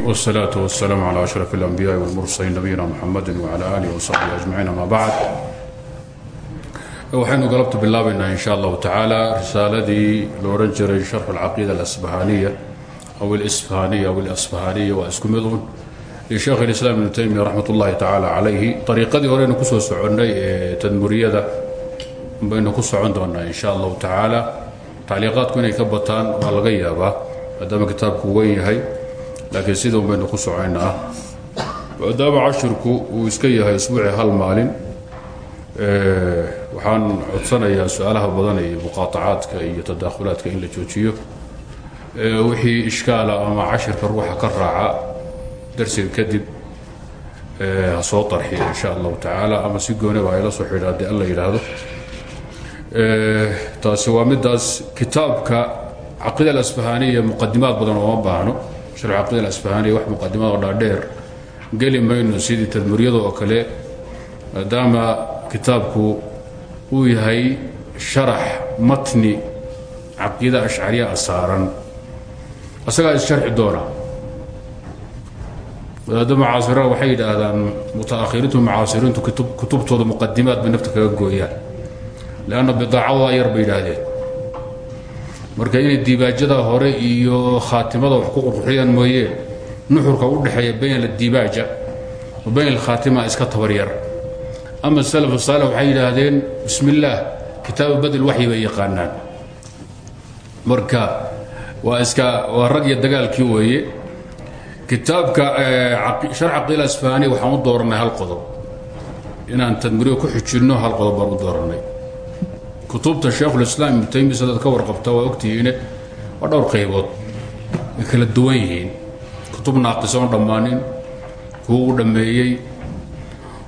wsalaatu wasalaamu calaa ashraf alambiyaai walmursaliin nabiyina muxamedin wacala aalihi wasaxbihi ajmaciin amaa bacd waxaynu galabtu bilaabaynaa in sha allahu tacaala risaaladii lo odhan jiray sharxu alcaqiida alasbahaniya aw ilisfahaniya aw ilasfahaniya waa isku miduun lisheekh lislaam ibnu taymiya raxmat ullahi tacaala calayhi ariiqadii horeynu ku soo soconnay ee tadmuriyada baynu ku socon doonaa in sha allahu tacaala tacliiqaadku inay ka bataan waa laga yaabaa maadaama kitaabku weyn yahay laakiin sidaun baynu ku soconaa maadaama cashirku uu iska yahay isbuuci hal maalin waxaan codsanayaa su'aalaha badan iyo muqaaacaadka iyo tadaahulaadka in la joojiyo. Wixii ishkaala ama cashirka ruuxa ka raaca darsiga kadib ha soo tarxiya insha allahu tacaala ama si gooniba ayla soo xidha haddii alla yidhaahdo. Taasi waa midaas kitaabka caqiida alasbahaniya muqadimaad badan ooma baahno sharx caqida alasbahaniya wax muqadimaad oo dhaadheer. Geli mayno sidii tadmuriyada oo kale maadaama kitaabku uu yahay sharax matni caqiida ashcariya saaran asagaa issharxi doona. Wadaaddo mucaasirada waxay yidhaahdaan mutaakhiriintu mucaasiriintu kutubtooda muqadimaad bay nafta kaga gooyaan. Leanna bidaacadooda yar bay yidhaahdeen marka inay diibaajada hore iyo khaatimada wax ku qurqurxiyaan mooyee nuxurka u dhexeeya bayn adibaaja wa bayn alkhaatima iska tabaryar ama salaf saalix waxay yidhaahdeen bismi illaah kitaabu waxyi bay yaqaanaan. Marka waa iska waa rag iyo dagaalkii weeye kitaabka sharx qiila asfahani waxaan u dooranay hal qodob. Inaan tadmuriyo ku xijinno hal qodob baan u dooranay kutubta sheekhulislaam ibnu taymiya sidaad ka warqabta waa ogtihiine waa dhowr qaybood kala duwan yihiin. Kutub naaqisoon dhammaanin kuwa u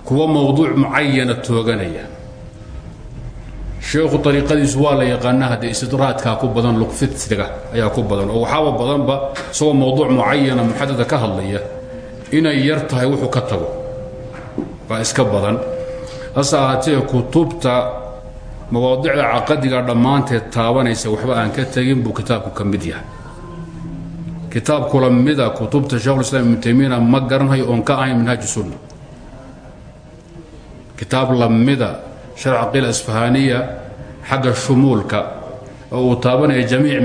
kuwa mowduuc mucayana tooganaya. Sheekhu ariiqadiisu waa la yaqaana haddee ku badan luqfidsiga ayaa ku badan. Oo waxaaba badanba isagoo mowduuc mucayana muxadada ka hadlaya inay yar tahay wuxuu ka tago. Baa iska badan. Hase kutubta mawaadicda caqadiga dhammaanteed taabanaysa waxba aan ka tegin buu kitaabku ka mid yahay. Kitaab kula mida kutubta shekhulislaam ibnu taymiyana ma garanhayo oon ka ahayn minhaaj sunna kitaab lamida sharc qiila asfahaniya xagga shumuulka oo uu taabanaya jamiic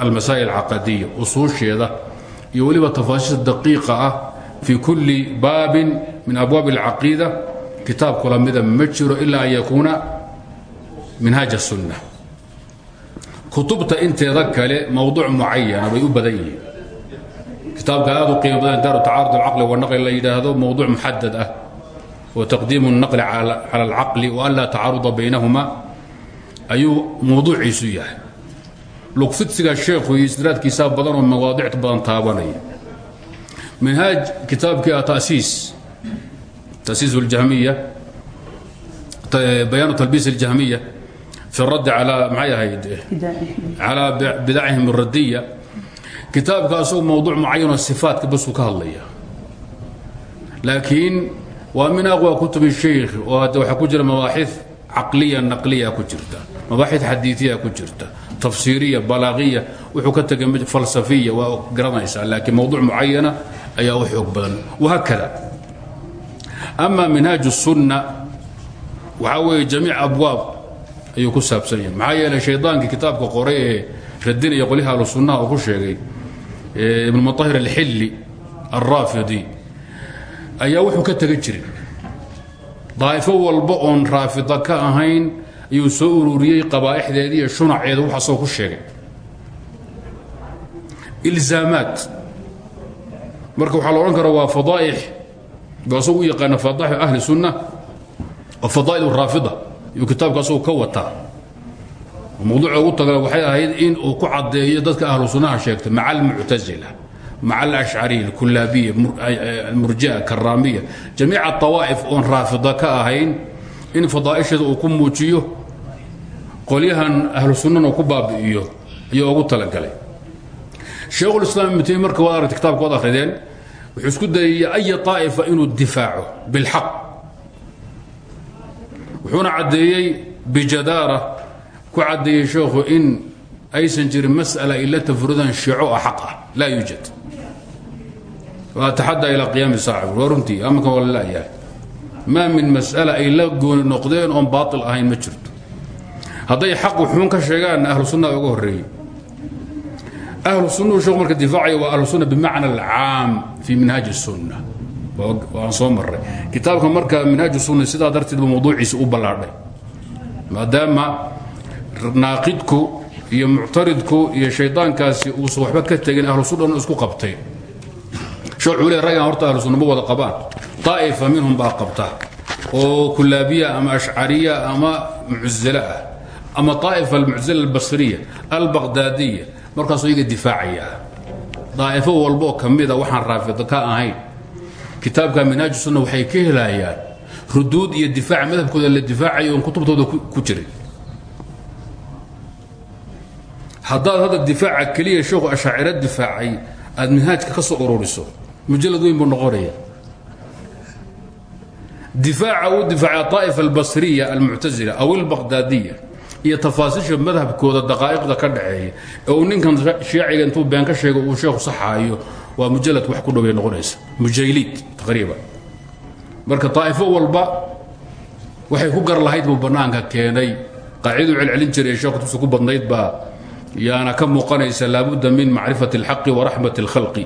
almasaa'il alcaqadiya usuusheeda iyo weliba tafaasiil daqiiqa ah fii kulli baabin min abwaabi alcaqiida kitaab kula mida ma jiro ilaa an minhaaj sunna kutubta inteeda kale mowduuc mucayana bay u badan yihiin kitaabka aad u qiimo badan daaru tacaarud alcaqli wanaqli la yidhaahdo mowduuc muxadad ah wtaqdiimu الnaqli cala اlcaqli waan laa tacaruda baynahuma ayuu mowduuciisu yahay lugfidsiga sheekhu iyo istraadkiisaa badan oo mawaadic badan taabanaya minhaaj kitaabkii ah tasiis tasiis اljahmiya bayaanu talbiis اljahmiya fi radd alaa maxay ahayd calaa bidacihim aradiya kitaabkaasu mawduuc mucayanoo sifaatka basuu ka hadlaya laakiin waa min aqwa kutubi sheikh oo hadda waxaa ku jira mabaaxif caqliya naqliya ku jirta mabaaxif xadiiiya ku jirta tafsiiriya balaaqiya wuxuu ka tegay mid falsafiya waa garanaysaa laakiin mawduuc mucayana ayaa u xoog badan wahaakada ama minhaaj الsunna waxaa weeye jamiic abwaab ayuu ku saabsan yahay. Maxaa yeelay shaydaankii kitaabka qoray ee radinaya qolyaha uu ku sheegay ibn muطahir alxilli alraafidi ayaa wuxuu ka tega jiray. Daa'ifo walba oon raafida ka ahayn ayuu soo ururiyey qabaa'ixdeeda iyo shunaceeda wax asagoo ku sheegay. Ilzaamaad marka waxaa la odhan karaa waa fadaa'ix buu asagu u yaqaana ahli sunna oo fadaa'il raafida kitaabkaasuu ka wataa mawduuca ugu taga waxay ahayd inuu ku caddeeyo dadka ahlu sunnaha sheegto maca almuctasila maca alashcariya alkulaabiya almurjia karaamiya jamiica awaa'if oon raafida ka ahayn in fadaa'isheeda uu ku muujiyo qolyahan ahlu sunnana ku baabi'iyo ayuu ugu talagalay. Sheekhulislaam ibnu taymiya marka waad aragtay kitabka waad akhrideen wuxuu isku dayaya aya طaa'ifa inuu difaaco bilxaq wuxuuna caddeeyey bijadaara ku caddeeyey sheekhu in aysan jirin mas'ala ila tafrudan shico ah xaq ah laa yuujad ataxadaa ilaa qiyaami saac waa runtii amaka waa lalayahay min mas'ala ay la gooni noqdeen oon ahayn ma jirto. Hadday wuxuun ka sheegaanna ahlu sunnada uga horreeyey. Ahlu sunnuhu sheekhu marka difaacaya waa ahlu sunna bimacna alcaam fii minhaaj الsunna waan soo marray. Kitaabka marka minhaaj sunna sidaa darteedba mawduuciisa u ballaadhay. Maadaama naaqidku iyo muctaridku iyo shaydaankaasi uusan waxba ka tegin ahlu sunna isku qabtay. Sheekhu le horta ahlu sunna wada qabaan. طaa'ifa minhum baa qabta. Oo kulaabiya ama ashcariya ama muczile ah. Ama طaa'ifa almuczila albasriya albaqdaadiya markaasuu iyaga difaacaya. Daa'ifo walboo ka mida waxaan raafid ka ahayn kitaabka minhaaj sunna waxay ka helayaan ruduud iyo difaaca madhabkooda la difaacayo oon kutubtooda ku jirin haddaad hadda difaaca keliya sheekhu ashaaciro difaacay aad minhaajka ka soo ururiso mujalad weyn buu noqonaya difaaca uu difaaca طaa'ifa albasriya almuctazila aw albaqdaadiya iyo tafaasiisha madhabkooda daqaa'iqda ka dhaxeeya ee uu ninkan shiiciga intuu been ka sheego uu sheekhu saxaayo waa mujalad wax ku dhoway noqonaysa. Mujayliid taqriiban marka daa'ifo walba waxay ku gar lahayd bannaanka keenay. Qaaciduu celcelin jiray sheekhu tusa ku badnayd baa yaana ka muuqanaysa laabudda min macrifati اlxaqi wa raxmat اlkhalqi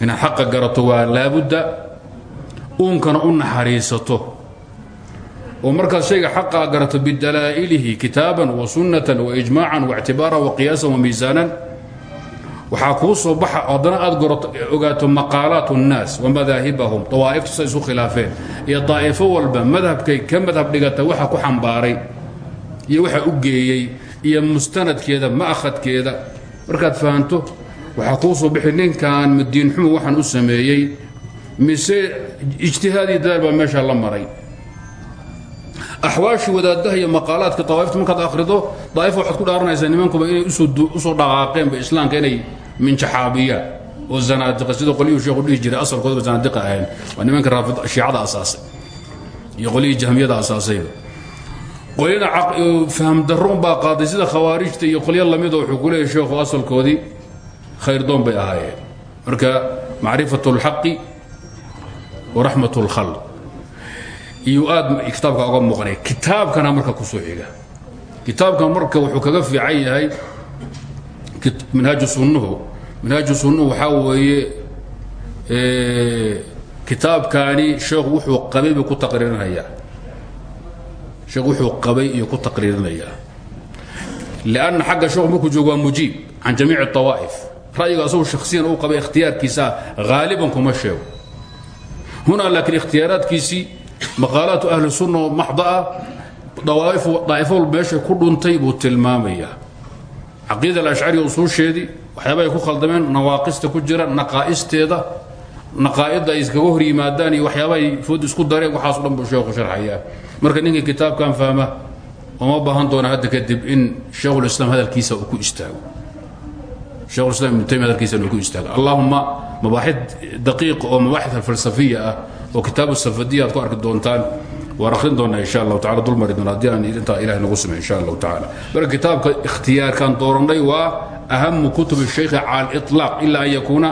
inaad xaqa garato waa laabudda uunkana u naxariisato. Oo markaad shayga xaqaa garato bidalaa'ilihi kitaaban wa sunnatan wa ijmaacan waictibaaran wa qiyaasan wa miisaanan waxaa kuu soo baxa haddana aad ogaato maqaalaat الnaas wa madaahibahum dawaa'iftu say isu khilaafeen iyo daa'ifo walba madhabkay ka madhab dhigata waxa ku xambaaray iyo waxa u geeyey iyo mustanadkeeda ma'hadkeeda markaad fahanto waxaa kuu soo bixi ninkan madiinxumu waxaan u sameeyey mise ijtihaadii dadaal baa meesha la maray. Axwaashii wadaadaha iyo maqaalaadka dawaifta markaad akhrido daaifa waxaad ku dhaaranaysaa nimankuba inay u soo dhaqaaqeenba islaamka inay minjaxaabiyaan oo zanaadiqa sida qolyuhu sheekhu dhihi jiray asalkoodaba zanaadiqa ahayn waa nimanka shiicada asaasay iyo qolyihii jahmiyada asaasayba qolyana faham darro unbaa qaaday sida khawaarijta iyo qolyo lamida wuxuu ku leeyahy sheekhu asalkoodii khayrdoon bay ahaayeen. Marka macrifat اlxaqi wa raxmat اlkhalq iyo aad kitaabka oga muuqanaya kitaabkana marka ku soo xiga. Kitaabkan marka wuxuu kaga fiican yahay minhaaju sunnuhu. Minhaaju sunnuhu waxaa weeye kitaabkaani sheekhu wuxuu qabay buu ku taqriirinayaa. Sheekhu wuxuu qabay iyo ku taqriirinayaa. Lianna xagga sheekhu markuu joogo waa mujiib can jamiici اطawaa'if ra'yiga asagu shakhsiyan uu qabay ikhtiyaarkiisa haaliban kuma sheego. Hunaa laakiin ikhtiyaaraadkiisii maqaalaatu ahli sunna oo maxda ah daa'ifo meeshay ku dhuntay buu tilmaamayaa caqiida alashcariga usuusheedii waxyaaba ay ku khaldameen nawaaqista ku jira naqaa'isteeda naqaa'idda ay hor yimaadaan iyo waxyaaba ay isku dareen waxaaso dhan buu sheekhu sharxayaa. Marka ninkii kitaabkan fahma oma baahan doona hadda kadib in sheekhulislaam hadalkiisa uu ku istaago. Shekhulislam ibnu taymiya hadalkiisa uu ku istaago. Allahuma mabaaxid daqiiq oo mabaaxid alfalsafiya ah oo kitaabu safadiya ku arki doontaan waan akhrin doonaa insha allahu tacala dulmari doona haddii aan intaa ilahay nagu samey insha allahu tacala marka kitaabka ikhtiyaarkan doorannay waa ahamu kutub shaykhi cala aliطlaaq ila an yakuuna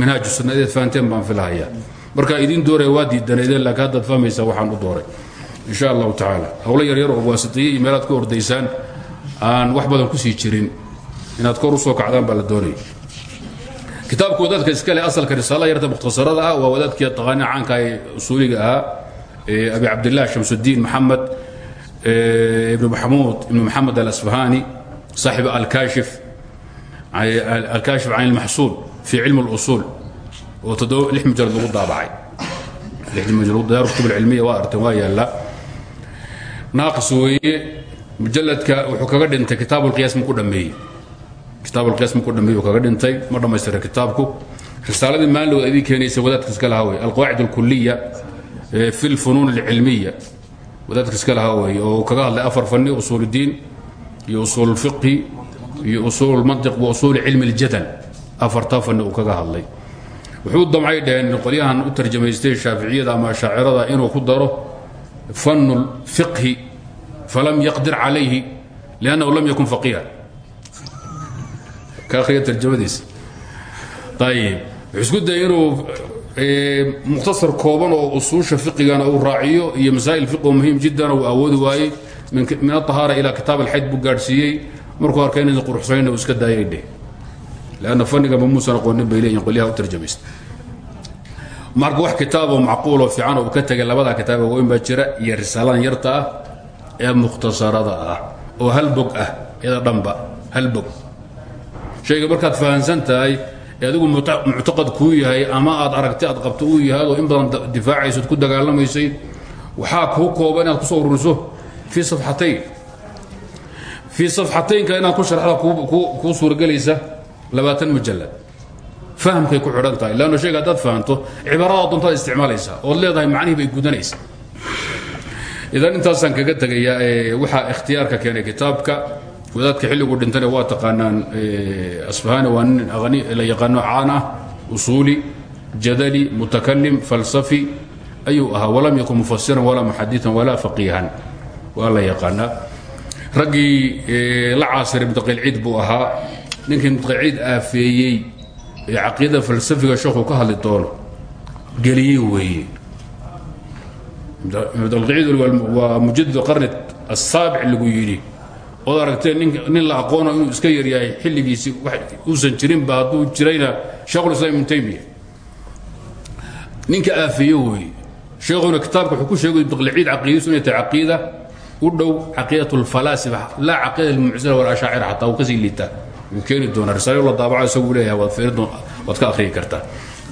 minhaaj sunna ideed fahanteen baan filahaya marka idiin dooraya waa diidanaydeen laakiin haddaad fahmaysaa waxaan u dooray insha allahu tacaala. Howlo yaryar oo waasitiye iyo meelaad ku ordaysaan aan wax badan ku sii jirin. Inaad kor u soo kacdaan baa la doonaya kitaabka wadaadka iskale asalka risaala yarta mukhtasarada ah waa wadaadkii taqaani caanka ee usuuliga ahaa abi cabdilah shamsudiin maxamed ibn maxamuud ibn maxamed alasfahani saaxib alkaashif alkaashif can ilmaxsuul fi cilm اlusuul oo toddoba lix mujalad lagu daabacay. Daar kutub alcilmiya waa arteen waa yaalla. Naaqis weeye mujaladka wuxuu kaga dhintay kitaab alqiyaas ma ku dhammeeyey kitaab alqiyaas ma ku dhammeeyey uu kaga dhintay ma dhammaystira kitaabku. Risaaladii maalin idin keenaysa wadaadka iska lahaa wey alqawaacid alkuliya fi lfunuun alcilmiya wadaadka iska lahaa wey oo kaga hadlay afar fani usuul الdiin iyo usuul اlfiqhi iyo usuul اlmantiq wa usuul cilmi اljadal afartaa fani uu kaga hadlay wuxuu damcay dhaheen qolyahan u tarjamaystay shaaficiyada ama ashaacirada inuu ku daro fanu اlfiqhi falam yaqdir calayhi liannahu lam yakun faqiha ka akhriya tarjamadiisa ayib wuxuu isku dayay inuu mukhtasar kooban oo usuusha fiqigana uu raaciyo iyo masaa'il fiqi oo muhiim jiddan uu awoodi waayey min aطahaara ilaa kitaab alxayd buu gaadhsiiyey. Markuu arkay inaysan quruxsanayn uu iska daayay dheh lanna fanniga ma muusan aqoonin bay leeyihiin qolyaha u tarjamaysta marka wax kitaaboo macquuloo fiican uu ka tegay labadaa kitaaba weyn baa jira iyo risaaladan yarta ah ee mukhtasarada ah oo hal bog ah iyada dhanba hal bog. Shayga markaad ee adigu muctaqad kuu yahay ama aad aragti aad qabto uu yahay adoo in badan difaacaysood ku dagaalamaysay waxaa kuu kooba inaad ku soo ururiso fii safxatayn. Fii safxataynka inaad ku sharxda kuu suuragelaysa labaatan mujalad fahamkay ku xidhan tahay leanno shayga haddaad fahanto cibaarada doontaad isticmaalaysaa ood leedahay macnihii bay gudanaysaa. Idan intaasaan kaga tegayaa waxaa ikhtiyaarka keenay kitaabka wadaadka xilligu dhintana waa taqaanaan asfahani waa nin la yaqaano caan ah jadali mutakalim falsafi ayuu ahaa. Walam yakun mufasiran walaa muxadian walaa faqiihan. Waa la yaqaanaa. Raggii la caasiray mutaqilciid buu ahaa. Ninkii mutaqilciid aafeeyey ee caqiidada falsafiga sheekhu ka hadli doono. Geliyey weeye. Mutaqilciid waa mujadid qarni asaabic lagu yidhi ood aragteen nin la aqoono inuu iska yaryahay xilligiisii uusan jirinba hadduu jirayna sheekhulislam ibnu taymiya ninka aafeeye weeye sheekhuna kitaabka ku sheegay mutaqilciid caqiidadiisu inay tahay caqiida. U dhow caqiidat lfalaasifa laa caqiida almuctazila walashaacira xataa uu ka sii liitaa wuu keeni doonaa risaalo la daabaco isagu leeyahay waad fiirin waad ka akhriyi kartaa.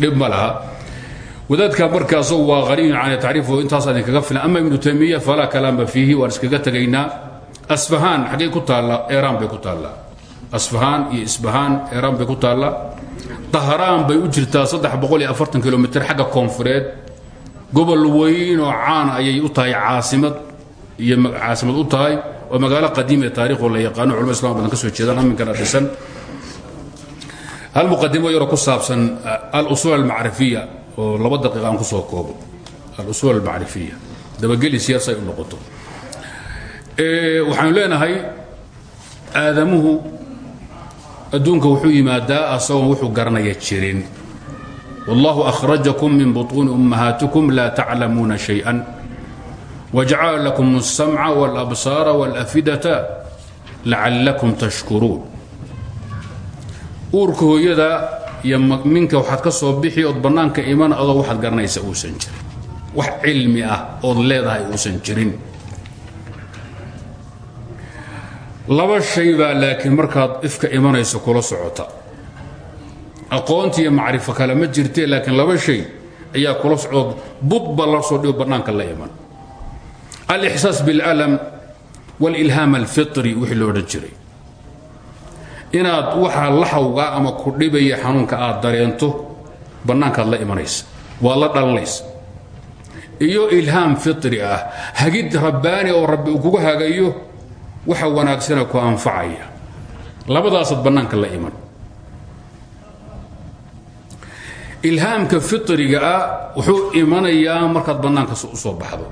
Dhib ma laha. Wadaadka markaasu waa haniyun can tacriifu intaas idinkaga filan. Ama ibnu taymiya falaa kalaama fiihi waan iskaga tegaynaa asfahaan xaggay ku taallaa eeraan bay ku taallaa asfahaan iyo isbahaan eeraan bay ku taallaa dahraan bay u jirtaa kilomitr xagga koonfureed. Gobol weyn oo caana ayay u tahay caasimad iyo caasimad u tahay oo magaalo qadiim ee taarikhoo la yaqaano. Culama islam badan ka soo jeedaan aminkana dhisan. Hal muqadimo yaroo ku saabsan alusuul almacrifiya oo laba daqiiqa aan ku soo koobo. Alusuul almacrifiya. Dabageli siyaasa ay u noqoto waxaanu leenahay aadamuhu adduunka wuxuu yimaadaa asagoon wuxuu garanaya jirin. Wallahu akhrajakum min butuuni ummahaatikum laa taclamuuna shay-an. Wajacala lakum alsamca wاlabsaara wاlafidata lacallakum tashkuruun. Uurka hooyada iyo minka waxaad ka soo bixi od banaanka iman adoo waxaad garanaysa uusan jirin. Wax cilmi ah ood leedahay uusan jirin. Laba shay baa laakiin markaad ifka imanayso kula socota. Aqoonti iyo macrifo kale ma jirtee laakiin laba shay ayaa kula socdood budba la soo dhigo bannaanka la iman. Alixsaas biاlalam wاlilhaam alfitri wixii lo odhan jiray. Inaad waxaa laxawga ama ku dhibaya xanuunka aad dareento bannaankaad la imanaysa. Waad la dhalanaysa. Iyo ilhaam fitri ah hagid rabbaani oo rabbi uu kuga hagayo waxa wanaagsan ku anfacaya. Labadaasaad bannaanka la iman. Ilhaamka fitriga ah wuxuu imanayaa markaad bannaanka soo baxdo.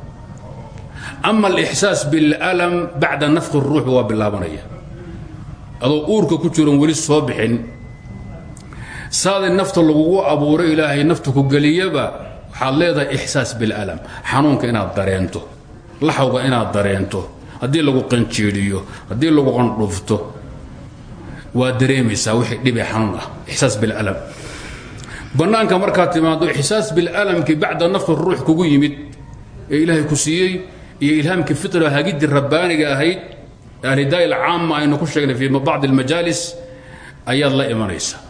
Ama alixsaas biاlalam bacda nafki ruux waa bilaabanaya. Adoo uurka ku jiran weli soo bixin. Saaday nafta lagugu abuuro ilaahay nafta ku geliyaba waxaad leedahay ixsaas biاlalam xanuunka inaad dareento. Laxawga inaad dareento haddii lagu qanjiidhiyo haddii lagu qandhufto waa dareemaysaa wixii dhibee xanuun ah ixsaas biاlalam bannaanka markaad timaado ixsaas biاlalamkii bacda nafki ruux kugu yimid ee ilaahay ku siiyey iyo ilhaamkii fitriga hagidii rabbaaniga ahayd alhidaaya alcaama aynu ku sheegnay fi bacdi almajaalis ayaad la imanaysaa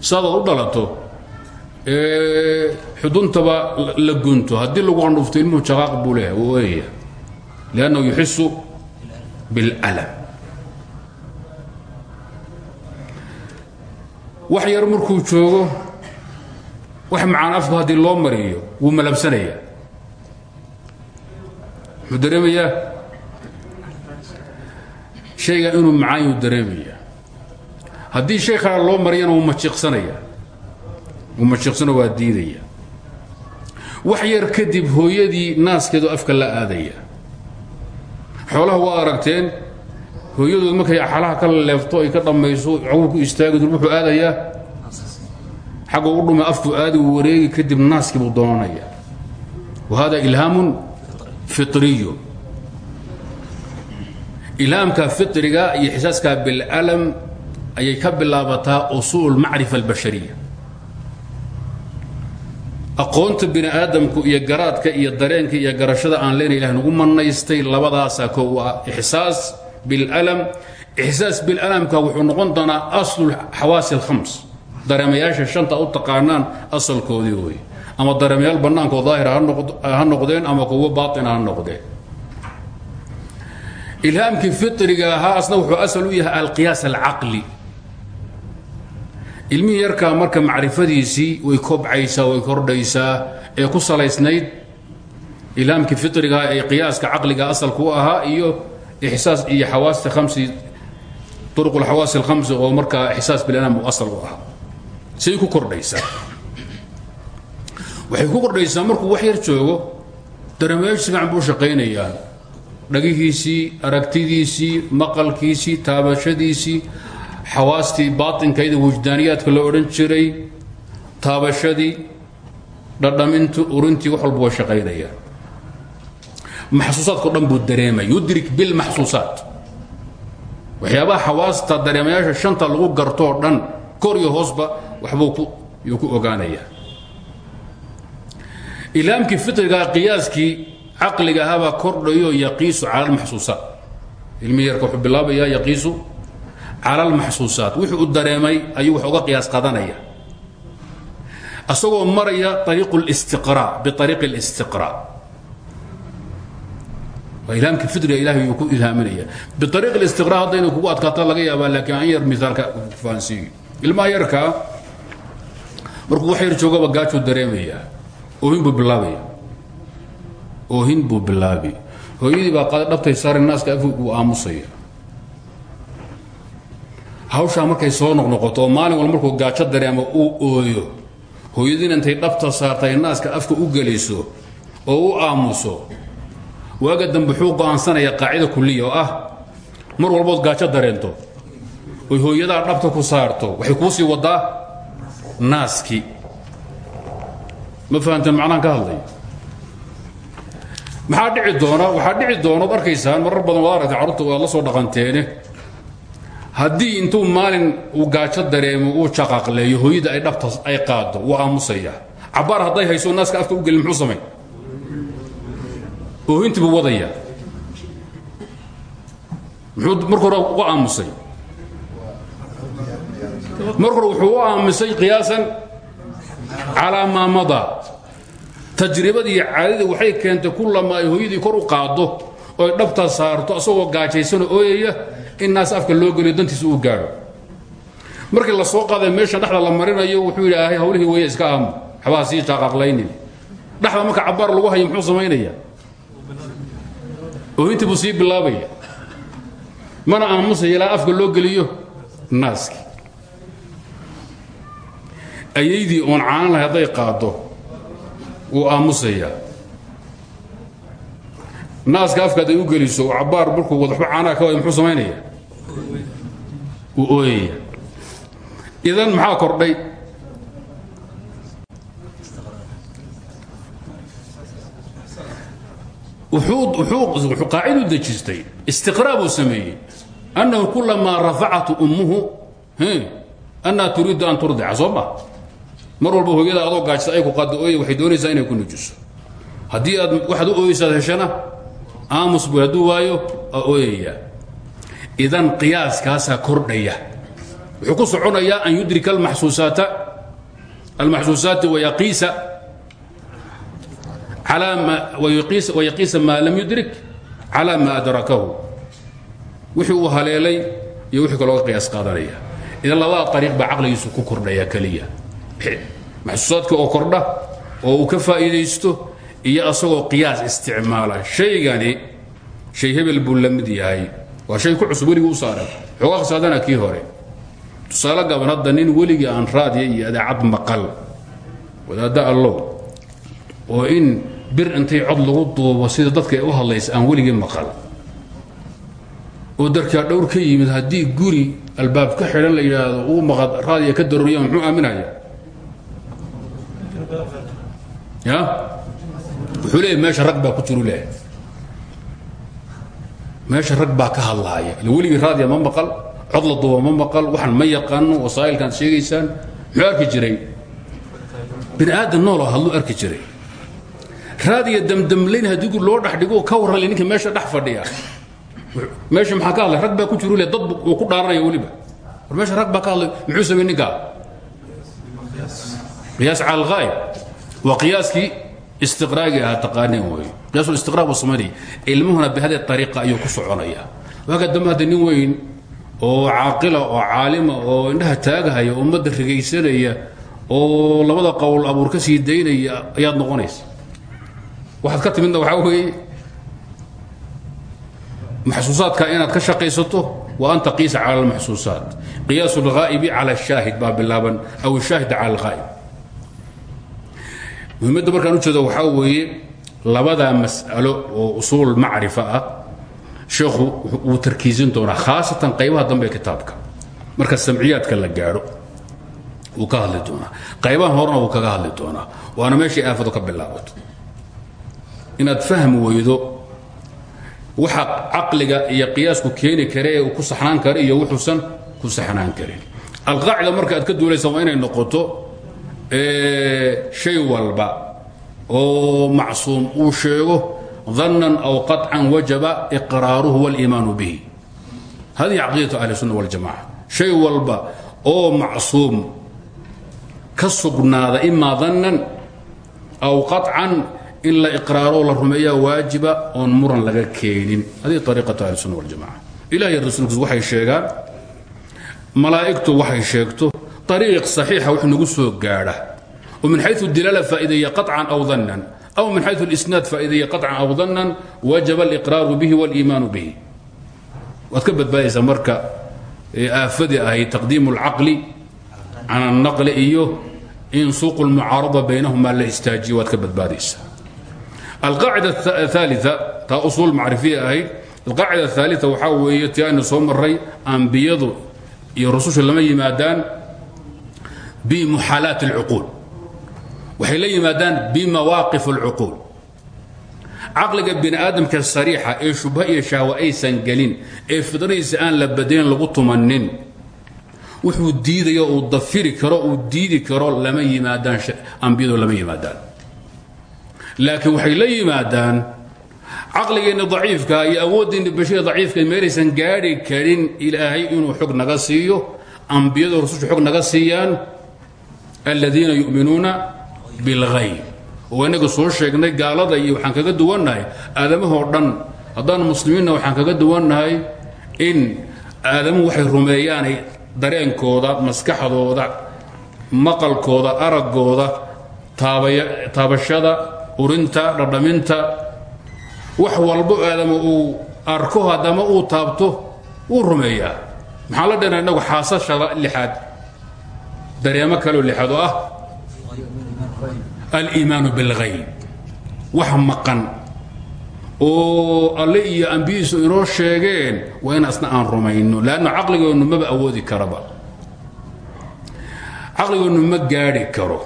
saadaad u dhalato xuduntaba la gunto. Haddii lagu qandhufto ilmuhu jaqaaq buu leeyahay wuu liannahu yuxisu biاlalam wax yar markuu joogo wax macaan afku haddii loo mariyo wuu malabsanayaa muxuu dareemayaa shayga inuu macaan yuu dareemayaa haddii shay kale loo mariyana wuu majiiqsanaya wuu majiiqsano waa diidaya wax yar kadib hooyadii naaskeedu afka la aadaya xoolaha waa aragteen hooyadood markay xalaha ka leefto ay ka dhammayso cawur ku istaagi dur wuxuu aadayaa. Xagga u dhuma afku aadi wareegi kadib naaskii buu doonanaya. Wa hada ilhaamun fitriyu. Ilhaamka fitriga iyo xisaaska biاlأlam ayay ka bilaabataa usuul macrifa albashariya aqoonta bini aadamku iyo garaadka iyo dareenka iyo garashada aan leena ilah nugu manaystay labadaasaa koo waa ah. ixsaas bilalam ixsaas bilalamka wuxuu noqon doonaa aslu xawaasi alkhams dareemayaasha shanta u taqaanaan asalkoodii weeye. Ama dareemayaal bannaankoo daahira ha noqdeen ama kuwo baaina ha noqdeen. Ilhaamkii firiga ahaa asna wuxuu asal u yahay alqiyaas alcaqli ilmihii yarkaa marka macrifadiisii way kobcaysaa way kordhaysaa ee ku salaysnayd ilhaamkii fitrigaha ee qiyaaska caqliga asalku u iyo ixsaas iyo xawaasta khamsi turuq alxawaasi alkhamsi oo markaa ixsaas bilanam uu asal u ahaa. Ku kordhaysaa. Waxay ku kordhaysaa markuu wax yar joogo dareemayaashu si buu shaqaynayaan dhagihiisii aragtidiisii maqalkiisii taabashadiisii xawaastii baaطinkayda wujdaaniyaadka la odhan jiray taabashadii dhadhamintu urintii wax walba way shaqaynayaan maxsuusaadko dhan buu dareemay. Yudrik bilmaxsuusaat waxyaabaha xawaasta dareemayaasha shanta lagu gartoo dhan kor iyo hoosba waxbuu yuu ku ogaanayaa ilaamkii fitrigaa qiyaaskii caqliga ahaabaa kordhayo yaqiisu cala almaxsuusaat ilmihi yarka yaqiisu cala almaxsuusaat wuxuu u dareemay ayuu wax uga qiyaas qadanaya. Asagoo maraya ariiqu listiqraa biariiqi اlistiqraa waa ilaamka fidriga ilahay yuu ku ilhaaminaya biariiqi اlistiqraa haddaynu kugu adkaata laga yaabaa laakiin aan yar miaalka fahansiiyo ilmaha yarkaa markuu wax yar joogaba gaajuu dareemayaa. Oohin buu bilaabaya. Oohin buu bilaabay hooyadii baa qada dhabtay saare naaska afuu aamusaya hawshaa markay soo noqnoqoto oo maalin wal markuu gaajo dareemo uu ooyo hooyadiina intay dhabta saartay naaska afka u geliso oo u aamuso waaga dambe wuxuu go'aansanaya qaacida kuliya oo ah mar walbood gaajo dareento oy hooyadaa dhabta ku saarto waxay kuu sii wadaa naaskii ma fahamteen macnahan ka hadlay? Maxaa dhici doona? Waxaa dhici doonaod arkaysaan marar badan waad aragtay carruurta waad la soo dhaqanteene haddii intuu maalin uu gaajo dareemo uu jaqaqleeyo hooyada ay dhabta ay qaado wuu aamusaya. Cabbaar hadday hayso naaska afka u gelin muxuu samay oohintii buu wadaya. Muxuu marka hore aamusay. Mar hore wuxuu u aamusay qiyaasan calaa maa madaa tajribadii caadadii waxay keentay kullama ay hooyadii kor u qaaddo oo ay dhabta saarto asagoo gaajaysanoo ooyaya in naas afka loo geliyo dantiisa uu gaadho. Markii la soo qaaday meeshan dhexda la marinayo wuxuu yidhaahay hawlihii weeye iska aamu waxbaa sii jaaqaqlaynin dhexda marka cabbaar lagu hayo muxuu samaynaya? Oohintii buu sii bilaabaya. Mana aamusaya ilaa afka loo geliyo naaski. Ayaydii oon caanan lahay hadday qaaddo wuu aamusayaa naaska afka hadday u geliso cabbaar markuu wadaxba caanaha ka wayo muxuu samaynaya? Wuu idan maxaa kordhay? Qaacidu dejistay. Istiqraa buu sameeyey. Annahu kulamaa rafacatu ummuhu annaha turiidu an turdica soo ma? Mar walba hooyada adoo gaajsa ay ku qaaddo ooya waxay doonaysaa inay ku nujiso haddii aad waxaad u ooyeysaad heshana aamus buu hadduu waayo aa ooyayaa. Idan qiyaaskaasaa kordhaya. Wuxuu ku soconayaa an yudrika almaxsuusaata. Almaxsuusaati wayaqiisa wayaqiisa maa lam yudrik calaa ma adrakahu. Wixii uu haleelay iyo wixii kalooga qiyaas qaadanaya. Idan labada ariiq baa caqligiisu ku kordhaya keliya maxsuusaadka oo kordha oo ka faa'iidaysto iyo asagoo qiyaas isticmaala. Shaygani shay hebel buu la mid yahay. Waa shay ku cusub weligii u saaran xoogaa khasaadana kii hore. Tusaale gaban hadda nin weligii aan raadiya iyo adaacad maqal. Wadaadda allow oo in bir intay cod lagu duubo sida dadka u hadlaysa aan weligii maqal. Oo darkaa dhowr ka yimid haddii guri albaab ka xidhan la yidhaahdo uu maqad raadiya ka darooriya muxuu aaminaya ya wuxuu leeyahy meesha rag baa ku jiru leeyahay meesha rag baa ka hadlaaya. Ila weligii raadiya ma maqal cod la duuba ma maqal waxaan ma yaqaano wasaa'ilkan sheegaysaan muxuu arki jiray? Bini aadan nooloo hadluu arki jiray. Raadiya damdamlayn haddii loo dhex dhigo ka warrale ninka meesha dhex fadhiya. Meesha maxaa ka hadlay? Rag baa ku jiru le dad uu ku dhaaranaya weliba. War meesha rag baa ka hadlay muxuu samey ninkaa? Qiyaas. Cala alghaayib waa qiyaaskii istiqraagii aha taqaaneen wey qiyaasul istiqraa buu samaynaya ilmuhuna bihadi ariiqa ayuu ku soconaya. Waaka dambe hadda nin weyn oo caaqila oo caalima oo indhaha taagahaya ummadda rigaysanaya oo labada qowl abuur ka sii daynaya ayaad noqonaysa. Waxaad ka timidna waxaa weeye maxsuusaadka inaad ka shaqaysato wa an taqiisa cala almaxsuusaat qiyaasu alghaa'ibi cala ashaahid baa bilaaban aw ashaahida cala alghaa'ib muhimmadda markaan ujeeda waxaa weeye labadaa mas'alo oo usuul macrifa ah. Sheekhu tarkiisin doonaa khaasatan qaybaha dambe ee marka samciyaadka la gaadho wuu ka hadli doonaa. Qaybahan horena wuu kaga hadli doonaa. Waana meeshai aafadu ka bilaabato inaad fahmi weydo waxa caqliga iyo qiyaasku keeni kare ku saxnaan kara iyo wuxuusan ku saxnaan karin. Alqaacida marka aad ka duulaysa waa inay noqoto shay walba oo macsuum uu sheego dannan aw qaطcan wajaba iqraaruhu wاliimaanu bihi hadihi caqiidatu ahli الsunna wاljamaca shay walba oo macsuum ka sugnaada imaa dannan aw qaطcan in la iqraaroo la rumeeyaa waajiba oon muran laga keenin hadihi ariiqatu ahli الsunna wاljamaca ilahiy rasuulkiis waxay sheegaan malaa'igtu waxay sheegto ariiq saxiixa wax nagu soo gaadha oo min xayu dilaala faa'ideeya qaطcan aw dannan aw min xayu اlisnaad faa'ideeya qaطcan aw dannan wajaba aliqraaru bihi wاliimaanu bihi waad ka badbaadaysaa marka aafadii ahayd taqdiimu اlcaqli can الnaqli iyo in suuq اlmucaarada baynahuma la istaajiyo waad ka badbaadaysaa alqaacida aثaaliثa taa usuul macrifiya ahayd alqaacida aثaaliثa waxaa weeye ti aynu soo maray ambiyadu iyo rususha lama yimaadaan bimuxaalaat اlcuquul waxay la yimaadaan bimawaaqif اlcuquul caqliga bini aadamka sariixa ee shubha iyo shahwa aysan gelin ee fidradiisa aan la badeen lagu tumanin wuxuu diidayo uu dafiri karo uu diidi karo lama yimaadaan ambiyadu lama yimaadaan. Laakiin waxay la yimaadaan caqligeenna daciifka iyo awoodeenna bashada daciifka meelaysan gaadhi karin ilaahay inuu xog naga siiyo ambiyadu rususha xog naga siiyaan aladiina yu'minuuna bilghayb. Oo inaga soo sheegnay gaalada iyo waxaan kaga duwannahay aadamahoo dhan haddaan muslimiinna waxaan kaga duwannahay in aadamuhu waxay rumeeyaanay dareenkooda maskaxdooda maqalkooda araggooda taabashada urinta dhadhaminta. Wax walbo aadama uu arko haddama uu taabto wuu rumeeyaa. Maxaan la dhena inagu xaasashada lixaad dareemo kaloo lixaad oo ah. Aliimaanu bilhayb wax maqan. Oo alle iyo ambiyiisu inoo sheegeen waa in asna aan rumayno. Lanno caqligoonnu maba awoodi karaba. Caqligoonnu ma gaadhi karo.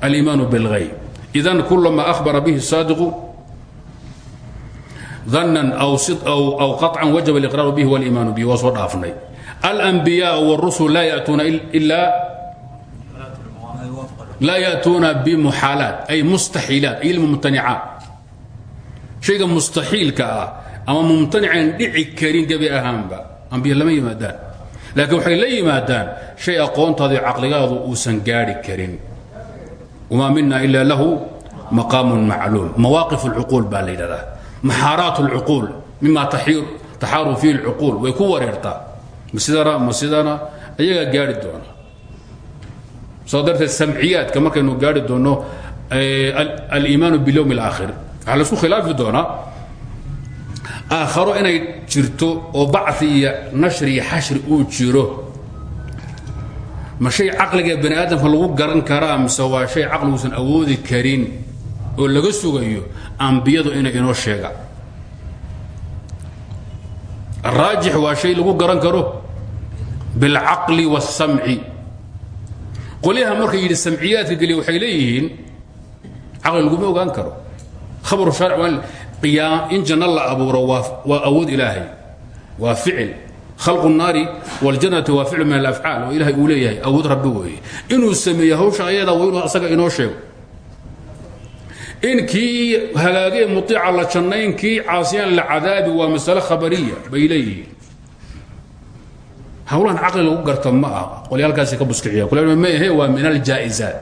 Aliimaanu bilhayb idan kulama ahbara bihi saadiqu danan aw aw qaطcan wajaba liqraaru bihi waliimaanu bihi. Waa الأنبياء والرسل لا يأتون إلا لا يأتون بمحالات أي مستحيلات أي الممتنعات شيء مستحيل كا أما ممتنع دعي كريم قبل أهم با أنبياء لما يمادان لكن وحي لا يمادان شيء أقوان تضيع عقلقاض وسنقاري كريم وما منا إلا له مقام معلوم مواقف العقول بالليلة maxaaraat اlcuquul mima taxaaru fiihi اlcuquul way ku wareertaa ma sidana ma sidana gaari doona. Soo darteed samciyaadka markaynu gaari doonno aliimaanu bilyowm اlaakhir waxaa la isku khilaafi doonaa aakharo inay jirto oo bacثi nashri iyo xashri jiro. Ma shay caqliga bani aadamka lagu garan karaa mise waa shay caqliguusan awoodi karin oo laga sugayo ambiyadu inay inoo sheegaan araajix waa shay lagu garan karo bilcaqli waاsamci qolyaha marka yidhi samciyaadka geliya waxay leeyihiin caqli laguma ogaan karo khabaru shaaric waa qiyaam in janno la abuuro waa waa awood ilaahay waa ficil khalqu الnaari wاljannati waa ficlu min alafcaal oo ilahay uu leeyahay awood rabbi weeye inuu sameeyo hawsha ayada waa inuu asaga inoo sheego in kii hagaagee muiica la jannayn kii caasiyaan la cadaabi waa masale khabariya bay leeyihiin hawlahan caqli lagu garta ma ah qolyaalkaasi ka buskiciya ma ahe waa min aljaa'izaat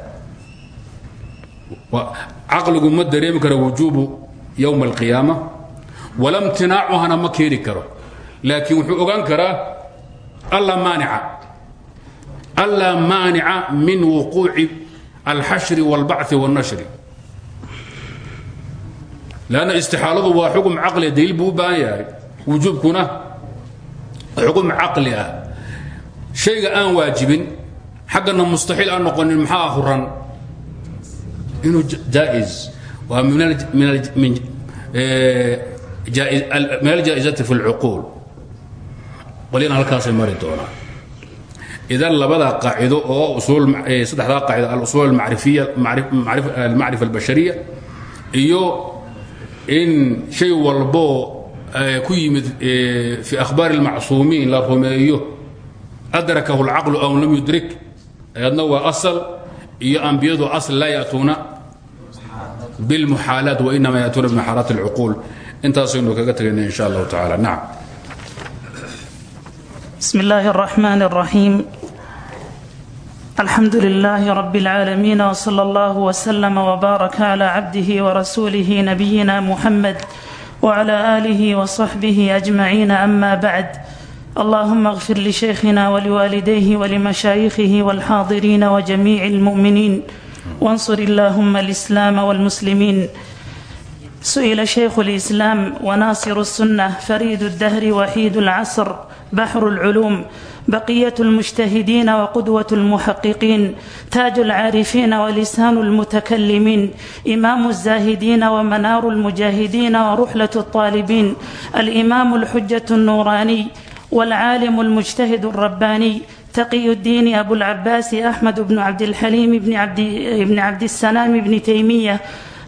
caqligu ma dareemi karo wujuubu yowma alqiyaama wala mtinaacuhana ma keeni karo. Laakiin wuxuu ogaan karaa alla maanica. Allaa maanica min wuquuci alxashri wاlbaci wاlnashri lanna istixaaladu waa xukm caqlia daliil buu u baahan yahay. Wujuubkuna ah shayga aan waajibin xaggana mustaxiil aan noqonin maxaa huran inuu jaaiz. Waa min aljaa'izati fi اlcuquul qolyana halkaasay mari doonaan. Idan labada qaacido oo saddexdaa qaacido alusul almacrifa albashariya iyo in shay walboo ku yimid fi akhbaar اlmacsuumiin la rumeeyo adrakahu اlcaqlu aw lam yudrik ayadna waa asal iyo ambiyadu asl laa ya'tuuna bilmuxaalaat wainama ya'tuuna bimuxaalaat اlcuquul intaasaynu kaga tegayna in sha allahu tacala nacam بسم الله الرحمن الرحيم الحمد لله رب العالمين وصلى الله وسلم وبارك على عبده ورسوله نبينا محمد وعلى اله وصحبه اجمعين اما بعد اللهم اغفر لشيخنا ولوالديه ولمشايخه والحاضرين وجميع المؤمنين وانصر اللهم الاسلام والمسلمين سئل شيخ الاسلام وناصر السنه فريد الدهر وحيد العصر بحر العلوم بقيه المجتهدين وقدوه المحققين تاج العارفين ولسان المتكلمين امام الزاهدين ومنار المجاهدين ورحله الطالبين الامام الحجه النوراني والعالم المجتهد الرباني تقي الدين أبو العباس أحمد بن عبد الحليم بن عبد, بن عبد السلام بن تيمية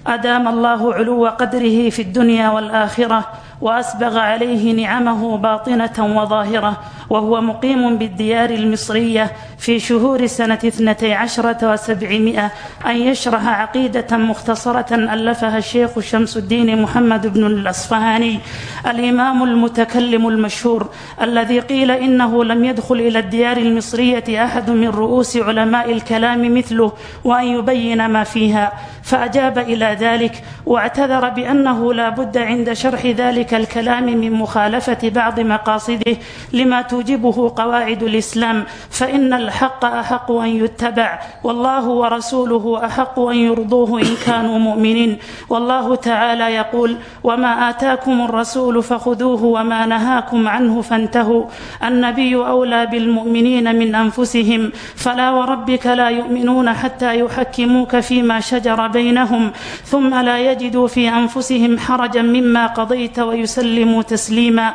أدام الله علو قدره في الدنيا والآخرة وأسبغ عليه نعمه باطنة وظاهرة وهو مقيم بالديار المصرية في شهور سنة 12 وسبعمائة أن يشرح عقيدة مختصرة ألفها الشيخ شمس الدين محمد بن الأصفهاني الإمام المتكلم المشهور الذي قيل إنه لم يدخل إلى الديار المصرية أحد من رؤوس علماء الكلام مثله وأن يبين ما فيها فأجاب إلى ذلك واعتذر بأنه لا بد عند شرح ذلك الكلام من مخالفة بعض مقاصده لما توجبه قواعد الإسلام فإن الحق أحق أن يتبع والله ورسوله أحق أن يرضوه إن كانوا مؤمنين والله تعالى يقول وما آتاكم الرسول فخذوه وما نهاكم عنه فانتهوا النبي أولى بالمؤمنين من أنفسهم فلا وربك لا يؤمنون حتى يحكموك فيما شجر بينهم ثم لا يجدوا في أنفسهم حرجا مما قضيت ويسلموا تسليما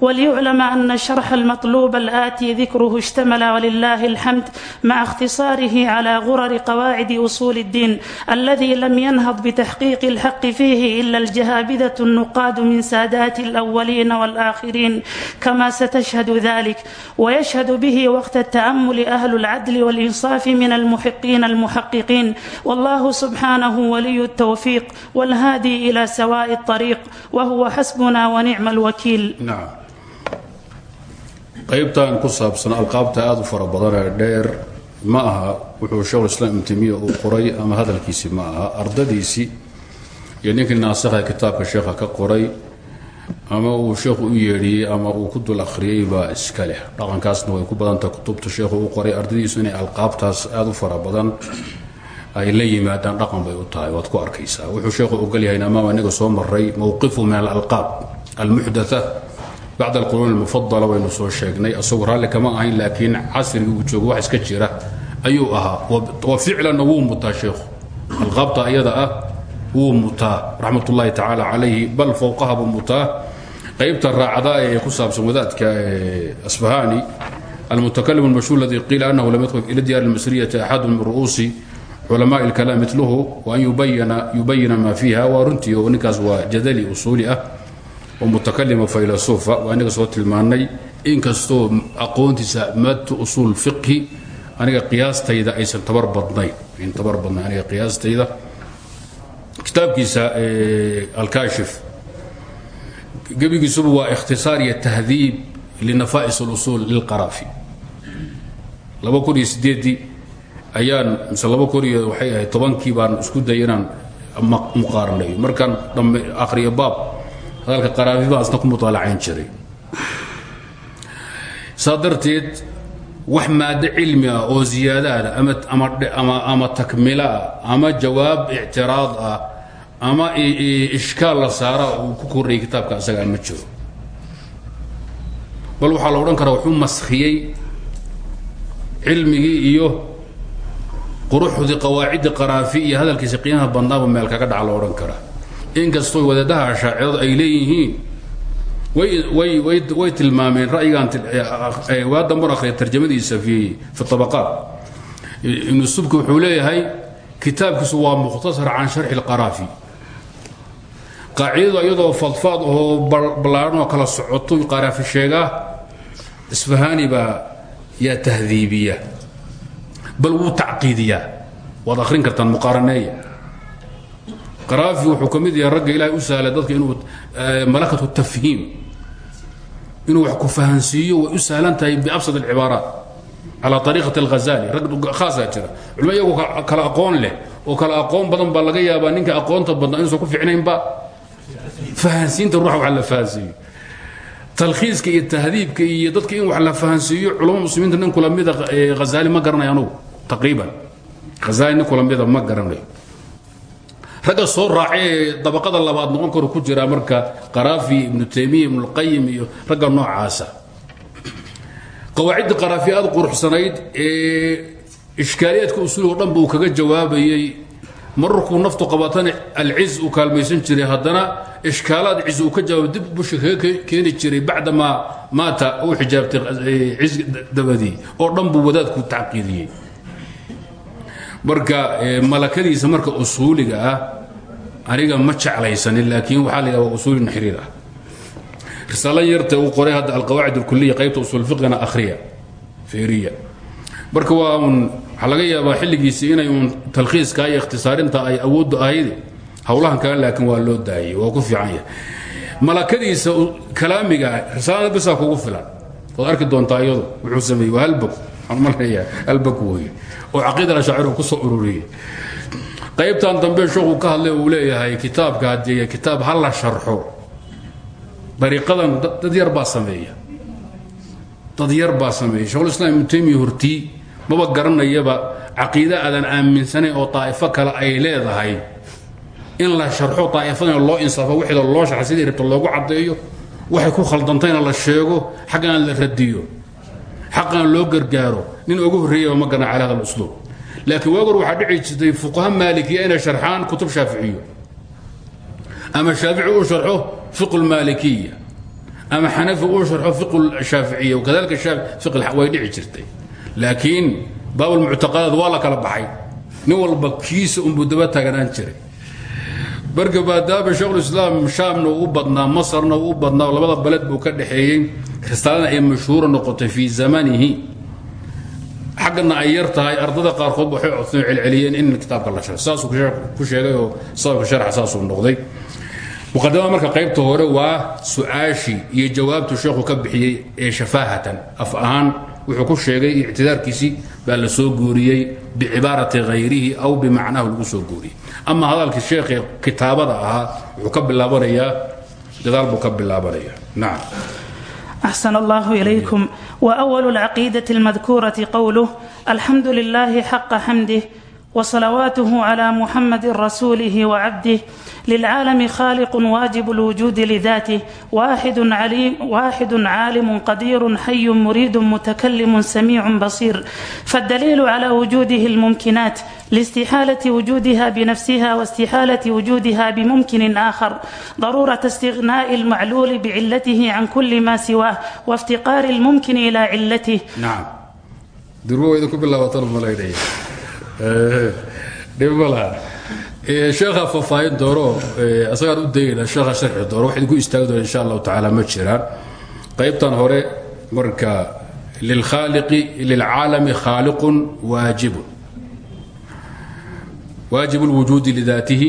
وليعلم أن الشرح المطلوب الآتي ذكره اشتمل ولله الحمد مع اختصاره على غرر قواعد أصول الدين الذي لم ينهض بتحقيق الحق فيه إلا الجهابذة النقاد من سادات الأولين والآخرين كما ستشهد ذلك ويشهد به وقت التأمل أهل العدل والإنصاف من المحقين المحققين والله سبحانه ولي التوفيق والهادي إلى سواء الطريق وهو حسبنا ونعم الوكيل نعم qaybtan ku saabsan alqaabta aada u fara badanee dheer ma aha wuxuu sheekhu islaam ibn timiya uu qoray ama hadalkiisi ma aha ardadiisii iyo ninkii naasakha kitaabka sheekha ka qoray ama uu sheekhu u yeedhiyey ama uu ku dul akhriyey baa iska leh. Dhaqankaasna way ku badantaha kutubta sheekhu u qoray ardadiisu inay alqaabtaas aada u fara badan ay la yimaadaan dhaqan bay u tahay waad ku arkaysaa. Wuxuu sheekhu ogolyahay amaam inaga soo maray mowqifu min alalqaab almuxdatha bacd alquruun almufadala waynu soo sheegnay asagoo raalli kama ahayn laakiin casrigii uu joogo wax iska jira ayuu ahaa wa ficlanna wuu mutaa sheekhu alqabta iyada ah wuu mutaa raxmat ullaahi tacaala calayhi bal fowqaha buu mutaa qaybta raacda ee ku saabsan wadaadka asfahani almutakalim almashhuur aladi qiila anahu lam yadkhul ila diyaar almasriyati axadu min ru'uusi culamaء اlkalaam miluhu waan yubayina ma fiiha waa runtii oo ninkaas waa jadali usuuli ah oo mutakalima faylasufa waa soo tilmaanay inkastoo aqoontiisa madtu usuul fiqhi aniga qiyaastayda aysan tabar badnayn tabar badnayn aniga qiyaastayda kitaabkiisa alkashif gebigiisuba waa ikhtisaar iyo tahdiib linafa'is اlusul lilqarafi laba kun iyo sideedii ayaan mise laba kun iyo waxay ahayd tobankii baan isku dayay inaan markaan dhamme akhriyo baab hadalka qaraafi baan isna ku mutaalacayn jiray. Saa darteed wax maaddo cilmi ah oo ziyaadaada ama ama takmila ah ama jawaab ictiraad ah ama ishkaal la saara uu ku korrayay kitaabka asagaa ma jiro. Bal waxaa la odhan karaa wuxuu maskhiyey cilmigii iyo quruxdii qawaaciddi qaraafi iyo hadalkiisa qiimaha badnaaba meel kaga dhaca la odhan karaa inkastoo wadaadaha ashaaciradu ay leeyihiin way tilmaameen ra'yigaan waa damban akhriya tarjamadiisa fi abaqaat ibnu subki wuxuu leeyahay kitaabkiisu waa mukhtasar can sharxi lqaraafi qaacidadu iyadoo fadfaad oo ballaaran oo kala socoto qaraafi sheegaa isfahani baa yaa tahdiibiya. Bal wuu tacqiidiyaa. Waad akhrin kartaan muqaaraneeya qaraafi wuxuu ka mid yahay ragga ilaahay u sahlay dadka inuu malakatu tafhiim inuu wax ku fahansiiyo way u sahlan tahay biabsad alcibaaraat calaa ariiqati alghazali. Rag khaasaa jira. Culimo iyagoo kala aqoon leh oo kala aqoon badan baa laga yaabaa ninka aqoonta badnaa inuusan ku ficnaynba fahansiinta ruuxa wax la fahansiiyo. Talkhiiska iyo tahdiibka iyo dadka in wax la fahansiiyo culamo muslimiinta nin kula mida hazali ma garanayo anugu taqriiban. Hazali nin kula mida ma garanayo ragga soo raacay ee dabaqada labaad noqon karo ku jira marka qaraafi ibnu taymiya ibnulqayim iyo ragga noocaasa. Qawaacidda qaraafi aad quruxsanayd ee ishkaaliyaadka usuuligo dhan buu kaga jawaabayey. Mararkuu naftu qabatana alciz uu kaalmaysan jiray. Haddana ishkaalaad ciz uu ka jawaab dib busha kaga keeni jiray bacdamaa maata uu xijaabtay ciz dabadii oo dhan buu wadaadku tacqiidiyey marka malakadiisa marka usuuliga ah aniga ma jeclaysanin laakiin waxaa la yidhaha usuuli naxriir ah. Risaalo yarta uu qoray hadda alqawaacid alkuliya qaybta usul fiqina akhriya feeriya. Marka waa uun waxaa laga yaabaa xilligiisii inay uun talkhiiska iyo ikhtisaarinta ay awooddu ahayd howlahan kale laakiin waa loo daayey waa ku fiican yahay. Malakadiisa kalaamiga risaalada bisaa kugu filan. Waad arki doontaa iyadu wuxuu sameeyey waa halbog. Waxaan maleeyahay halbog weeye. Oo caqiida ashaacir ku soo ururiyey qaybtan dambe sheekhu ka hadlay uu leeyahay kitaabka haddii kitaab ha la sharxo. Dariiqadan dad yar baa sameeya. Dad yar baa sameeya. Shekhulislaam ibnu taymiya hortii maba garanayaba caqiide aadan aaminsanayn oo daa'ifo kale ay leedahay. In la sharxo daa'ifadan loo insaafo wixida loo sharxa sidii rabta loogu caddeeyo waxay ku khaldantayna la sheego xaggana la radiyo xaqana loo gargaaro. Nin ugu horreeyaba ma garan cala hada usluub laakiin waagor waxaa dhici jirtay fuqaha maalikiya inay sharxaan kutub shaaficiyo ama shaafici uu sharxo fiqu lmaalikiya ama xanafi uu sharxo fiqu shaaficiya wakadalika fiq way dhici jirtay. Laakiin baabulmuctaqadaad waa la kala baxay. Nin walba kiisa unbuu daba taaganaan jiray. Marka maadaama shekhulislaam shaamna uu badnaa masarna uu badnaa labada baled buu ka dhexeeyey risaalana ay mashhuura noqotay fii zamanihi xaggana ay yar tahay ardada qaarkood waxay codsano celceliyeen in kitaabka la sharo saasuu ku sheegay oo sababka sharxa saasuu noqday. Muqadamada marka qaybta hore waa su'aashii iyo jawaabtu sheekhu ka bixiyey ee shafaahatan. Af ahaan wuxuu ku sheegay ictidaarkiisii baa la soo guuriyey bicibaarati hayrihi aw bimacnaahu lagu soo guuriyey. Ama hadalkii sheekhee kitaabada ahaa wuxuu ka bilaabanayaa gadaal buu ka bilaabanaya nacam axsan allahu ilaykum. وأول العقيدة المذكورة قوله الحمد لله حق حمده وصلواته على محمد رسوله وعبده للعالم خالق واجب الوجود لذاته واحد عليم واحد عالم قدير حي مريد متكلم سميع بصير فالدليل على وجوده الممكنات لاستحالة وجودها بنفسها واستحالة وجودها بممكن آخر ضرورة استغناء المعلول بعلته عن كل ما سواه وافتقار الممكن إلى علته نعم durbo idinku bilaabataan malaynaya dhib ma laha sheekha faahfaahin doono isagaan u dayaynaa sheekha sharxi doono waxaan ku istaagi doona insha allahu tacaala ma jiraan qaybtan hore marka lilkhaaliqi lilcaalami khaaliqun waajibun. Waajib اlwujuudi lidaatihi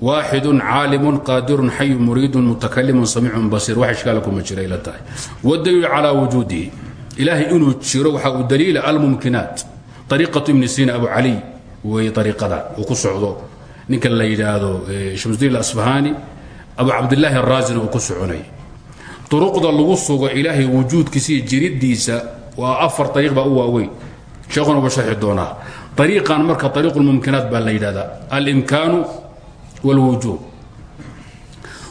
waaxidun caalimun qaadirun xayun muriidun mutakalimun samiicun basiir. Wax ishkaala kuma jira ila tahay. Wاdaliilu calaa wujuudihi ilaahay inuu jiro waxaa u daliila almumkinaat ariiqatu ibni siina abu cali weeye ariiqada uu ku socdo ninka la yidhaahdo shamsudin asfahani abu cabdilaahi araasina uu ku soconay uruqda lagu sugo ilaahay wujuudkiisa jiridiisa waa afar ariiq baa u waaweyn sheekhuna uba sharxi doonaa ariiqan marka ariiqu lmumkinaat baa la yidhahdaa alimkaanu wاlwujuub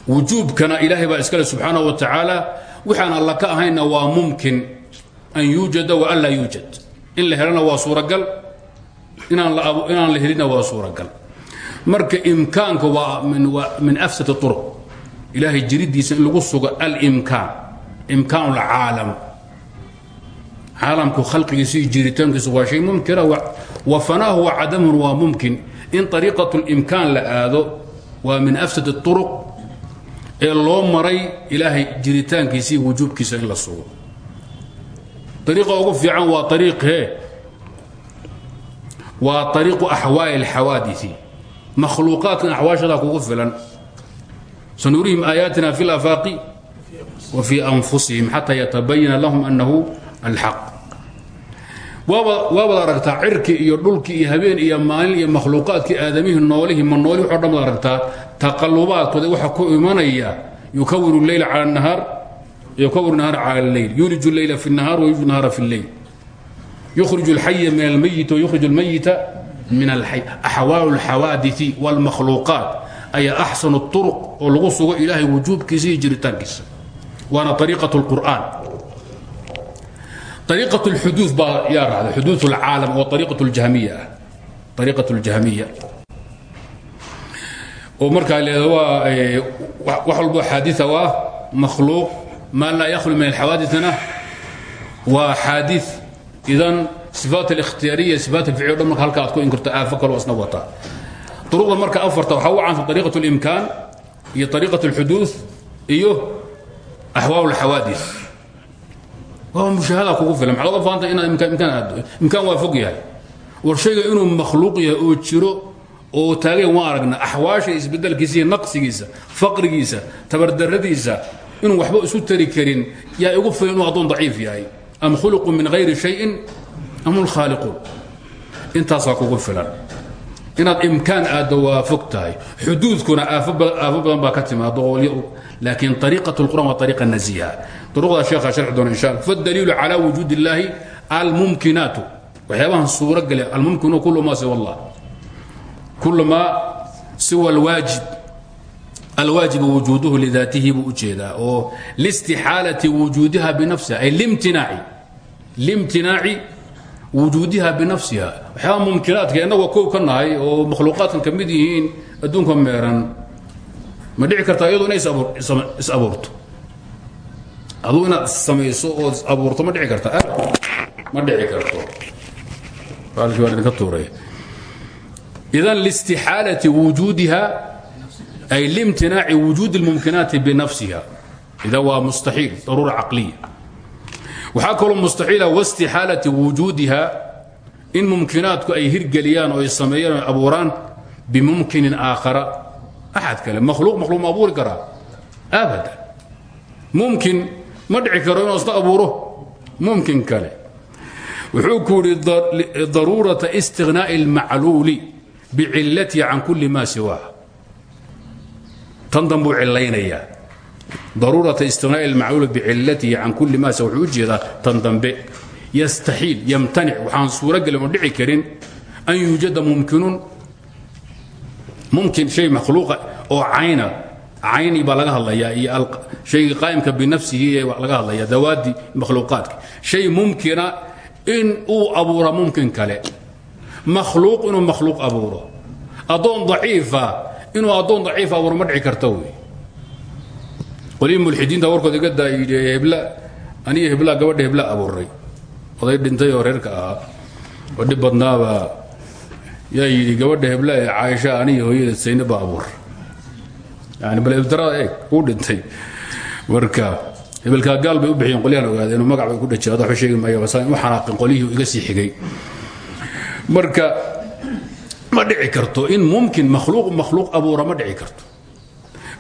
wujuubkana ilaahay baa iskale subxaana wa tacaala waxaan alla ka ahayna waa mumkin an yuujada wa an laa yuujad in la helana waa suuragal inaan la helina waa suuragal marka imkaanka waa min afsad uruq ilaahay jiridiisa in lagu sugo alimkaan imkaan اlcaalam caalamku khalqigiisa iyo jiritaankiisa waa shay mumkina wa fanaahu wa cadamuhu waa mumkin in ariiqat اlimkaan la aado waa min afsad اuruq ee loo maray ilaahay jiritaankiisa iyo wujuubkiisa in la sugo ariiqa ugu fiican waa ariiqhe waa ariiqu axwaali اlxawaadii makhluuqaadkan axwaashadaa kugu filan sanurihim aayaatina fi اlafaaqi wa fii anfusihim xataa yatabayana lahum anahu alxaq waabaad aragtaa cirki iyo dhulki iyo habeen iyo maalin iyo makhluuqaadkii aadamihii noolihii ma nooli waxo dhan baad aragtaa waxa ku imanaya yukawiru leyla cala nahaar yukawiru nahaar cala اleyl yuliju leyla fi الnahaar wayuliju nahaara fi اlleyl yukhriju اlxaya min almayit wayukhriju اlmayita min alxay axwaalu اlxawaadiثi wاlmakhluuqaat ayaa axsanu اطuruq oo lagu sugo ilaahay wujuubkiisa iyo jiritaankiisa waana ariiqaة اlqur'an ariiqaة اlxuduud baa yaa raacda xuduud اlcaalam oo ariiqaة اljahmiya ah ariiqaة اljahmiya oo markaa leeda waa wax walbo xaadia waa makhluuq maa laa yakhlu min alxawaadiثna waa xaadi idan sifaat اlاkhtiyaariya sifaat اlficil o dhan marka halka aad ku inkirto aafo kaloo isna wata duruqda marka afarta waxaa u caansan ariiqaة اlimkaan iyo ariiqaة اlxuduud iyo axwaal اlxawaadi waa mushahada kugu filan maxaad oga faanta inaad imkaan aado imkaan waa fog yahay war shayga inuu makhluuq yahay oo jiro oo taageen waan aragna axwaasha isbedelkiisa iyo naqsigiisa faqrigiisa tabardaradiisa inuu waxba isu tari karin. Yaa igu filan inuu addoon daciif yahay. Am khuliqu min hayri shayin am hum lkhaaliquun intaasaa kugu filan. Inaad imkaan aaddo waa fog tahay. Xuduudkuna aafo badan baa ka timaada laakiin ariiqat lqur'an waa ariiqa naziha. Duruqdaa sheekha sharci doona insha alla fadaliilu calaa wujuud illaahi almumkinaatu. Waxyaabahan suuro gale almumkinu kullu maa siwa allah. Kullu maa siwa alwaajib alwaajibu wujuuduhu lidaatihi buu u jeedaa oo listixaalati wujuudiha binafsiha ay limtinaaci wujuudiha binafsiha waxyaaba mumkinaadka innagoo kow ka nahay oo makhluuqaadkan ka mid yihiin adduunka meeran ma dhici kartaa iyadu inay is abuurto aduu inaad samayso oo is abuurto ma dhici karta ma dhici karto waan idinka tuuray idan liistixaalati wujuudiha ay limtinaaci wujuud اlmumkinaati binafsiha. Ida waa mustaxiil daruura caqliya. Waxaa kaloo mustaxiila wastixaalati wujuudiha in mumkinaadku ay hirgeliyaan oo ay sameeyaan o abuuraan bimumkinin aakhara. Axad kale makhluuq makhluuq ma abuuri karaa. Abada mumkin ma dhici karo inuu isna abuuro. Mumkin kale. Wuxuu ku yidhi daruurata istiqhnaa'i اlmacluuli bicilatihi can kulli maa siwaaha tan danbuu cilaynayaa daruurata istighnaaءi اlmacluuli bicillatihi can kuli ma siwa wuxuu u jeedaa tan dambe yastaxiil yamtanic waxaan dhici karin an yuujada mumkinun mumkin shay makhluuqa oo cayna cayni baa laga hadlayaa iyo shaygii qaa'imka binafsihi laga hadlaya dawaadii makhluuqaadka. Shay mumkina in uu abuura mumkin kale. Makhluuq inuu makhluuq abuuro. Addoon inuu addoon daciif abuuro ma dhici karta wey qolihii mulxidiinta warkooda iga daa yidhi hebla aniga heblaa gabadha hebla abuuray oday dhintay oo reerka ahaa. Oo dhib badnaabaa yaa yidhi gabadha hebla ee caaisha aniga hooyada sayne baa abuuray yani bal ibtirada eeg uu dhintay. Marka hebelkaa gaal bay u bixiyeen qolyahan ogaadeen oo magac bay ku dhajeen waxba sheegi maayo basaan u xanaaqin qolyihii iga sii xigay. Marka ma dhici karto in mumkin makhluuq makhluuq abuura ma dhici karto.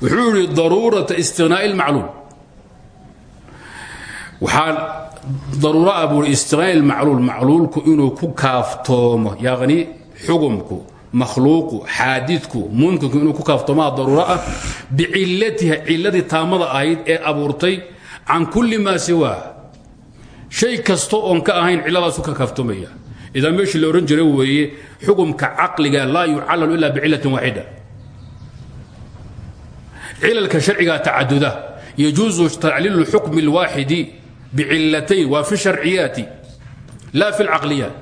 Wuxuu yidhi daruurata istinaa'i lmacluum waxaa daruuro abuuray istinaa'i lmacluul macluulku inuu ku kaaftoomo yaqni xugumku makhluuqu xaadidku mumkinku inuu ku kaaftoomaa daruuro ah bicilatiha taamada ahayd ee abuurtay can kulli maa siwaa. Shay kasta oon ka ahayn ciladaasu ka kaaftoomaya idaa meeshii la odhan jiray weeye xukumka caqliga laa yucallalu ila bicilatin waaxida cilalka sharcigaa tacaduda yajuusu tacliilu xukmi اlwaaxidi bicilatayn waa fi sharciyaati la fi اlcaqliyaat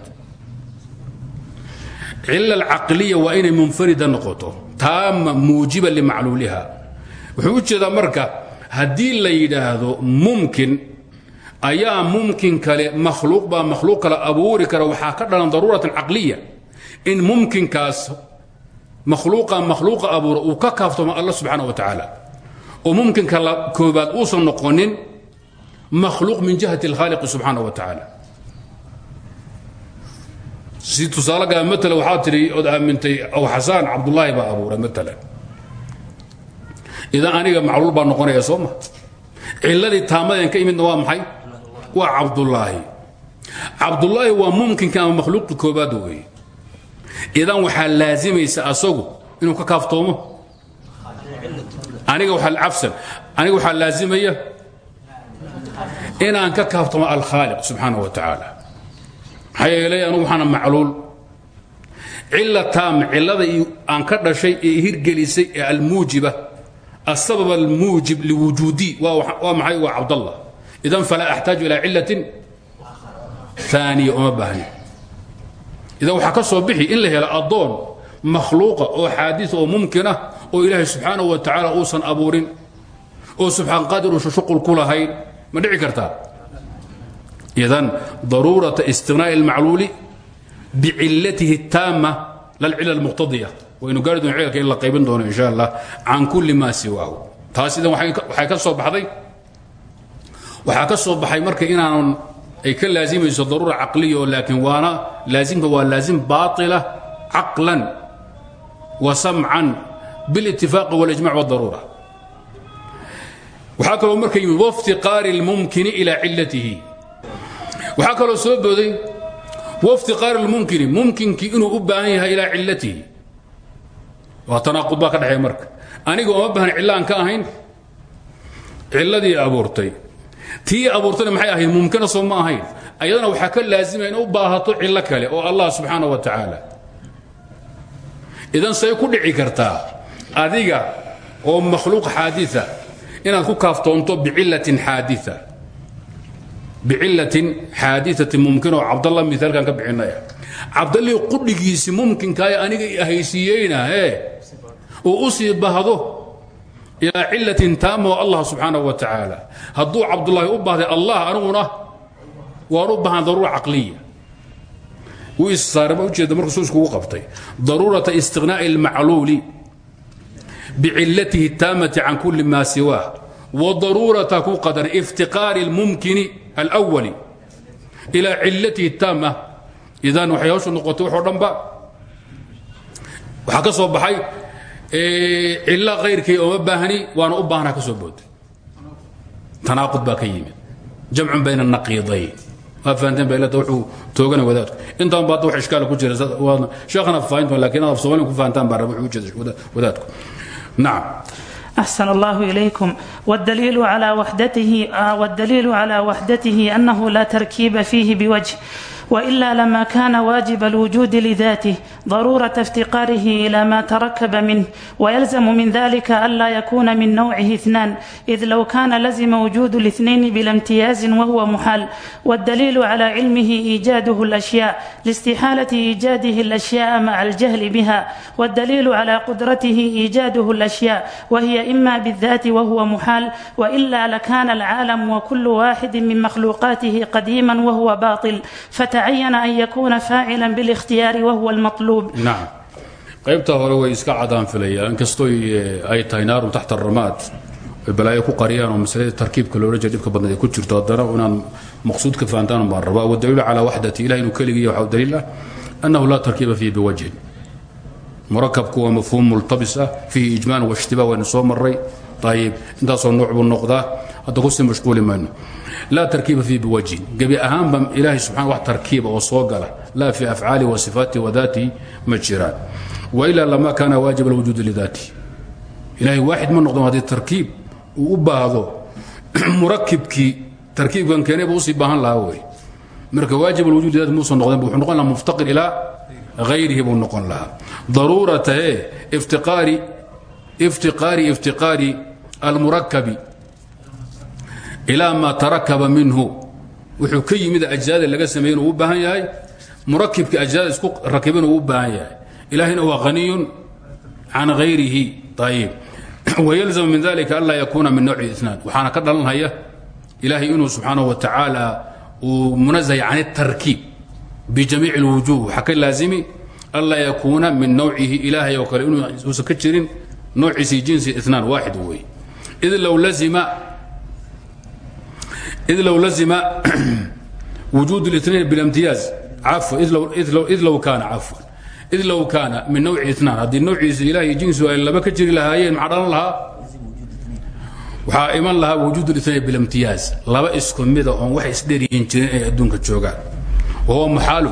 cila alcaqliya waa inay munfarida noqoto taama muujiba limacluuliha. Wuxuu u jeedaa marka haddii la yidhaahdo mumkin ayaa mumkin kale makhluuq baa makhluuq kale abuuri kara. Waxaa ka dhalan daruuratan caqliya. In mumkinkaas makhluuqa makhluuqa abuura uu ka kaaftoomo alla subxaana wa tacaala oo mumkinka koobaad uusan noqonin makhluuq min jihati alkhaaliqi subxaana wa tacaala si tusaalagaa maala waxaa tidhi ood aamintay aw xasaan cabdullaahi baa abuuray maalan idan aniga macluul baa noqonaya soo ma? Ciladii taamadeen ka imidna waa maxay waa cabdullaahi. Cabdullaahi waa mumkinka ama makhluuqi koobaad weeye. Idan waxaa laazimaysa asagu inuu ka kaaftoomo. Aniga waaa cafsan aniga waxaa laazimaya inaan ka kaaftoomo alkhaaliq subxaana wa tacaala maxaa yeelay anugu waxaana macluul. Cila taam cilada aan ka dhashay ee hirgelisay ee almuujiba asabab almuujib liwujuudi waa maxay? Waa cabdallah idan falaa axtaaju ilaa cilatin aaniya uma baahni idan waxaa ka bixi in la helo addoon makhluuqa oo xaadis oo mumkinah oo ilaahay subxaanahu wa tacaala uusan abuurin oo subxaan qadir uusan shuqul ku ma dhici kartaa? Idan daruurata istinaa'i almacluuli bicilatihi اtaama lalcila almuqtadiya waynu gaari doon cilalka in la qaybin doono insha allah can kulli maa siwaahu. Taas idan waxay ka soo baxday waxaa ka soo baxay marka inaanan ay ka laazimayso daruura caqliya oo laakiin waana laazimka waa laazim baaطila caqlan wa samcan biاlitifaaqi واlijmac wاdaruura waxaa kaloo marka yimid waftiqaari اlmumkini ilaa cilatihi waxaa kaloo soo booday waftiqaari اlmumkini mumkinkii inuu u baahan yahay ilaa cilatihi waa tanaaqud baa ka dhexeeya marka aniga oma bahan cilo aan ka ahayn ciladii abuurtay tii abuurtayna maxay ahayd? Mumkina soo ma ahayn. Ayadana waxaa ka laazimaya in u baahato cillo kale oo allah subxaana wa tacaala idan say ku dhici kartaa adiga oo makhluuq xaadia inaad ku kaaftoonto bicilatin xaadia bicilatin xaadiatin mumkin oo cabdalla miaalkan ka bixinaya. Cabdallii qudhigiisi mumkinkaayo aniga ahaysiiyeyna ee uu u sii bahdo ilaa cilatin taamo allah subxaanahu wa tacaala. Hadduu cabdulaahi u allah aniguna waan u baahan daruura caqliya. Wuu ujeeda markuu suuskuugu qabtay. Daruurata istiqnaa'i almacluuli bicillatihi taamati can kulli maa siwaah wa daruurata ku qadar iftiqaari almumkini alawali ilaa cillatihi taama idan waxay hawshu noqotay waxoo dhanba waxaa ka soo baxay cilo kayrkay ooma baahni waana u baahnaa ka soo booday tanaaqud baa ka yimid jamcun bayna naqiidayn waa fahanteen baylada wuxuu toogana wadaadku intaan baad wax ishkaal ku jira sheekhana faahinta laakiin aad af soomaaliya ku fahantaan baa raba wuxuu ujeeda wadaadku nacam أحسن الله إليكم والدليل على وحدته والدليل على وحدته أنه لا تركيب فيه بوجه والا لما كان واجب الوجود لذاته ضروره افتقاره الى ما تركب منه ويلزم من ذلك الا يكون من نوعه اثنان اذ لو كان لزم وجود الاثنين بلا امتياز وهو محال والدليل على علمه ايجاده الاشياء لاستحاله ايجاده الاشياء مع الجهل بها والدليل على قدرته ايجاده الاشياء وهي اما بالذات وهو محال والا لكان العالم وكل واحد من مخلوقاته قديما وهو باطل فتعين ان يكون فاعلا بالاختيار وهو المطلوب nacam qaybta hore way iska cadaan filaya inkastoo ay tahay naaru taxta aramaad ay balaayo ku qariyaan oo masalada tarkiibka loola jeeda dhibka badnayd ay ku jirto haddana inaan maqsuudka fahantaan baan rabaa wadaliilu calaa waxdati ilahi inuu keligiiya waxaa daliil ah annahu laa tarkiiba fiihi biwajhin murakabku waa mafhuum multabis ah fiihi ijmaal waishtiba waynu soo maray ayib intaasoo nooc buu noqdaa hadda ku sii mashquuli mayno laa tarkiiba fiihi biwajhin. Gebi ahaanba ilaahay subxana wax tarkiiba oo soo gala laa fi afcaalihi wa sifaatihi wa daatihi ma jiraan. Wailaa lama kaana waajib alwujuudi lidaatihi ilahay waaxid ma noqdo haddii tarkiib uu u baahdo murakibkii tarkiibkan keenay buu u sii baahan lahaa wey marka waajib alwujuud lidaati muusan noqdeen wuxuu noqon lahaa muftaqir ilaa غayrihi buu noqon lahaa. Daruuratae iftiqaari iftiqaari iftiqaari almurakabi ilaa maa tarakaba minhu wuxuu ka yimid ajzaada laga sameeye inuu u baahan yahay murakibka ajzaada isku rakibin uu u baahan yahay ilahina waa haniyun can hayrihi ayib wayalzamu min dalika anlaa yakuuna min nawci inaan waxaana ka dhalanhaya ilahay inuu subxaanaه wa tacaala uu munazahay can اtarkiib bijamiic اlwujuh waxaa ka laazimi anlaa yakuuna min nawcihi ilaahay oo kale inuusan ka jirin noociisii jinsi inaan waaxid wey id low lazima id low lazima wujuud الاثنين بالامتياز عفوا إذ لو, إذ لو, إذ لو كان عفوا إذ لو كان من نوع اثنان هذه نوعيس إلهي جنسه أن لما كجري لهايين محران لها waxaa iman lahaa wujuud الاثنين بالامتياز laba isku mida oon wax isdheryihin jirin ay adduunka joogaan wahuwa muxaalu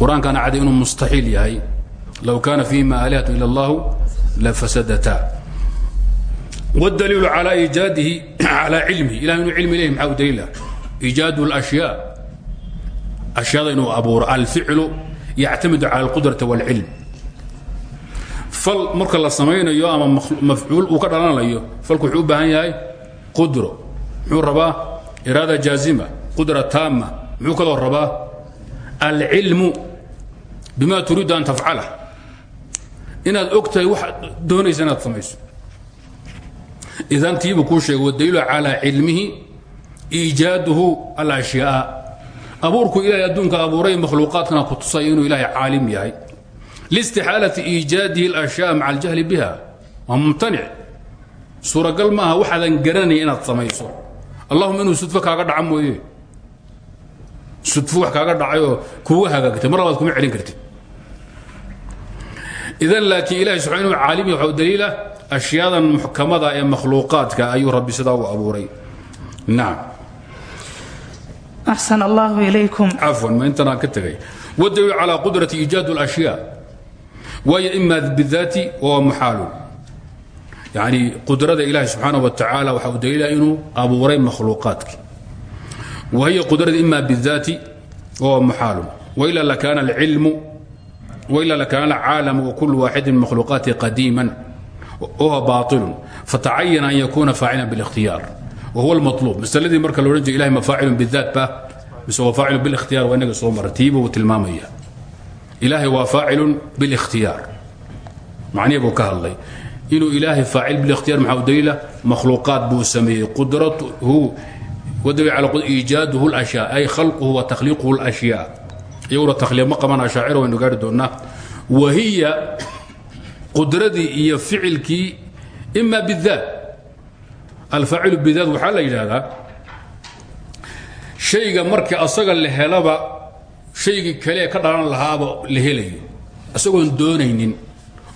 qur-aankana caday inuu mustaxiil yahay low kaana فيهima آلهة إلا الله لفسدتا والدليل على إيجاده على علمه إله إنه علم إليه محاو دليله إيجاد الأشياء أشياء إنه أبور الفعل يعتمد على القدرة والعلم فل مرك الله سمين يو أما مفعول وكرر ليه فلك حب هاي قدرة محو رباه إرادة جازمة قدرة تامة محو كذا رباه العلم بما تريد أن تفعله إن أكتي واحد دون سنة سميس idan tiibuu kuu sheegay wadayilu calaa cilmihi iijaaduhu alashyaa. Abuurku ilahay adduunka abuuray makhluuqaadkana ku tusay inuu ilaahay caalim yahay. Liistixaalati iijaadihi alashyaa maca aljahli biha. Waa mumtanic. Suuragal ma aha waxaadan garanay inaad samayso. Allahuma inuu sudfo kaaga dhaca mooye. Kaaga dhacayoo kuuga hagaagtay. Mar kuma celin kartid idan laakiin ilahi subxaanahu caalimi waxau daliila ah, ashyaadan muxkamada ee makhluuqaadka ayuu rabbi sidaa u abuuray. Nacam axsan allahu ilaykum. Cafwan ma intanaan ka tegay. Wadalil calaa qudrati iijaad alashyaa waayo ima bidaati wawa muxaalun. Yacnii qudrada ilaahi subxaana wa tacaala waxa uu daliila ah abuuray makhluuqaadki wahiya qudrada ima bidaati wawa muxaalun. Wailaa lakaana alcilmu وإلا لكان العالم وكل واحد من مخلوقاته قديما وهو باطل فتعين أن يكون فاعلا بالاختيار وهو المطلوب بس الذي مركز لو رجع إلهي مفاعل بالذات با بس هو فاعل بالاختيار وإنك سوى مرتيبه وتلمامية إلهي هو فاعل بالاختيار معني أبو كهالله إنه إلهي فاعل بالاختيار مع دليله مخلوقات بو سميه قدرته ودليل على قدر إيجاده الأشياء أي خلقه iyaguna takhliya ma qabaan ashaacira waynu gaari doonnaa. Wa hiya qudradii iyo ficilkii ima bidaat alfaacilu bidaat waxaa la yidhaahdaa shayga marka asaga la helaba shaygii kalee ka dhalan lahaaba la helayo. Isagoon doonaynin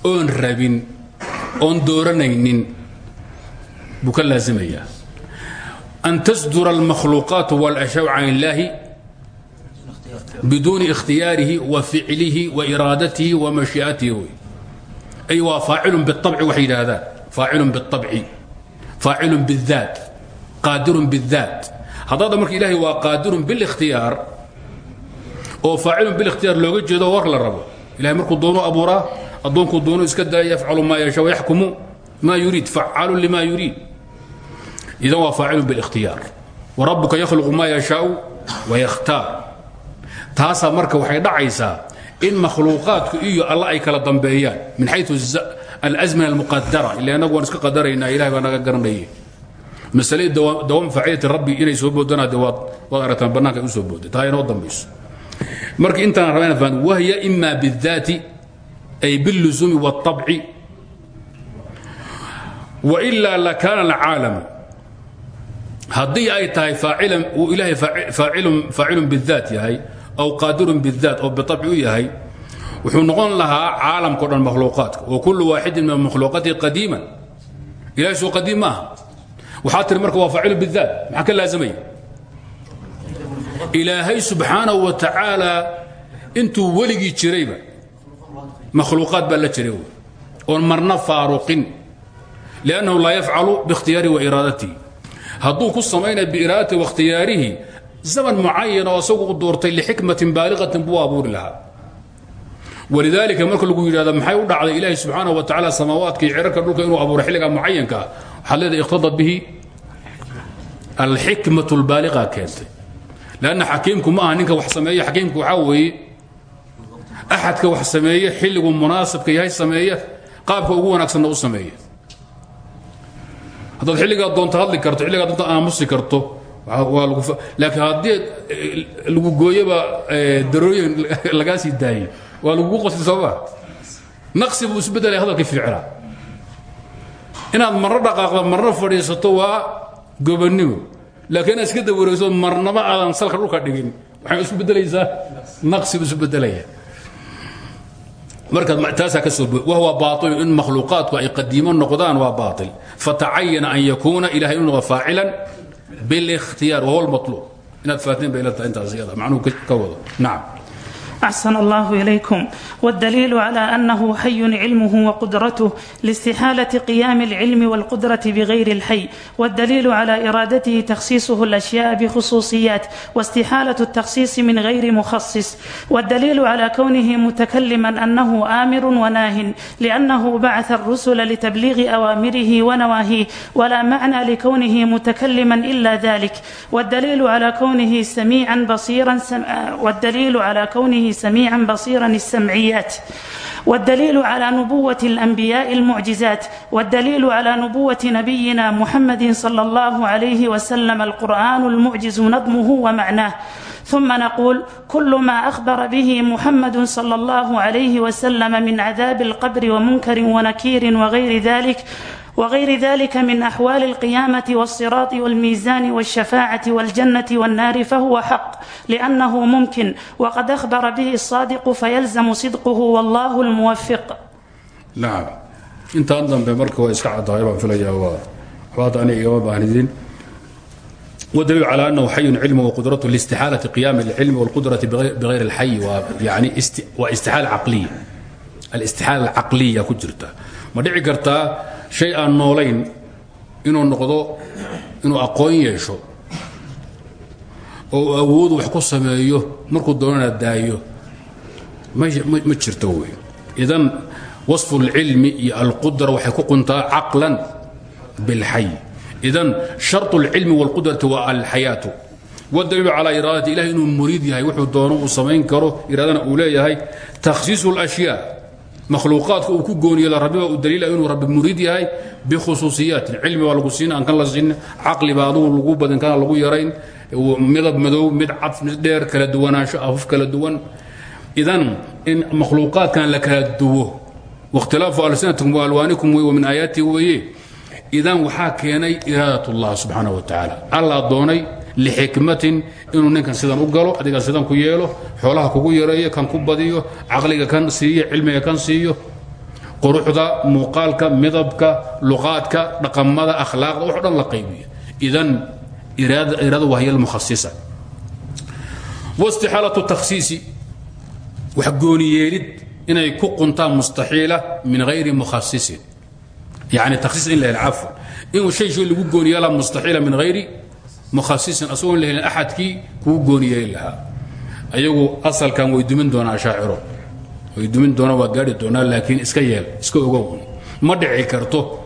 oon rabin oon dooranaynin buu ka an tasdura almakhluuqaat wاlashyaa can illaahi biduuni ikhtiyaarihi wa ficlihi wa iraadatihi wa mashii'atihi wey ay waa faacilun biabci waxay yidhaahdaan faacilun biabci فاacل بالذات قاadر بالذات haddaada marka ilahay waa qاadر بالاkhتiياar oo faacilun bilikhtiyaar looga jeedo war la rabo ilahay markuu doono abuuraa addoonkuu doono iska daaya yafcalu maa yashaa wayaxkumu maa yuriid facaalun lima yuriid idan waa faacilun bilikhtiyaar warabuka yakhluqu maa yashaau wayakhtaar taasaa marka waxay dhacaysaa in makhluuqaadku iyo alla ay kala dambeeyaan min xayu alazmina almuqadara ila inagu waan iska qadaraynaa ilahay baa naga garanaya masalada dawaam faacilati rabbi inay soo boodana de waad waad aragtaan bannaanka ay u soo booday taa inoo dambayso marka intaan rabaa inaan fahmo wahya ima biاdaati ay biاllusuumi wاlطabci wailaa lakaana alcaalamu haddii ay tahay aacilan uu ilaahay faacilun biاdaat yahay aw qaadirun biاdaat oo biطabci u yahay wuxuu noqon lahaa caalamkao dhan makhluuqaadka wa kullu waaxidin min makhluuqaatihi qadiiman ilahay soo qadiim maaha waxaa tiri marka waa faacilu bidaat maxaa ka laazamaya ilaahay subxaanahu wa tacaala intuu weligii jirayba makhluuqaad baa la jiray oon marna faaruqin liannahu laa yafcalu biikhtiyaarihi wa iraadatihi hadduu ku samaynaya biiraadatihi waاkhtiyaarihi zaman mucayan oo isagu u doortay lixikmatin baaliqatin buu abuuri lahaa walidaalika marka lagu yidhahda maxay u dhacday ilaahi subxaanahu wa tacala samaawaadka iyo cirarka dhulka inuu abuuray xilligaa mucayanka waxaad leedahay iqtadad bihi alxikmatu lbaaliqa keentay lanna xakiimku ma aha ninka wax sameeya xakiimku waxaa weeye axadka wax sameeye xilligu munaasabka yahay sameeya qaabka ugu wanaagsanna u sameeya haddaad xilligaa doonto hadli karto xilligaa doonto aamusi karto laakiin haddii lagu gooyoba darooyin lagaa sii daayey waa lagugu qosli sooma naqsi buu isbedelaya hadalkii fiicnaa inaad marno dhaqaaqdo marno fadhiisato waa gobonnimo laakiin iska dawareegso marnaba aadan salka dhulka dhigin. Waxay isu bedelaysaa naqsi marka taasaa ka soo wahwa baail in makhluuqaadku ay qadiimo noqdaan waa baail fatacayana an yakuuna ilahay inuu noqdo biاlاkhtiyaar wahuwa اlmaطluub inaad faatiin bay ilata intaas iyada macnuhu ka wado nacam axsan allah ilaykum waddaliilu cala annahu xayun cilmuhu waqudratuh liistixaalati qiyaami alcilmi walqudrati bigayri alxay waddaliilu cala iraadatihi takhsiisuhu alashyaaa bikhusuusiyaat واستحالة التخصيص من غير مخصص. والدليل على كونه متكلما أنه آمر وناه لأنه بعث الرسل لتبليغ أوامره ونواهيه ولا معنى لكونه متكلما إلا ذلك. والدليل على كونه سميعا بصيرا سم... والدليل على كونه سميعا بصيرا السمعيات والدليل على نبوة الأنبياء المعجزات والدليل على نبوة نبينا محمد صلى الله عليه وسلم القرآن المعجز نظمه ومعناه ثم نقول كل ما أخبر به محمد صلى الله عليه وسلم من عذاب القبر ومنكر ونكير وغير ذلك وغير ذلك من أحوال القيامة والصراط والميزان والشفاعة والجنة والنار فهو حق لأنه ممكن وقد أخبر به الصادق فيلزم صدقه والله الموفق نعم انت أيضا بمركة وإسكاع الضائرة في الأيام وهذا أنا إيوان باهندين ودليل على أنه حي علمه وقدرته لاستحالة قيام العلم والقدرة بغير الحي ويعني است... واستحالة عقلية الاستحالة العقلية كجرتها ما دعي كرتا shay aan noolayn inuu noqdo inuu aqoon yeesho oo awoodu wax ku sameeyo markuu doonana daayo ma jirto wey idan wasfu اlcilmi iyo alqudra waxay ku quntaa caqlan biاlxay idan sharط اlcilmi wاlqudrati waa alxayaatu wاdaliilu calى iraadati ilahi inuu muriid yahay wuxuu doono uu samayn karo iraadana uu leeyahay takhsiiص اlأshyaa makhluuqaadka uu ku gooniyo rabbiba uu daliila inuu rabbi muriid yahay bikhusuusiyaatin cilmi baa lagu siin aan kan la siin caqli baa lagu badin kana lagu yarayn. Midab madow mid cad mid dheer kala duwanaansho afaf kala duwan. Idan in makhluuqaadkan la kala duwo wakhtilaafu alsinatikum wa alwaanikum wey wa min aayaatihi weeye. Idan waxaa keenay iraadat ullah subxaanahu wa lixikmatin inuu ninkan sidan u galo adiga sidan ku yeelo xoolaha kugu yareeyo kan ku badiyo caqliga kan siiyo cilmiga kan siiyo quruxda muuqaalka midabka luqaadka dhaqamada akhlaaqda wax dhan la qaybiyo. Idan iraada wahya almukhasisa wastixaalatu takhsiisi. Wax gooniyeelid inay ku quntaan mustaxiila min hayri mukhasisin yani takhsiis in la hel cafwan. Inuu shay shay lagu gooniyeela mustaxiila min hayri mukhasisin asagoon la helin axadkii kuu gooni yeeli lahaa. Ayagu asalkan way dumin doonaa ashaaciro. Way dumin doona waa gaari doonaa laakiin iska yeel iska ogow ma dhici karto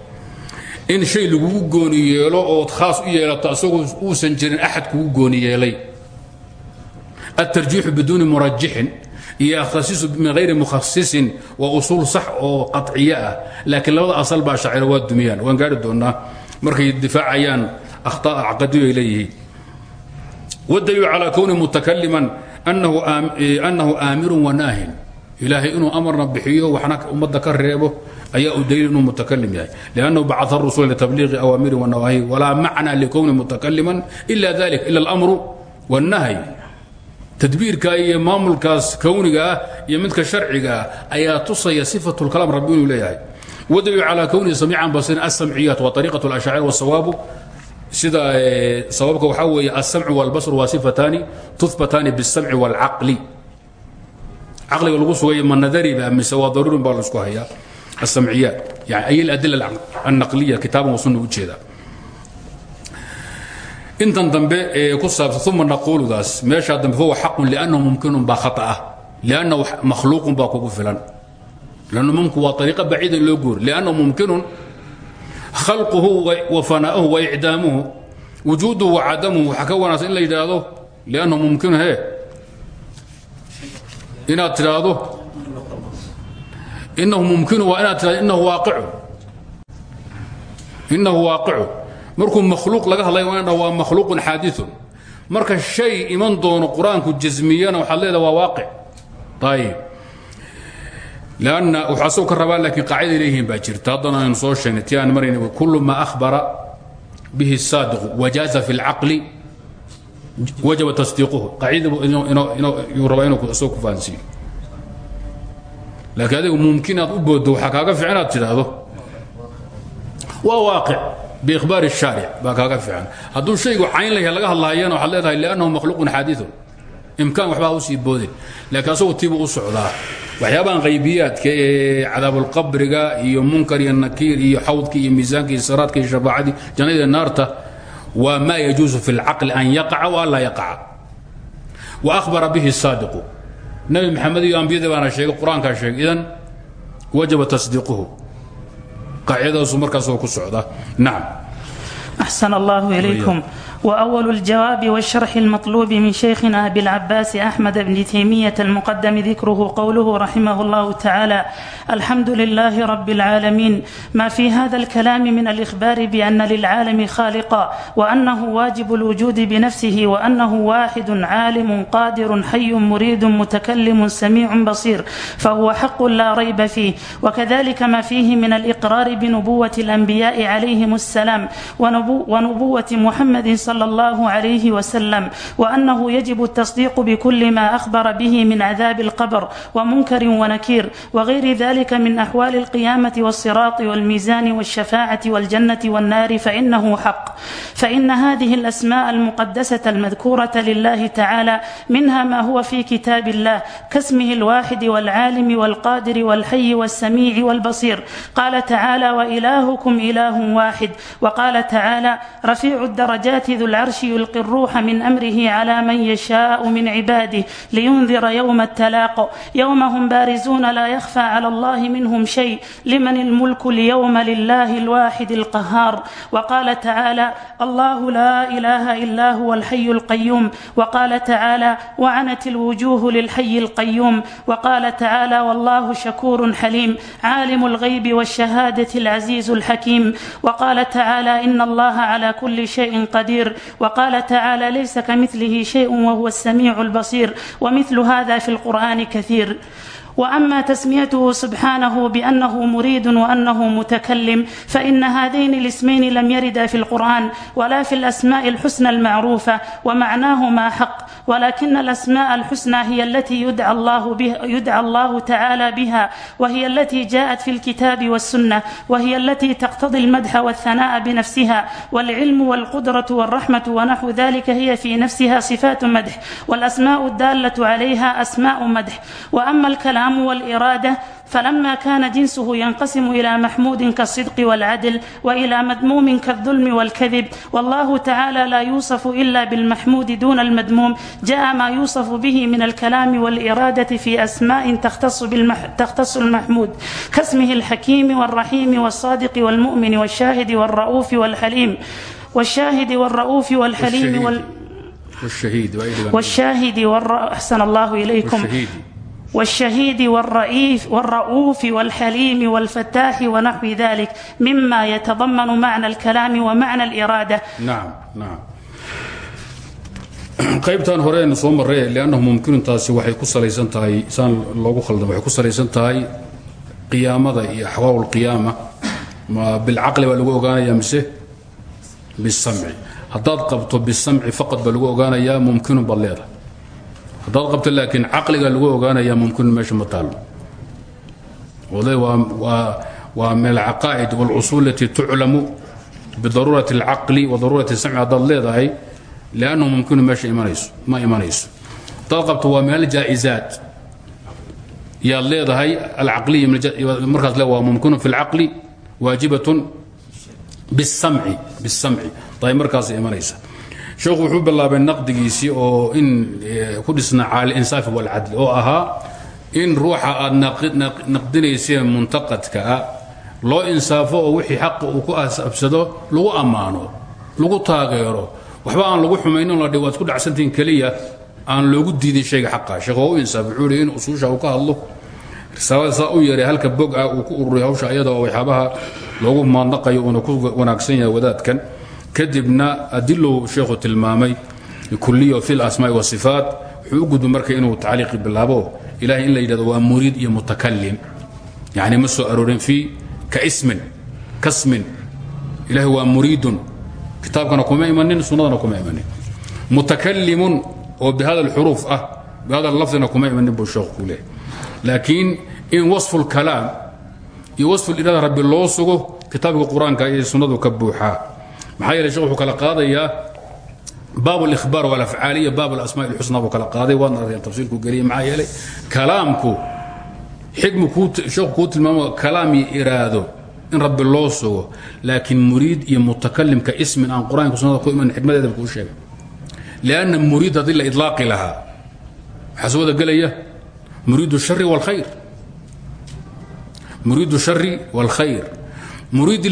in shay lagugu gooni yeelo khaas u yeelato asagoo uusan jirin axad kugu gooni yeelay aلtarjiixu biduuni murajixin iyo akhasisu min hayri mukhasisin waa usuul sax oo qaطciyo ah laakiin asal baa shaaciro waa dumiyaan waan gaari doonaa. Markay difaacayaan akhطaء caqadiyo ay leeyihiin wاdaliilu calى kowni mutakaliman أnahu aamiru wanaahin ilaahay inuu amarna bixiyo waxna ummadda ka reebo ayaa u daliil inuu mutakalim yahay لأnnahu bacثa الرusul litabliiqi awaamiri wanawaahi walaa macna likowni mutakaliman إla ذalik ila اlأmru والnahy tadbiirka iyo maamulkaas kowniga ah iyo midka sharciga ah ayaa tusaya sifat اlkalaam rabbi inuu leeyahay wadaliil calى kownihi samiican basirin aلsamciyaat wa طariiqaة اlأshacir wالsawaabu sida sababka waxaa weeye aلsamcu wاlbasr waa sifataani tuhbataani bالsamci wاlcaqli caqliga lagu sugaya ma nadariba mise waa daruurin baa laisku hayaa aلsamciyaat yani ay اladila الnaqliya kitaaban wa sunna ujeeda intan dambe ee ku saabsan uma naquuludaas meeshaa dambe fahuwa xaqun liannahu mumkinun baa khata ah liannahu makhluuqun baa kugu filan lannu mumkin waa ariiqa baciida in loo goori liannahu mumkinun khalquhu wa fanaa'uhu wa icdaamuhu wujuuduhu wa cadamuhu. Waxaa ka wanaagsan in la yidhaahdo liannahu mumkinu he inaad tidhaahdo. Inahu mumkinu waa inaad tidhahdo inahu waaqicu. Inahu waaqicu. Markuu makhluuq laga hadlay waa makhluuqun xaadiثun marka shay iman doono qur'aanku jasmiyana waxaad leedaha waa waaqic ayib ka rabaa laakiin qaaciday leeyihiin baa jirta haddana aynu soo sheegnay ti aan marayna kullu ma akhbara bihi الsaadiqu wajaaza fi اlcaqli wajaba tasdiiquhu qaacidada yuu rabaa inuu asagoo ku fahansiiyo laakiin adigu mumkin aad u booddo waxaa kaaga fiican inaad tidhaahdo waa waaqic biikhbaar الشhaaric baa kaaga fiican hadduu shaygu cayn layahay laga hadlaayana waxaad leedahay liannahu makhluuqun xaadiثun imkaan waxbaa u sii boodin. Laakiin asagu tiibuu u socdaa. Waxyaabahan qaybiyaadka ee cadaabulqabriga iyo munkar iyo nakiir iyo xawdki iyo miisaanki iyo saraadka iyo shafaacadii jannadii naarta waa maa yajuusu fi lcaqli an yaqaca wa an laa wa ahbara bihi saadiqu. Nabi maxamed iyo ambiyadii baana sheegay qur'aankaa sheegay idan wajaba tasdiiquhu qaacidadaasu markaas oo ku socda nacam allah ilaykum. وأول الجواب والشرح المطلوب من شيخنا أبي العباس أحمد بن تيمية المقدم ذكره قوله رحمه الله تعالى الحمد لله رب العالمين ما في هذا الكلام من الإخبار بأن للعالم خالقا وأنه واجب الوجود بنفسه وأنه واحد عالم قادر حي مريد متكلم سميع بصير فهو حق لا ريب فيه وكذلك ما فيه من الإقرار بنبوة الأنبياء عليهم السلام ونبوة محمد صلى صلى الله عليه وسلم وأنه يجب التصديق بكل ما أخبر به من عذاب القبر ومنكر ونكير وغير ذلك من أحوال القيامة والصراط والميزان والشفاعة والجنة والنار فإنه حق فإن هذه الأسماء المقدسة المذكورة لله تعالى منها ما هو في كتاب الله كاسمه الواحد والعالم والقادر والحي والسميع والبصير قال تعالى وإلهكم إله واحد وقال تعالى رفيع الدرجات ذو ذو العرش يلقي الروح من أمره على من يشاء من عباده لينذر يوم التلاق يوم هم بارزون لا يخفى على الله منهم شيء لمن الملك اليوم لله الواحد القهار وقال تعالى الله لا إله إلا هو الحي القيوم وقال تعالى وعنت الوجوه للحي القيوم وقال تعالى والله شكور حليم عالم الغيب والشهادة العزيز الحكيم وقال تعالى إن الله على كل شيء قدير وقال تعالى ليس كمثله شيء وهو السميع البصير ومثل هذا في القرآن كثير واما تسميته سبحانه بانه مريد وانه متكلم فان هذين الاسمين لم يردا في القران ولا في الاسماء الحسنى المعروفه ومعناهما حق ولكن الاسماء الحسنى هي التي يدعى الله بها يدعى الله تعالى بها وهي التي جاءت في الكتاب والسنه وهي التي تقتضي المدح والثناء بنفسها والعلم والقدره والرحمه ونحو ذلك هي في نفسها صفات مدح والاسماء الداله عليها اسماء مدح واما الكلام الكلام والإرادة فلما كان جنسه ينقسم إلى محمود كالصدق والعدل وإلى مذموم كالظلم والكذب والله تعالى لا يوصف إلا بالمحمود دون المذموم جاء ما يوصف به من الكلام والإرادة في أسماء تختص, بالمح... تختص المحمود كاسمه الحكيم والرحيم والصادق والمؤمن والشاهد والرؤوف والحليم والشاهد والرؤوف والحليم وال... والشهيد والشاهد والر... أحسن الله إليكم والشهيد والشهيد والرئيف والرؤوف والحليم والفتاح ونحو ذلك مما يتضمن معنى الكلام ومعنى الإرادة نعم نعم qaybtan horeena soo marray liannahu mumkinun taasi waxay ku salaysan tahay saan loogu khaldan waxay ku salaysan tahay qiyaamada iyo axwaal lqiyaama ma bilcaqli baa lagu ogaanaya mise bisamci haddaad qabto bisamci faqad baa lagu ogaanayaa mumkinun baad leedahay haddaad qabto laakiin caqliga lagu ogaanayaa mumkinun meesha ma taalo wade waa waa waa min alcaqaa'id wاlcusuul alati tuclamu bidaruurati اlcaqli wa daruurati samci haddaad leedahay lannahu mumkinu meesha imanayso ma imanayso hadaad qabto waa min aljaa'izaat yaad leedahay alcaqliya markaas le waa mumkinu fi اlcaqli waajibatun bisamci bisamci ayb markaas imanaysa sheekhu wuxuu bilaabay naqdigiisii oo in ku dhisna caali insaafi walcadli oo ahaa in ruuxa aad naqdinayseen muntaqadka ah loo insaafo oo wixii xaqa uu ku asabsado lagu ammaano lagu taageero waxba aan lagu xumaynin la waad ku dhacsantihin keliya aan loogu diidin shayga xaqa. Sheekh waa insaaf wuxuu in usuusha uu ka hadlo risaalada saa u yeeray halka bog ah uu ku ururiy hawsha ayada oo waxyaabaha loogu maadnaqayo uuna ku wanaagsan yahay wadaadkan kadibna adilow sheekhu tilmaamay kuliya fi lasmaa'i wasifaat wuxuu u marka inuu tacliiqi bilaabo ilahay in la yidhahdo waa muriid iyo mutakalim yani ma soo fii kaismin kasmin. Ilahay waa muriidun. Kitaabkana kuma imanin sunnadana kuma imanin. Mutakalimun oo bihada alxuruuf ah bihada lafdina kuma imanin buu sheekhu ku leehay in wasfu lkalaam iyo wasfu liraada rabbi loo sugo kitaabka qur'aanka iyo sunnadu ka buuxaa maxaa yeele shekh wuxuu kala qaadayaa baab اlihbaar walafcaaliya baab alasmaa اlxusna buu kala qaaday waadna arkeen tafsiirku geliyay maxaa yeelay kalaamku xikmu sheekhu kuu tilmaamo kalaam iyo iraado in rabbi loo sugo laakiin muriid iyo mutakalimka ismin aan qur-aanka sunnada ku iman xikmadeeda kuu sheegay lianna muriid haddii la idlaaqi lahaa waxaa soo wada gelaya muriid الshari wاlkhayr muriid الshari wاlkhayr muriid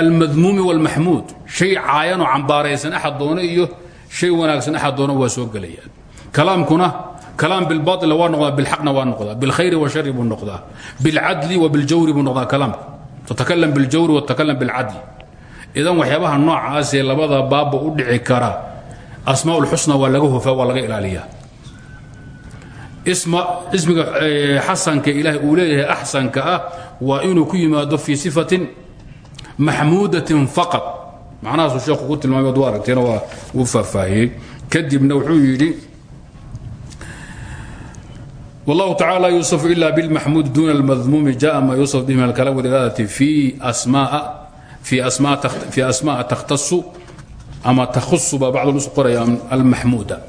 almadmuumi wاlmaxmuud shay caayanoo cambaaraysan axad doono iyo shay wanaagsan axad doono waa soo gelayaan. Kalaamkuna kalaam bilbaila waa noqdaa bilxaqna waa noqdaa bilkhayri washari buu noqdaa bilcadli wa biljawri buu noqdaa kalaamku tatakalam biljawri watakalam bilcadli. Idan waxyaabaha noocaasee labada baabba u dhici kara asmaa lxusna waa laga hofaa waa laga ilaaliyaa. Ismiga xasanka ilaahay uu leeyahay ah maxmuudatin faqad macnahaasuu sheekhu ku tilmaamay ad u aragteena waa uu faahfaahiyey kadibna wuxuu yidhi والله تعالى يوصف إلا بالمحمود دون المذموم جاء ما يوصف به من الكلام والإرادة في أسماء في أسماء تخت في أسماء تختص أما تخص بعض الأسقر المحمودة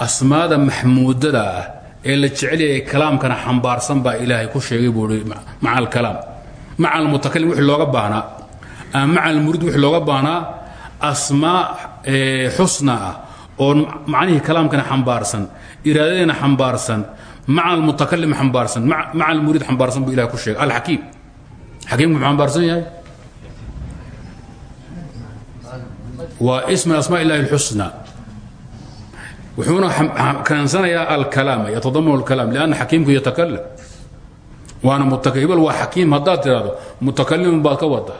أسماء محمودة إلا تجعل كلام كان حنبار صنبا إلهي كل شيء مع الكلام maca almutakalim wixii looga baahnaa ama maca almuriid wixii looga baahnaa asmaa xusna ah oo macnihii kalaamkana xambaarsan iraadadeena xambaarsan maca almutakalim xambaarsan maca almuriid xambaarsan buu ilahay ku sheegay. Alxakiim. Xakiimku muxuu xambaarsan yahay? Waa ism min asmaa illahi alxusna. Wuxuuna kansanayaa alkalaam yatadamun alkalaam lianna xakiimku yatakalam waana mutakibal waa xakiim haddaad tidhahdo mutakalimun baad ka wada.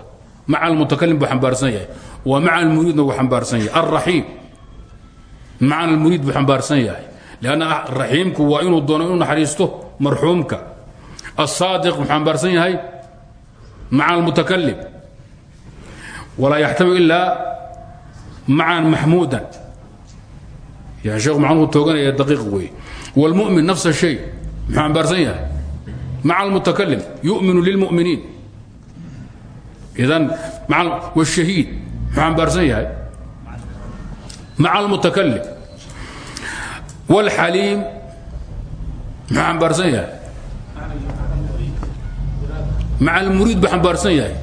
Maca almutakalim buu xambaarsan yahay. Wa maca almuriidna wuu xambaarsan yahay. Alraxiim macna almuriid buu xambaarsan yahay. Lanna raxiimku waa inuu doono inuu naxariisto marxuumka. Asaadiq muxuu xambaarsan yahay. Maca almutakalim walaa yaxtamil ilaa macan maxmuudan. Yani sheekhu macnuhu tooganaya daqiiq weeye wاlmu'min nafsa shay muxuu xambaarsan yahay maca almutakalim yuminu lilmuminiin idan wاshahiid muxuu ambaarsan yahay maca almutakalim wاlxaliim muxuu ambaarsan yahay maca almuriid buu xambaarsan yahay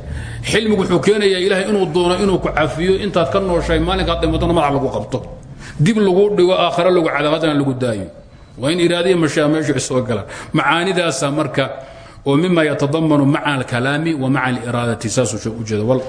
xilmigu wuxuu keenayaa ilaahay inuu doono inuu ku cafiyo intaad ka nooshahay maalinkaad dhimatona madax lagu qabto dib lagu dhigo aakhare lagu cadaab haddana lagu daayo waa in iraadiya mashaa meeshu soo galaan. Macaanidaasa marka oo mima yatadamanu maca alkalaami wa maca aliraadati saasuu ujeeda wal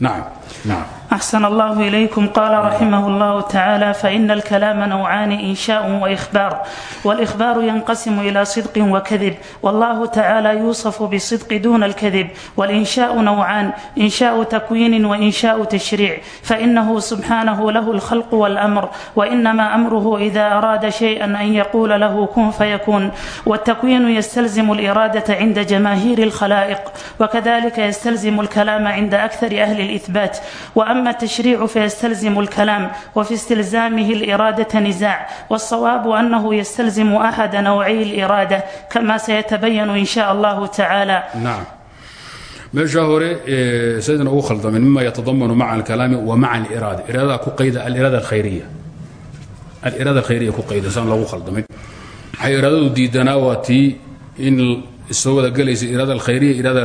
nacam nacam أحسن الله إليكم قال رحمه الله تعالى فإن الكلام نوعان إنشاء وإخبار والإخبار ينقسم إلى صدق وكذب والله تعالى يوصف بالصدق دون الكذب والإنشاء نوعان إنشاء تكوين وإنشاء تشريع فإنه سبحانه له الخلق والأمر وإنما أمره إذا أراد شيئا أن يقول له كن فيكون والتكوين يستلزم الإرادة عند جماهير الخلائق وكذلك يستلزم الكلام عند أكثر أهل الإثبات وأما التشريع فيستلزم الكلام وفي استلزامه الإرادة نزاع والصواب أنه يستلزم أحد نوعي الإرادة كما سيتبين إن شاء الله تعالى نعم meesha hore saydna ugu khaldamay mima yatadamanu maca alkalaami wa maca aliraada iraadada ku qayda aliraada alkhayriya aliraada alkhayriya ku qayda saan lagu khaldamin waxay iraadadu diidanaa waa tii in soo wada gelaysa iraada alkhayriya iraada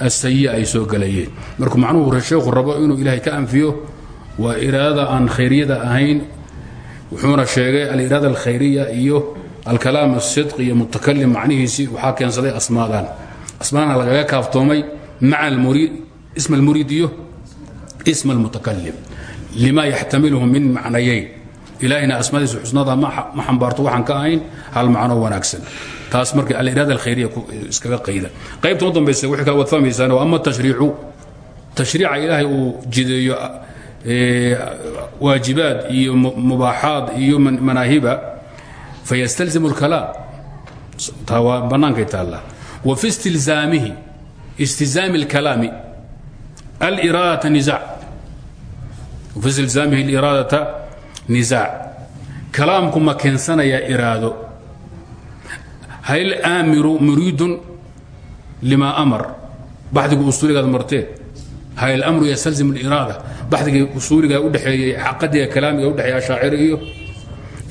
asayi'a ay soo gelayeen markuu macnuhu sheekhu rabo inuu ilaahay ka anfiyo waa iraadada aan khayriyada ahayn wuxuuna sheegay aliraada alkhayriya iyo alkalaam asidq iyo mutakalim macnihiisii waxaa keensaday asmaadan. Asmaana lagaga kaaftoomay maca almuriid isma almuriid iyo isma almutakalim lima yaxtamiluhu min macnayeyn. Ilaahina asmaadiisa xusnada ma xambaarto waxaan ka ahayn hal taas marka aliraad alkhayriya iskaga qayda. Qaybta u dambaysa waxay kala wad fahmaysaan ama tashriicu. Tashriica ilaahay uu jideeyo eh, waajibaad iyo mubaaxaad iyo manaahiba fayastalzimu اlkalaam taa waa bannaankay taalla. Wa fi istilzaamihi istizaami اlkalaami aliraadata nizac fi istilzaamihi aliraadata nisaac kalaamku ma keensanayaa iraado نزاع كلامكم ما كنسنا يا إرادة هل الآمر مريد لما أمر بعد أصولي هذا مرتين هاي الأمر يستلزم الإرادة بعد أصولي أودحي عقدي كلامي أودحي أشاعري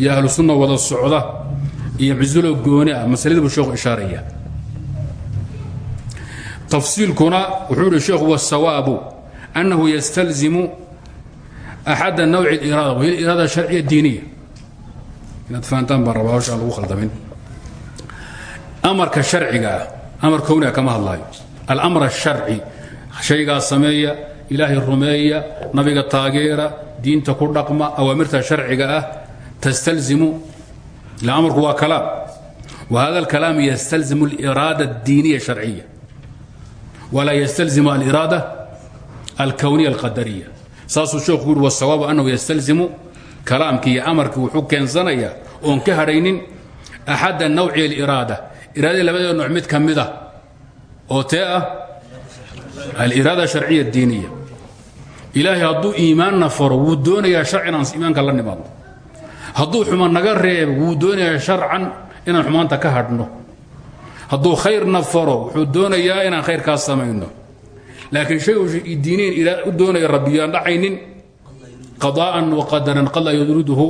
يا أهل السنة ولا الصعودة يعزلوا الجونة مسألة بالشيخ إشارية تفصيل كنا وحول الشيخ هو الصواب أنه يستلزم أحد النوع الإرادة وهي الإرادة الشرعية الدينية إن فهمتان برا amarka sharciga ah amar kowniga kama hadlaayo. Alamr asharci shaygaa sameeya ilaahay rumeeya nabiga taageera diinta ku dhaqma awaamirta sharciga ah tastalzimu. Ila amarku waa kalaam. Wa hada alkalaam yastalzimu aliraada addiiniya sharciya walaa yastalzimu aliraada alkowniya alqadariya saasuu sheekhu ku yidhi wasawaabu annahu yastalzimu. Kalaamkii iyo amarkii wuxuu keensanaya oon ka hadhaynin axada nawci aliraada iraadadii labadee nooc mid ka oo tee ah aliraada sharciya diiniya. Ilaahay hadduu iimaanna faro wuu doonayaa sharcan aan iimaanka la nimaadno hadduu naga reebo wuu doonayaa sharcan inaan xumaanta ka hadhno. Hadduu khayrna faro wuxuu doonayaa inaan khayrkaas samayno. Laakiin shay diiniin u doonaya rabbiyaan dhacaynin qadaa'an wa qadaran qad yuriduhu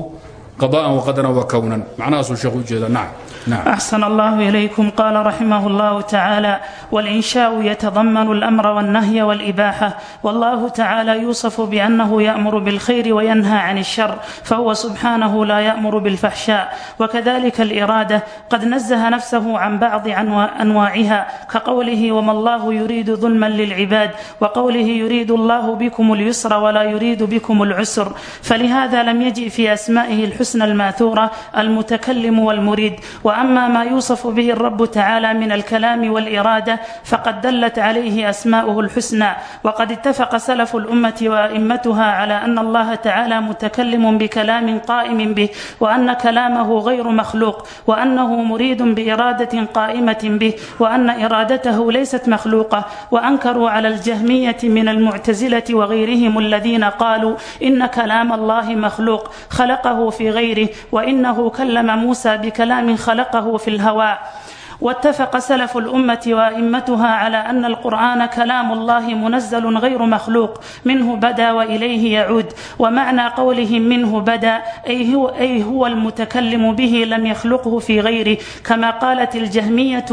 qadaa'an wa qadaran wa kownan macnahaasuu sheekhu ujeeda nacam أحسن الله إليكم قال رحمه الله تعالى والإنشاء يتضمن الأمر والنهي والإباحة والله تعالى يوصف بأنه يأمر بالخير وينهى عن الشر فهو سبحانه لا يأمر بالفحشاء وكذلك الإرادة قد نزه نفسه عن بعض أنواعها كقوله وما الله يريد ظلما للعباد وقوله يريد الله بكم اليسر ولا يريد بكم العسر فلهذا لم يجئ في أسمائه الحسنى الماثورة المتكلم والمريد وأما ما يوصف به الرب تعالى من الكلام والإرادة فقد دلت عليه أسماؤه الحسنى وقد اتفق سلف الأمة وأئمتها على أن الله تعالى متكلم بكلام قائم به وأن كلامه غير مخلوق وأنه مريد بإرادة قائمة به وأن إرادته ليست مخلوقة وأنكروا على الجهمية من المعتزلة وغيرهم الذين قالوا إن كلام الله مخلوق خلقه في غيره وإنه كلم موسى بكلام خلق خلقه في الهواء واتفق سلف الأمة وأئمتها على أن القرآن كلام الله منزل غير مخلوق منه بدا وإليه يعود ومعنى قولهم منه بدا أي هو, أي هو المتكلم به لم يخلقه في غيره كما قالت الجهمية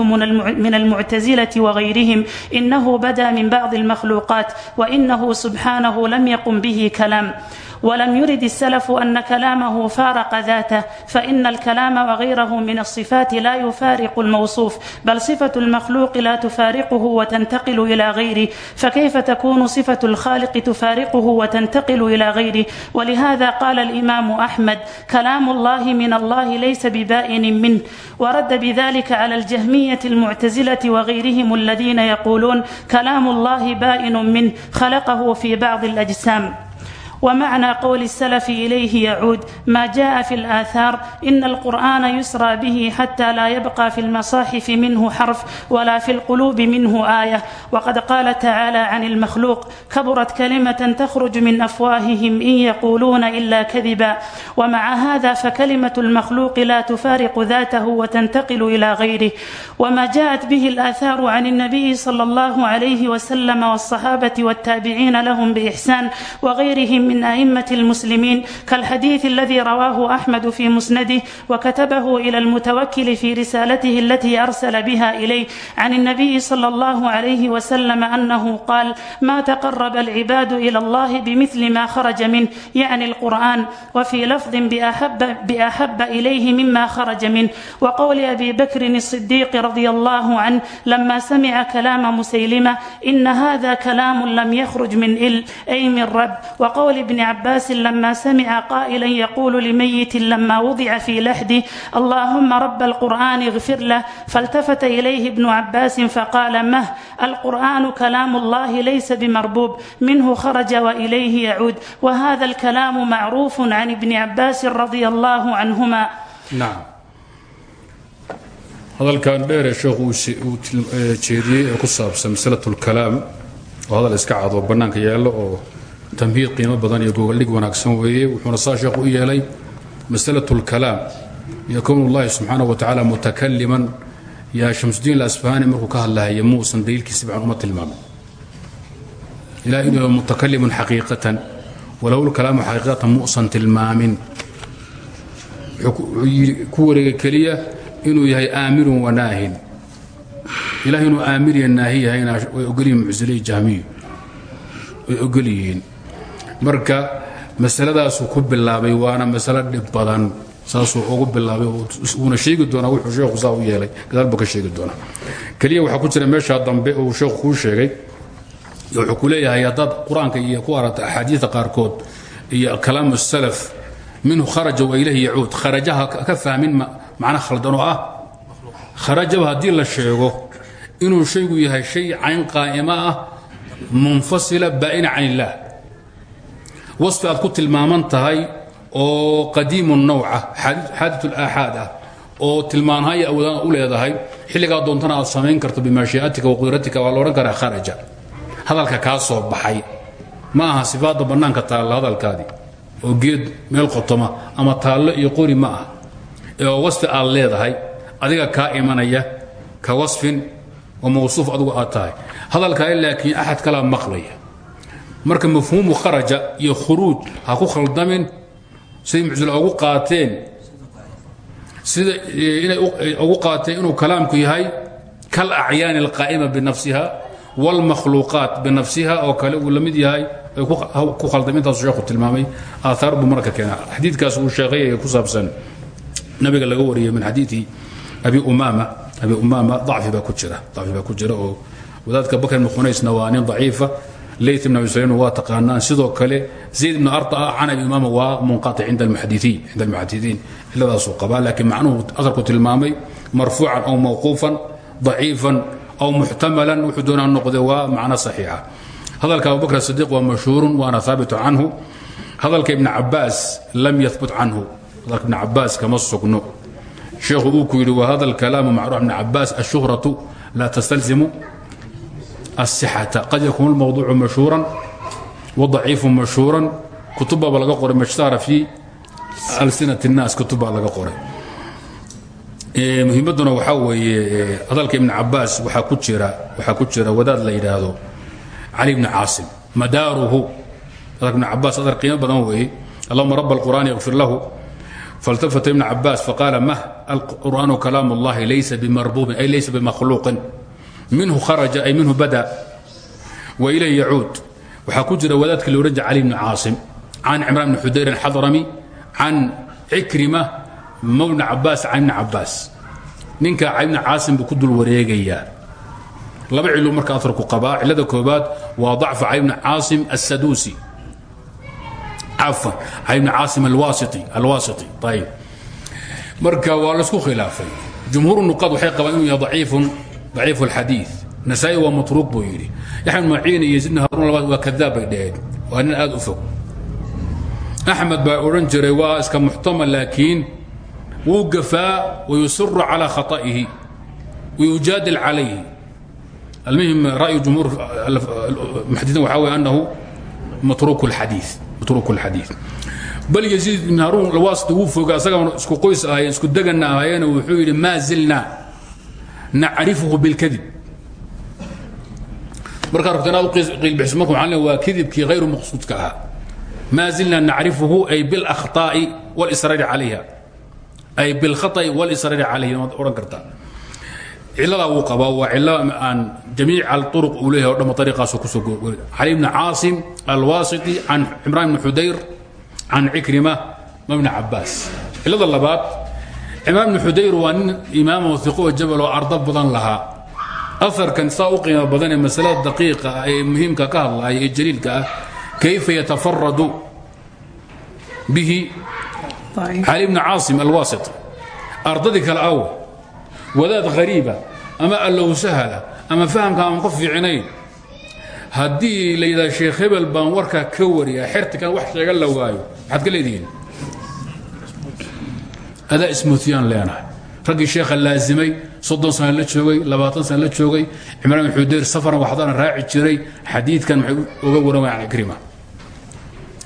من المعتزلة وغيرهم إنه بدا من بعض المخلوقات وإنه سبحانه لم يقم به كلام ولم يرد السلف أن كلامه فارق ذاته فإن الكلام وغيره من الصفات لا يفارق الموصوف بل صفة المخلوق لا تفارقه وتنتقل إلى غيره فكيف تكون صفة الخالق تفارقه وتنتقل إلى غيره ولهذا قال الإمام أحمد كلام الله من الله ليس ببائن منه ورد بذلك على الجهمية المعتزلة وغيرهم الذين يقولون كلام الله بائن منه خلقه في بعض الأجسام ومعنى قول السلف إليه يعود ما جاء في الآثار إن القرآن يسرى به حتى لا يبقى في المصاحف منه حرف ولا في القلوب منه آية وقد قال تعالى عن المخلوق كبرت كلمة تخرج من أفواههم إن يقولون إلا كذبا ومع هذا فكلمة المخلوق لا تفارق ذاته وتنتقل إلى غيره وما جاءت به الآثار عن النبي صلى الله عليه وسلم والصحابة والتابعين لهم بإحسان وغيرهم من أئمة المسلمين كالحديث الذي رواه أحمد في مسنده وكتبه إلى المتوكل في رسالته التي أرسل بها إليه عن النبي صلى الله عليه وسلم أنه قال ما تقرب العباد إلى الله بمثل ما خرج منه يعني القرآن وفي لفظ بأحب, بأحب إليه مما خرج منه وقول أبي بكر الصديق رضي الله عنه لما سمع كلام مسيلمة إن هذا كلام لم يخرج من إل أي من رب وقول ابن عباس لما سمع قائلا يقول لميت لما وضع في لحده اللهم رب القرآن اغفر له فالتفت إليه ابن عباس فقال مه القرآن كلام الله ليس بمربوب منه خرج وإليه يعود وهذا الكلام معروف عن ابن عباس رضي الله عنهما نعم hadalkan dheere sheekhu uu jeediyey ee ku saabsan masalatulkalaam oo hadal iska cad oo bannaanka yaallo oo tamhiid qiimo badan iyo gogoldhig wanaagsan weeye wuxuuna saa sheekhu u yeelay masalatulkalaam iyo kownullahi subxaana wa tacaala mutakaliman yaa shamsudiin alasfahani markuu ka hadlahaya muusan daliilkiisi baan uma tilmaamin. Ilaah inuu mutakalimun xaqiiqatan. Walow lkalaamu xaqiiqatan muusan tilmaamin. Ku wareega keliya inuu yahay aamirun wanaahin ilaah inuu aamiriya naahi yahayna way ogolyihin mucsiley marka masaladaasuu ku bilaabay waana masalo dhib badan saasuu ugu bilaabay wuuna sheegi doonaa wuxuu sheekhu saa u yeelay. Gadaal ka sheegi doonaa. Keliya waxaa ku jira meeshaa dambe uu sheekhu kuu sheegay. Wuxuu ku leeyahay haddaad qur'aanka iyo ku aragta axaadiida qaarkood iyo kalaamu salaf minhu kharaja wa ilayhi yacuud kharajaha ka fahmin macna khaldan ah. Kharajaba haddii la sheego inuu shaygu yahay shay cayn qaa'ima ah munfasila baa'ina can wasfi aad ku tilmaaman tahay oo qadiimu nawca xaadit ulaaxaad ah oo tilmaanhaya awoodaan u leedahay xilligaa doontana aad samayn karto bimashii'atika wa qudratika waa loodhan karaa kharaja. Hadalka kaa soo baxay. Ma aha sifaadda bannaanka taalla hadalkaadii oo geed meel qotoma ama taallo iyo qori ma ah oo wasfi aad leedahay adiga kaa imanaya ka wasfin mawsuuf adugu aad tahay. Hadalkaa laakiin axad kalaa maqlaya marka mafhuumu kharaja iyo khuruuj ha ku khaldamin siday muctila ugu qaateen sida inay ugu qaateen inuu kalaamku yahay kal acyaani alqaa'ima binafsiha wاlmakhluuqaat binafsiha oo kale uu la mid yahay ku khaldamintaasu sheekhu tilmaamay. Aaaar buu marka keena xadiidkaas uu sheekay ee ku saabsan. Nabiga laga wariyay min xadiidi abi umaama. Abi umaama dacfi baa ku jira dacfi baa oo wadaadka bakr ibn khunaysna waa nin layt ibn abi sulaym waa taqaanaan sidoo kale zayd ibn arطa can abi umaama waa munqaطic cinda almuxadiiin cinda almuxadiiin ciladaasuu qabaa laakiin macnuhu asarku tilmaamay marfuucan aw mawquufan daciifan aw muxtamalan. Wuxuu doonaa noqde waa macno saxiixa. Hadalka abubakr asidiq waa mashhuurun waana haabitu canhu. Hadalka ibn cabaas lam yahbut canhu. Hadalka ibn cabaas kama sugno. Sheekhu uu ku yidhi wahada alkalaamu macruuf ibn cabaas ashuhratu laa tastalzimu asixata qad yakuunu lmawduucu mashhuuran wadaciifu mashhuuran kutubbaaba laga qoray mashtahara fi alsinat الnaas kutubbaa laga qoray muhiimadduna waxaa weeye hadalka ibn cabaas waxaa ku jira waxaa ku jira wadaad la yidhaahdo cali bni caasim madaaruhu hadalka ibn cabaas hadal qiimo badan weeye allahuma rab alqur'aani اغfir lahu faltafata ibn cabaas faqaala mah alqur'aanu kalaam اllahi laysa bimarbubin ay laysa bimakhluuqin minhu kharaja ay minhu bada wa ilayh yacuud waxaa ku jira wadaadka la odhan jira cali bni caasim can cimraan bni xudayr alxadrami can cikrima mawlna cabaas can ibni cabaas ninka ibni caasim buu ku dul wareegayaa laba cilo marka aarku qabaa cilada koobaad waa dacfa cali bni caasim asaduusi cafan cali bni caasim alwaasiti ayib marka waa la isku khilaafay. Jumhuur nuqaad waxay qabaan inuu yahay daciifun aciif adii nasaa-i waa matruuq buu yidhi. Yaxya bn maciin iyo zidna haarun labaad waa kadaab bay dhaheen. Waa nin aad u fog. Axmed baa odhan jiray waa iska muxtamal laakiin wuu gafaa wayusiru calaa khaa'ihi wayujaadil calayhi. Almuhim ra'yu jumhuur muxadiiin waxaa wey annahu matruuk adii matruuku lxadiid bal yaziid ibn haruun lawaasit wuu foga asagana isku qoys ahayen isku deganna ahayeena wuxuu yidhi maa zilnaa nacrifuhu bilkadib markaa rogta inaad uqiilbixiso marka waxaan leey waa kadibkii hayru maqsuudka ahaa zilna nacrifuhu ay bilakhtaa'i walisraari calayha ay bilkhata'i walisraari calayhi maad odhan kartaa cilladaa wuu qabaa waa cillo aan jamiica alطuruq uu leeyahay o dhanba ariiqaasoo ku soo gorgorin cali bni caasim alwaasiti can cimraan bni xudayr can cikrima ma bni cabaas cillada labaad cimraan bni xudayr waa nin imaamo iqo jabal oo ardo badan lahaa. Aarkan saa u qiimo badan ee masalada daqiiqa ah ee muhiimka ka hadlaya ee jaliilka ah kayfa yatafaradu bihi? Cali bni caasim alwaasit ardadii kale aw wadaad hariiba ama allow sahla ama fahamka aan qof fiicnayn haddii la yidhaha sheekh hebel baan warkaa ka wariya xertikan wax sheega la waayo maxaad ka leedihiin adaa ismuutiyaan leenahay raggii sheekha laazimay soddon sana la joogay labaatan sana la joogay cimraan bin xudeyr safaran waxdana raaci jiray xadiidkan maxay uga waramaya can ikrima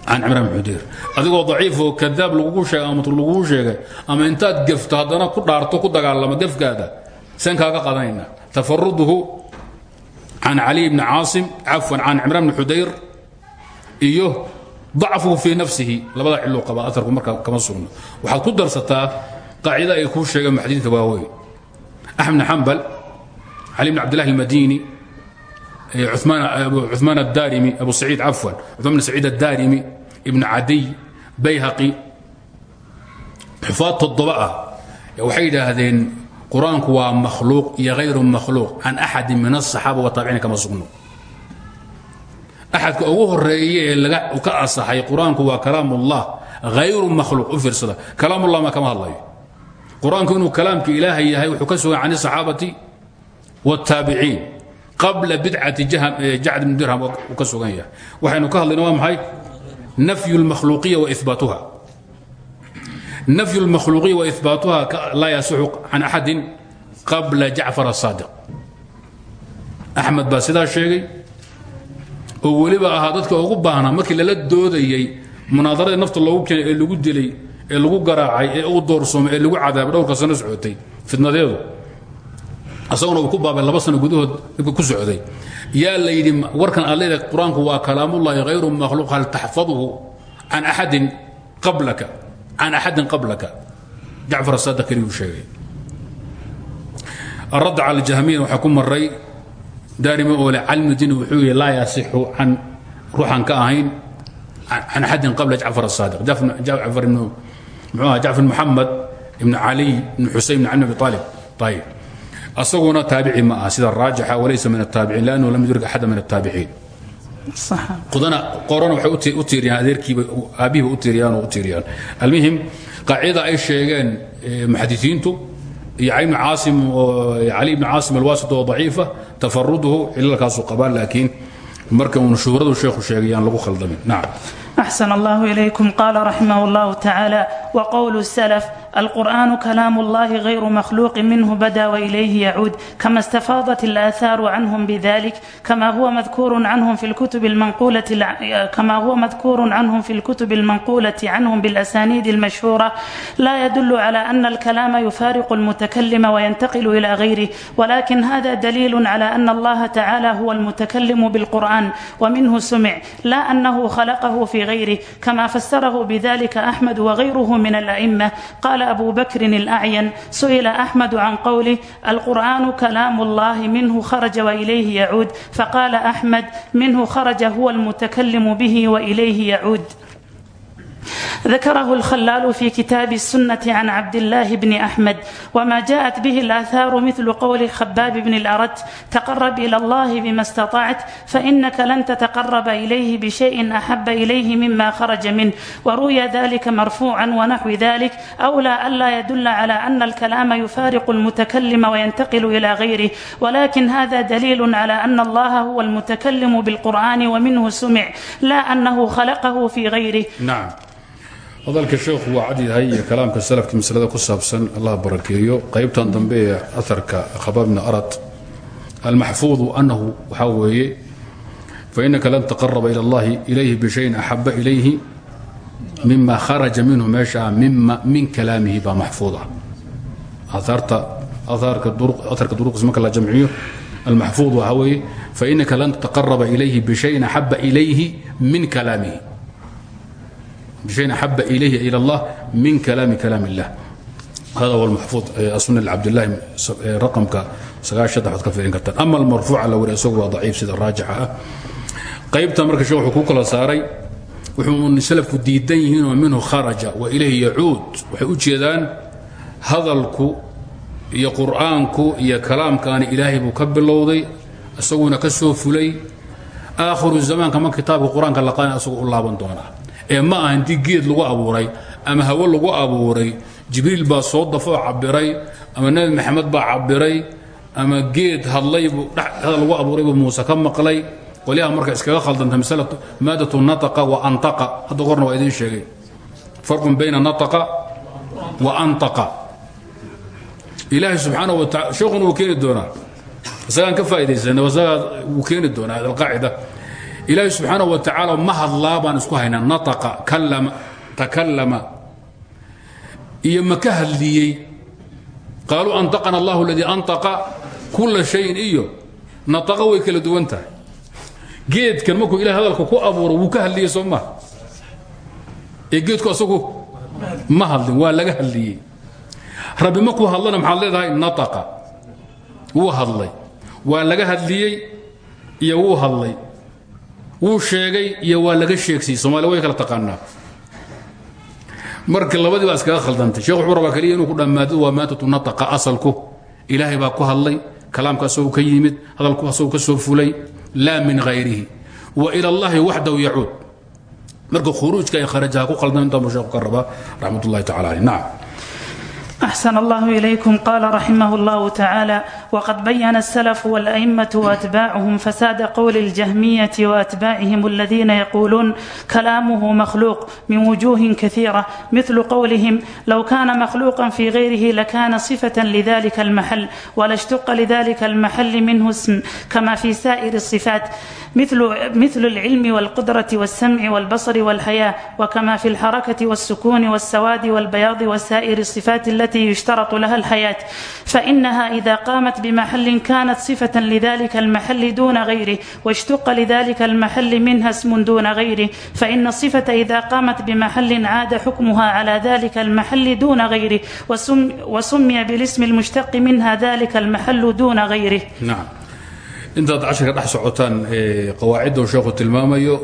can cimraan bin xudeyr adigoo daciif oo kadaab lagugu sheegay ama lagugu sheegay ama intaad gefto haddana ku dhaarto ku dagaalamo gefkaada seen kaaga qadanayna tafaruduhu can cali bni caasim cafwan can cimraan bni xudayr iyo dacfuhu fii nafsihi labada ciluu qaba aarku markaa kama sugno waxaad ku darsataa qaacida ay kuu sheegeen muxadiidka waaweyn axmed bn xambal cali bn cabdillahi almadini cumaan addarimi abu saciid cafwan cumaan bn saciid addarimi ibn cadiy bayhaqi xufaad toddoba ah waxay yidhaahdeen qur'aanku waa makhluuq iyo hayru makhluuq can axadin min aلصaxaaba wataabiciina kama sugno axadka ugu horeeye ee laga ka asaxay qur-aanku waa kalaam ullah hayru makhluuq u fiirsada kalaam ullah ma kama hadlayo qur-aanku inuu kalaamka ilaahay yahay wuxuu ka sugan can الصaxaabati wالtaabiciin qabla bidcati jacd bn dirham uu ka sugan yahay waxaynu ka hadlayna waa maxay nafyu اlmakhluuqiya waihbaatuha nafyu اlmakhluuqiya waihbaatuha laa yasixu can axadin qabla jacfar الsaadiq axmed baa sidaa sheegay oo weliba ahaa dadka ugu baahnaa markii lala doodayey munaadarada nafta loogu keenay ee lagu dilay ee lagu garaacay ee u doorsoomay ee lagu cadaabay dhowrka sano socotay. Fidnadeedu asaguna ku baabay laba sano gudahood dhibka ku socday. Yaa la warkan aad leedahay waa kalaamullaahi hayru makhluuq hal taxfaduhu can axadin qablaka can axadin qablaka. Jacfar asaada keliyu sheegay. Aradda cala jahmiyan waxaa ku maray daarima oole calmudin wuxuu yidhi yasixu can ruuxan ka ahayn can xadin qabla jacfar asaadiq jacfar ibnu muxuu aha jacfar muxamed ibnu caliy ibnu xuseyn ibnu abi aalib ayib asaguna taabici ma sida raajixa walaysa min ataabiciin lannahu lam yudrik axada min ataabiciin qodana qorana waxay u tiiriyaan adeerkiiba aabbihiiba u tiiriyaan u tiiriyaan. Almuhim qaacidada ay sheegeen eh, muxadisiintu iyo cali bn caasim alwasit oo daciifa tafaruduhu cilalkaasu qabaan laakiin marka uun shuhradu sheekhu sheegay yaan lagu khaldamin nacam أحسن الله إليكم قال رحمه الله تعالى وقول السلف القرآن كلام الله غير مخلوق منه بدا وإليه يعود كما استفاضت الآثار عنهم بذلك كما هو مذكور عنهم في الكتب المنقولة كما هو مذكور عنهم في الكتب المنقولة عنهم بالأسانيد المشهورة لا يدل على أن الكلام يفارق المتكلم وينتقل إلى غيره ولكن هذا دليل على أن الله تعالى هو المتكلم بالقرآن ومنه سمع لا أنه خلقه في غيره كما فسره بذلك أحمد وغيره من الأئمة قال أبو بكر الأعين سئل أحمد عن قوله القرآن كلام الله منه خرج وإليه يعود فقال أحمد منه خرج هو المتكلم به وإليه يعود ذكره الخلال في كتاب السنة عن عبد الله بن أحمد وما جاءت به الآثار مثل قول خباب بن الأرت تقرب إلى الله بما استطعت فإنك لن تتقرب إليه بشيء أحب إليه مما خرج منه وروي ذلك مرفوعا ونحو ذلك أولى ألا يدل على أن الكلام يفارق المتكلم وينتقل إلى غيره ولكن هذا دليل على أن الله هو المتكلم بالقرآن ومنه سمع لا أنه خلقه في غيره نعم hadalka sheekhu waa cad yahay iyo kalaamka salafka masalada ku saabsan allah barakeeyo. Qaybtan dambe ee aharka khabaab bni arad. Almaxfuudu anahu waxaa weeye fainaka lan taqaraba ila allahi ilayhi bishayin axaba ilayhi mima kharaja minhu meesha mima min kalaamihi baa maxfuud ah aarka duruqis marka la jamciyo. Almaxfuud waxaa weeye fainaka lan taqaraba ilayhi bishayin axaba ilayhi min kalaamihi بشيء أحب إليه إلى الله من كلام كلام الله هذا هو المحفوظ سنة عبد الله رقمك سغاش شدح كفيرين كرتان أما المرفوع على وري سوى ضعيف سيد الراجحة قيبتا مركز شو حقوق الله ساري وحمون سلف ديدين ومنه خرج وإليه يعود وحيقول جيدان هذا الكو يا قرآنكو يا كلام كان إلهي بكب اللوضي أسونا كسو فلي آخر الزمان كما كتاب القرآن كان لقانا أسوء الله بنتونا ee ma aha intii geed lagu abuuray ama hawo lagu abuuray jibriil baa soo dafoo cabiray ama nebi maxamed baa cabiray ama geed hadlaybuu dhexda lagu abuuraybuu muuse ka maqlay. Qolyaha marka iskaga khaldanta masala maadatu nataqa wa antaqa. Hadda korna waa idiin sheegay. Farqun bayna nataqa wa antaqa. Ilaahay subxaanahu wa taala sheekhuna wuu keeni doonaa. Isagaan ka faa'iidaysanay isagaa wuu keeni doonaa alqaacida ilaahi subxaanaه wa tacaala ma hadlaa baan isku haynaa. Takallama. Iyo ma ka hadliyey? Qaaluu antaqana allahu aladii antaqa kula shayin iyo nataqa way kala duwan tahay. Geedkan markuu ilahay hadalka ku abuuro wuu ka hadliyey soo maha ee geedku asagu ma hadlin waa laga hadliyey. Rabbi markuu hadlana maxaad leedahay? Nataqa. Wuu hadlay. Waa laga hadliyey iyo wuu hadlay wuu sheegay iyo waa laga sheegsiyey somalia way kala taqaanaa. Marka labadii baa iskaga khaldantay. Sheekh wuxuu rabaa inuu ku dhammaado waa maantatu nataqa asalku. Ilaahay baa ku hadlay kalaamka asagoo ka yimid hadalku asagoo ka soo fulay laa min hayrihi wa ila allahi waxdahu yacuud. Marka khuruujka ay kharajaha ku khaldan intaa buu sheekhu ka rabaa أحسن الله إليكم قال رحمه الله تعالى وقد بين السلف والأئمة وأتباعهم فساد قول الجهمية وأتباعهم الذين يقولون كلامه مخلوق من وجوه كثيرة مثل قولهم لو كان مخلوقا في غيره لكان صفة لذلك المحل ولا اشتق لذلك المحل منه اسم كما في سائر الصفات مثل مثل العلم والقدرة والسمع والبصر والحياة وكما في الحركة والسكون والسواد والبياض وسائر الصفات التي يشترط لها الحياة فإنها إذا قامت بمحل كانت صفة لذلك المحل دون غيره واشتق لذلك المحل منها اسم دون غيره فإن الصفة إذا قامت بمحل عاد حكمها على ذلك المحل دون غيره وسم وسمي بالاسم المشتق منها ذلك المحل دون غيره نعم intaad casharka dhex socotaan qawaacidda uu sheekhu tilmaamayo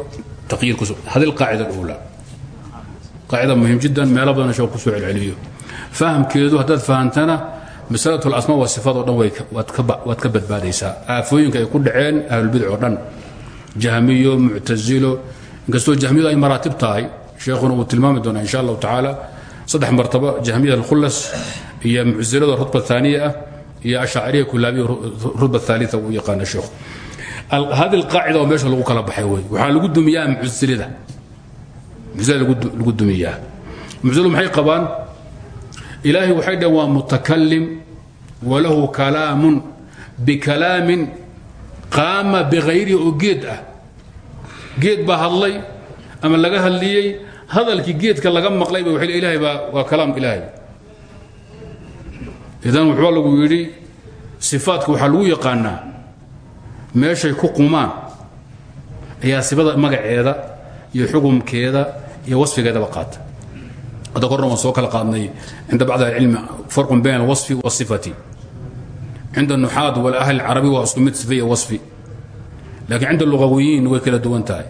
taqyiirku hadi alqaacida اlأuulى qaacida muhim jiddan meelo badan sheekhu kusoo celceliyo fahamkeedu haddaad fahamtana masalatu اlasma wa sifadoo dhan waad ka badbaadaysaa. Aafooyinka ay ku dhaceen ahlulbidc oo dhan. Jahmiyo muctasilo inkastoo jahmiyadu ay maraatib tahay sheekhuna uu tilmaami doonaa insha allahu tacaala. Saddex martabo jahmiyada alkhulas iyo mucsilada rutba aaniya ah iyo ashacariya kulaabiya rutba aalia uu yaqaana sheekhu. Hadi alqaacida oo meesha lagu kala baxay wey waxaa lagu dumiyaa mucsilida muctazila lagu dumiyaa. Muctazilu maxay qabaan ilaahay waxay dhaheen waa mutakalim walahu kalaamun bikalaamin qaama bikayrihi oo geed ah. Geed baa hadlay ama laga hadliyey hadalkii geedka laga maqlayba wa ilahay baa waa kalaamka ilaahay. Idan wuxuu lagu yidhi sifaadka waxaa lagu yaqaanaa meeshay ku qumaan ayaa sifada magaceeda iyo xukumkeeda iyo wasfigeedaba qaata hadda korna waan soo kala qaadnay cinda bacd ahlicilmi farqun bayn alwasfi wasifati cinda nuxaad walahl carabi waa isku mid sifiya wasfi laakiin cinda lugawiyiin way kala duwan tahay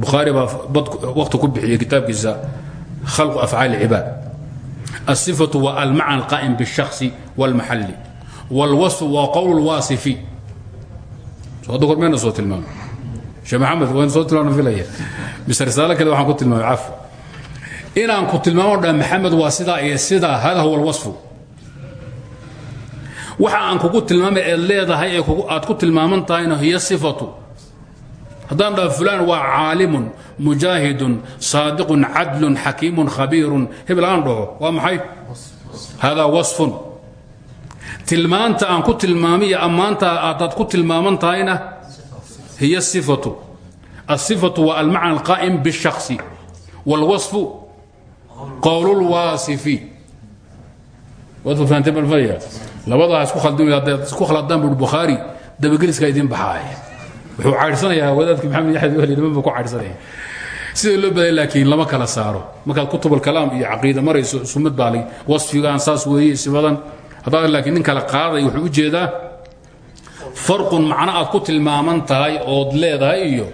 bukhaari baa waqti ku bixiyey kitaabkiisa khalqu afcaal cibaad الصفة waa almacna الqائم bالشhخص والmaحل والwaصف waa qowl الwaasiفi hadda kormeyna soo tilmaamay sheekh maxamed waan soo tilmaamna filaya mise risaalo kale waxaan ku tilmaamay caf inaan ku tilmaamo dha maxamed waa sidaa iyo sidaa hada huwa alwasfu waxa aan kugu tilmaamay eed leedahay ee aad ku tilmaaman tahayna hiya sifatu. Haddaan dhaho fulaan waa caalimun mujaahidun saadiqun cadlun xakiimun khabiirun. Hebel aan waa maxay? Hadaa wasfun. Tilmaanta aan ku tilmaamay iyo ammaanta ku tilmaaman tahayna hiya sifatu. Asifatu waa almacna alqaa'im bishaqsi qowlulwaasifi waad fafahanteen balfalya labadaa isku khaldin haddaad isku khaladaan buuhi bukhaari dabageliska idiin baxaaya wuxuu caydhsanayaa wadaadka maxamed yaxad wahli nimanba ku caydhsanaya sida loo badaya laakiin lama kala saaro? Markaad kutub kalaam iyo caqiida marayso sumad baalay wasfigaan saas weeye sibadan haddaad laakiin nin kala qaaday wuxuu u jeedaa farqun macno aad ku tilmaaman tahay ood leedahay iyo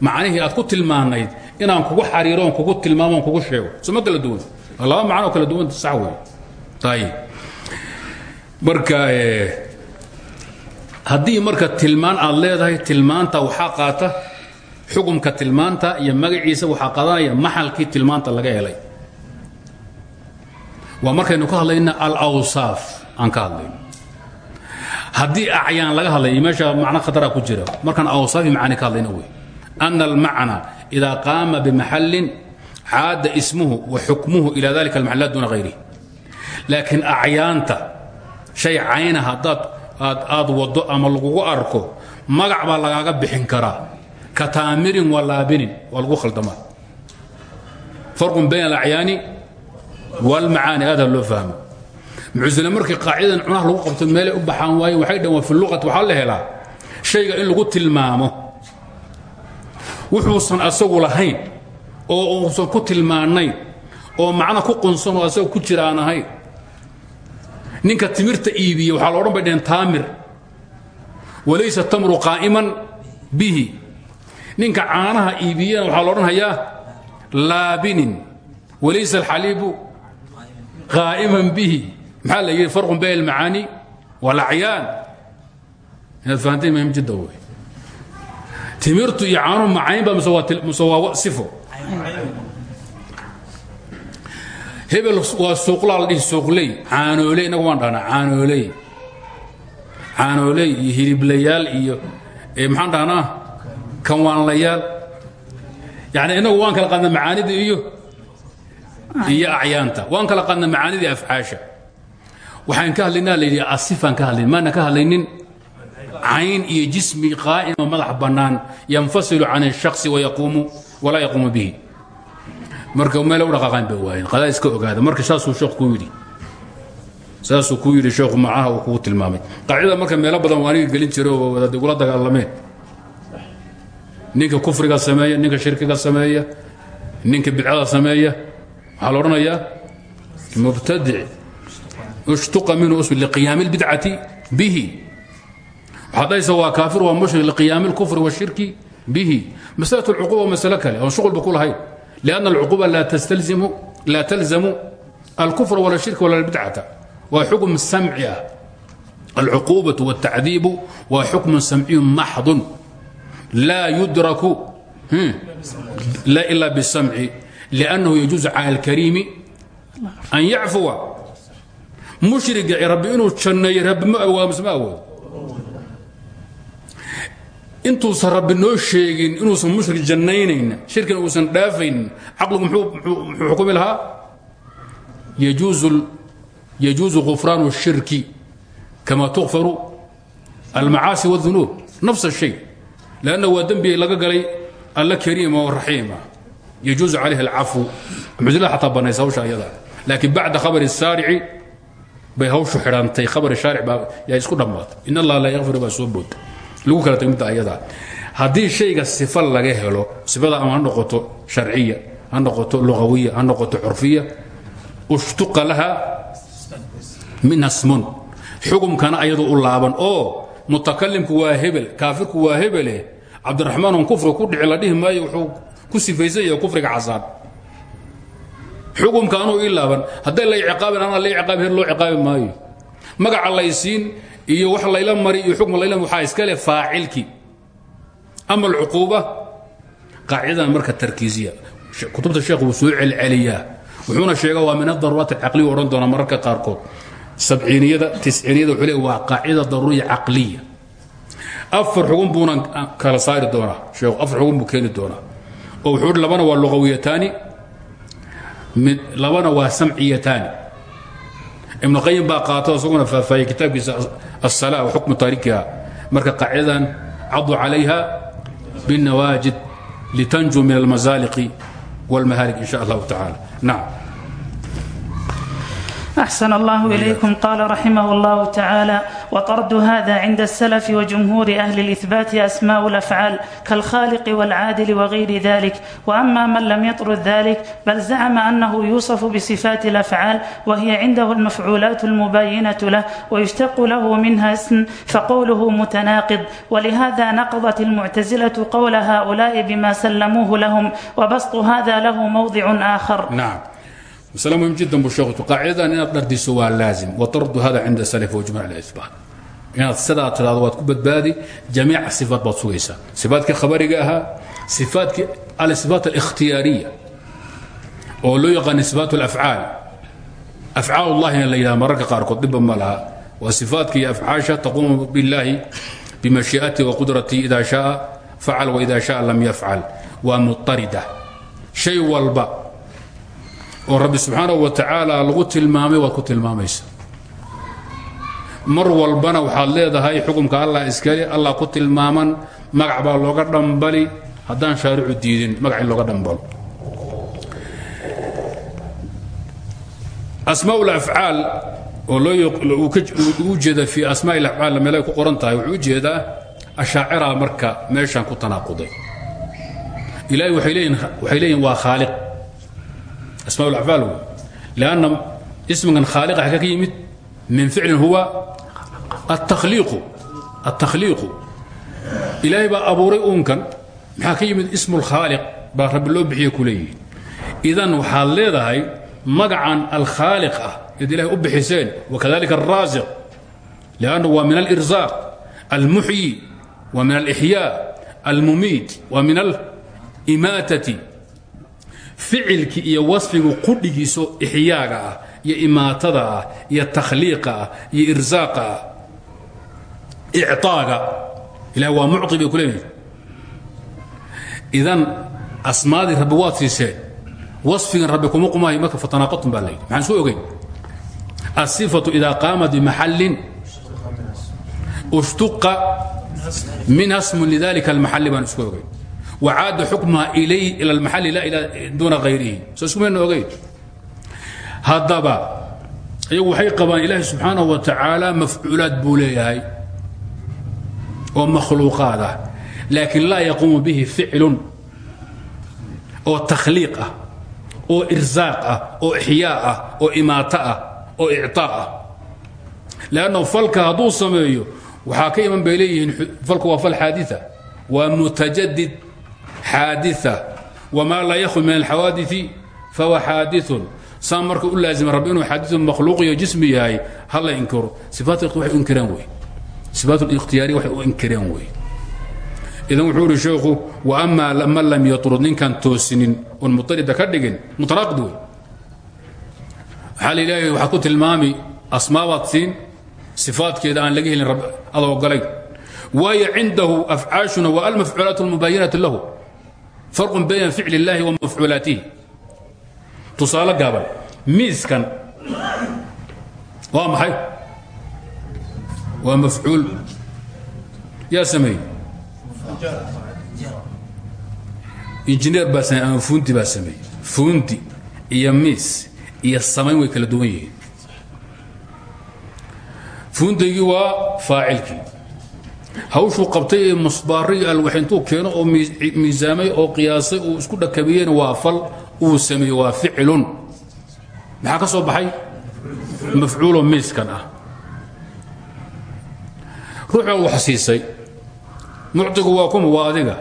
macnihii aad ku tilmaanayd inaan kugu xariiro on kugu tilmaamo on kugu sheego. Suma kala duwan? Laba macno kala duwan sax wey ayib marka haddii marka tilmaan aad leedahay tilmaanta waxaa qaata xukumka tilmaanta iyo magaciisa waxaa qaadanaya maxalkii tilmaanta laga helay. Waa markaynu ka hadlayna alawsaaf aan ka hadlayno. Haddii acyaan laga hadlay meesha macno khataraa ku jira markaan awsaafi macaani ka hadlayna wey ana almacna idaa qaama bimaxallin caada ismuhu wa xukmuhu ila dalika almaxal la duuna hayrihi laakiin acyaanta shay cayna haddaad aad waddo ama lagugu arko magac baa lagaaga bixin karaa ka taamirin wa laabinin waa lagu khaldamaa farqun bayn alacyaani walmacaani aada loo fahmo mucusile markii qaacidadan cunaha lagu qabto meelay u baxaan waaye waxay dhan waa fi luqat waxaa la helaa shayga in lagu tilmaamo wuxuusan asagu lahayn oo uusan ku tilmaanayn oo macno ku qunsan oo asaga ku jira aan ahayn. Ninka timirta iibiye waxaa loodhan bay dhaheen taamir. Walaysa tamru qaa'iman bihi. Ninka caanaha iibiyena waxaa loodhan hayaa laabinin. Walaysa alxaliibu qaa'iman bihi. Maxaa la yidhi? Farqun bayn almacaani walacyaan inaad fahanteen muhiim jidda wey timirtu iyo caanuhu macayn ba muse waa sifo hebel waa suuqlaa la dhihi suuqley caanooley innagu waan dhahnaa caanooley. Caanooley iyo hiliblayaal iyo maxaan dhahnaa? Kanwaanlayaal. Yani innagu waan kala qaadna macaanida iyo iyo acyaanta. Waan kala qaadna macaanidii afcaasha. Waxaan ka hadlaynaa la yidhi asifaan ka hadlayn maana ka hadlaynin cayn iyo jismi qaa'ima madax bannaan yanfasilu can الshaqsi wayaquumu walaa yaquumu bihi marka meele u dhaqaaqaan bay waayeen qadaa iska ogaada marka saasuu sheekh ku yidhi saasuu ku yidhi sheekhu macaha uu kugu tilmaamay qaacidada marka meelo badan waa aniga gelin jiray oo wadaad igula dagaalameen ninka kufriga sameeya ninka shirkiga sameeya ninka bidcada sameeya waxaa la odhanayaa mubtadic ishtuqa minhu usmi liqiyaami اlbidcati bihi waxaad dhahaysa waa kaafir waa mushrik liqiyaami اlkufri washirki bihi masalaة اlcuquba masale kale oon shuqulba ku lahayn لأن العقوبة لا تستلزم لا تلزم الكفر ولا الشرك ولا البدعة وحكم سمعي العقوبة والتعذيب وحكم سمعي محض لا يدرك لا إلا بالسمع لأنه يجوز على الكريم أن يعفو مشرق رب إنه تشني رب ما أوامس ما أوام intuusan rabbi noo sheegin inuusan mushrik jannaynayn shirkina uusan dhaafaynin caqligu muxuu xukumi lahaa yajuuzu غufraan الshirki kama tukfaru almacaasi wاdunuub nafs الshay lanna waa dembi laga galay alla kariima oo raxiima yajuuzu calayhi alcafu muctila xataa banaysa hawsha ayada laakiin bacda khabari الsaarici bay hawshu xidhantay khabari shaaric baa yaa isku dhammaatay in allah laa yakfiru baa soo bood lagu kala tag midda ayada haddii shayga sifa laga helo sifada ama ha noqoto sharciya ha noqoto lugawiya ha noqoto curfiya ushtuqa laha minha smun. Xukumkana ayadu u laaban oo mutakalimku waa hebel kaafirku waa hebele cabdiraxmaan on kufri ku dhici la dhihi maayo wuxuu ku sifaysan yahay kufriga casaan xukumka anuu ii laaban hadday lay ciqaabin anaa lay ciqaabi her loo ciqaabi maayo. Magaca laysiin iyo wax layla mari iyo xukma layla waxaa iska leh faacilkii ama alcuquuba qaacidadan marka tarkiisiya. Kutubta sheekh wuu soo celceliyaa. Wuxuuna sheega waa min adaruuraat alcaqliya odhan doona mararka qaarkood. Sabciiniyada tisciiniyada wuxuu le waa qaacida daruuriya caqliya. Afar xugun buuna kala saari doonaa. Sheekhu afar xugun buu keeni doonaa. Oo wuxuu labana waa lugawiyataani mid labana waa samciyataani ibnuqayim baa qaata isaguna faahfaahiyey kitaabkiisa asala waxukmu taarikiha marka qaacidadan cadu calayha bاnnawaajid litanjuu min almazaaliqi wاlmahaalig in sha allahu tacaala nacam أحسن الله إليكم قال رحمه الله تعالى وطرد هذا عند السلف وجمهور أهل الإثبات أسماء الأفعال كالخالق والعادل وغير ذلك وأما من لم يطرد ذلك بل زعم أنه يوصف بصفات الأفعال وهي عنده المفعولات المباينة له ويشتق له منها اسم فقوله متناقض ولهذا نقضت المعتزلة قول هؤلاء بما سلموه لهم وبسط هذا له موضع آخر نعم muhiim jidan bushektu qaacidadan inaad dhardiso waa laazim wa tardu hada cinda salaf wa jimaac اlisbaat inaad sidaa tidhahdo waad ku badbaadi jamiica sifaat baad sugaysaa sifaadkii khabariga ahaa sifaadkii alisbaat alikhtiyaariya oo loo yaqaan sifaat alafcaal afcaal llahina la yidhaha mararka qaarkood dhibba ma laha waa sifaadka iyo afcaasha taquumu biاllaahi bimashii'atihi wa qudratihi idaa shaaa facal waida shaaa lam yafcal waa mutarida shay walba oo rabbi subxaanahu wa tacaala lagu tilmaamay waad ku tilmaamaysa mar walbana waxaad leedahay xukumka allah iskale allah ku tilmaaman magac baa looga dhambali haddaan shaaricu diidin magac looga dhambalo asmaa ulafcaal oo loo u jeeda fi asmaa ilafcaal meelay ku qoran tahay wuxuu u jeedaa ashaacira marka meeshan ku tanaaquday. Ilaahay waxay leeyihiin waa khaaliq asmaa ulafcaal wey lianna ismigan khaaliqa xagga ka yimid min ficlin huwa التkhliiqu التakhliiqu ilaahay baa abuuray uunkan maxaa ka yimid ismu اlkhaaliq baa rabbi loo bixiye ku leeyihi idan waxaad leedahay magacan alkhaaliq ah id ilahay u bixiseen wakadalika الraasiq لأnnu waa min اlإrزاaq almuxyi wa min اlإxyاء almumiit wa min اlimaatati ficilkii iyo wasfigu qudhigiiso ixyaaga ah iyo imaatada ah iyo takhliiqa ah iyo irsaaqa ah. Icaaga ilaah waa muci bay ku leeyihi idan rabbi waad siiseen wasfigan rabbi kuma qumaayo marka fatanaaqatun baa maxaan isku ogeyn? Asifatu idaa qaamat bimaxallin ushtuqa minha smun lidalika almaxalli baan isku ogeyn wacaada xukmuha ilay ila maali duuna ayrihi so iskumayna ogeyn haddaba iyagu waxay qabaan ilaahi subxaanahu wa tacaala mafcuulaad buu leeyahay oo makhluuqaad ah laakiin laa yaquumu bihi ficlun oo takhliiq ah oo irsaaq ah oo ixyaa ah oo imaato ah oo icaa ah lanno falka hadduu sameeyo waxaa ka iman bay leeyihiin falka waa fal xaadita waa mutajadid xaadia wamaa laa yakhlu min alxawaadiثi fahuwa xaadiثun saa marka u laazima rabbi inuu xaadiثu makhluuq iyo jismi yahay hala inkiro sifaat waxay u inkireen wey sifaat اlikhtiyaariya waxay u inkireen wey idan wuxuu ihi sheekhu waama man lam yatrud ninkaan toosinin oon muطarida ka dhigin mutanaaqid wey waxaa la ilaahay waxaad ku tilmaami asmaabaad siin sifaadkeeda aan laga helin ad ogolayn waayo cindahu afcaashuna waa almafcuulaat almubaayinatu lahu farqun bayna ficli اllahi wa mafcuulaatihi. Tusaale gaaban miiskan waa maxay? Waa mafcuul. Yaa sameeyey? Injineer baa sameey ama fuunti baa sameeyey? Fuunti iyo miis iyo samayn way kala duwan yihiin. Fuuntaygii waa faacilkii hawshuu qabtay ee musbaari alwax intuu keeno oo miisaamay oo qiyaasay uu isku dhakabiyeyna waa fal uu sameeyey waa ficilun. Maxaa ka soo baxay? Mafcuuloo miiskan ah. Ruuxaa wax siisay muctigu waa kuma waa adiga.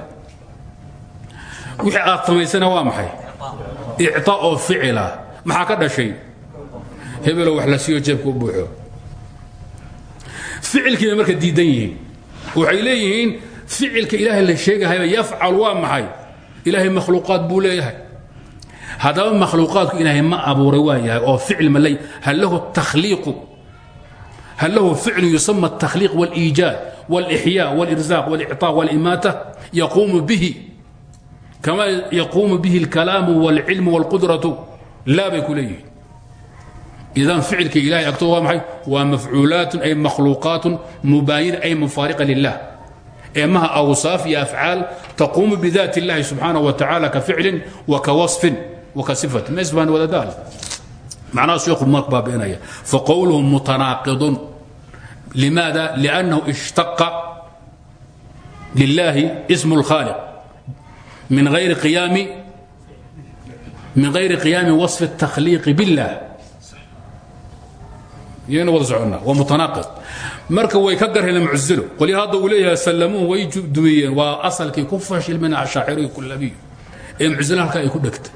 Wixii aad samaysana waa maxay? Icta oo ficila maxaa ka dhashay? Hebelo wax la siiyo jeebka buuxo. Ficilkiibay marka diidan yihiin waxay leeyihiin ficilka ilaahay la sheegahayba yafcal waa maxay ilaahay makhluuqaad buu leeyahay haddaba makhluuqaadku ilaahay ma abuuray waa yahay oo ficil malay hal lahu takhliiqu hal lahu ficlu yusama التakhliiq واlإijaad واlإxyاء واlإrزاq واlإcطاء واlإmaatة yaquumu bihi kama yaquumu bihi اlkalaamu واlcilmu واlqudraةu laa bay ku leeyihiin idan ficilka ilahay agtooda waa maxay waa mafcuulaat ay makhluuqaat mubaayina ay mufaariqa lilah ee maha awsaaf iyo afcaal taquumu bidaat اllahi subxaanaه wa tacala ka ficlin wa ka waصfin wa ka sifatin ma isbaan wadadaal macnaha sheekhu mark baabi'inaya faqowluhu mutanaaqidun limaada liannahu ishtaqa lilahi ismu اlkhaaliq min غayri qiyaami min غayri qiyaami waصfi الtakhliiqi biاllah yaynu wada soconnaa waa mutanaaqid marka way ka garheen mucilo qolya hadda uu leeyahay sallamuun way dumiyeen waa asalkii ku fashilmina ashaaciro kulabiy ee mucilo halkaa ay ku dhegtay.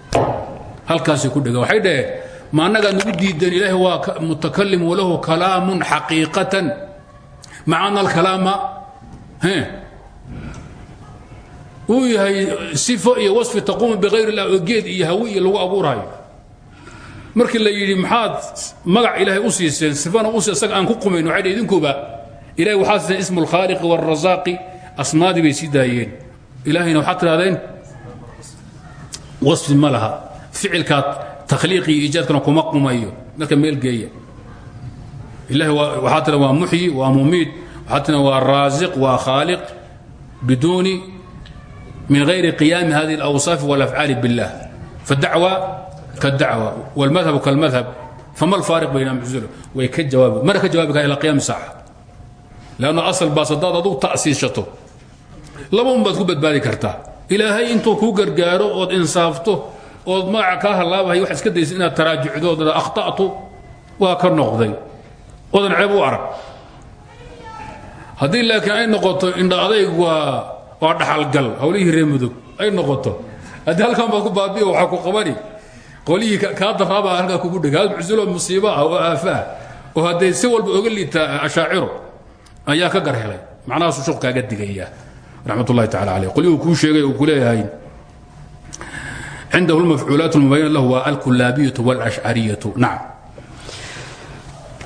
Halkaasay ku dhegeen waxay dhaheen ma annagaa nagu diideen ilaahay waa mutakalim walahu kalaamun xaqiiqatan. Maca ana alkalaama uu yahay sifo iyo wasfi taquumu bikayr illah oo iyo hawi lagu abuurhayo markii la yidhi maxaad magac ilaahay u siiseen sifana u isaga aan ku qumayn waxay idinkuba ilahay waxaa siiseen ismu alkhaaliqi wاlrasaaqi asmaadii bay sii daayeen ilaahayna waxaad tidhahdeen wasfi ma laha ficilkaad takhliiqi iyo iijaadkana kuma qumayo marka meel geeya ilahi waxaa tira waa muxyi waa mumiid waxaa tira waa raasiq waa khaaliq biduuni min غayri qiyaami hadihi اlawصaafi wاlafcaali biاllah fadacwa kadacwa wاlmadhabu kalmadhab fama alfaariq bayna muctilo way ka jawaabi mana ka jawaabi kara ila qiyam saaca lanno asal baas haddaad adugu ta'siishato laba un baad ku badbaadi kartaa ilaahay intuu kuu gargaaro ood insaafto ood magaca kaa hallaabahay wax iska daysa inaad taraajucdo ood akhta'tu waa ka noqday odan ceeb u arag haddii laakiin ay noqoto indha adayg waa waa dhaxalgal hawlihii ree mudug ay noqoto haddii halkan baad ku baabiyo waxaa ku qabani qolihii kaa daraabaa halkaa kugu dhega hal mucsulo ah oo aafaah oo hadday si walba oga liitaa ashaaciro ayaa ka gar helay. Shuq kaaga digaya raxmat ullahi tacala caleyh qolyuhu kuu sheegay uu ku leeyahay cindahu lmafcuulaat lmubayana lahu waa alkulaabiyatu wاlashcariyatu nacam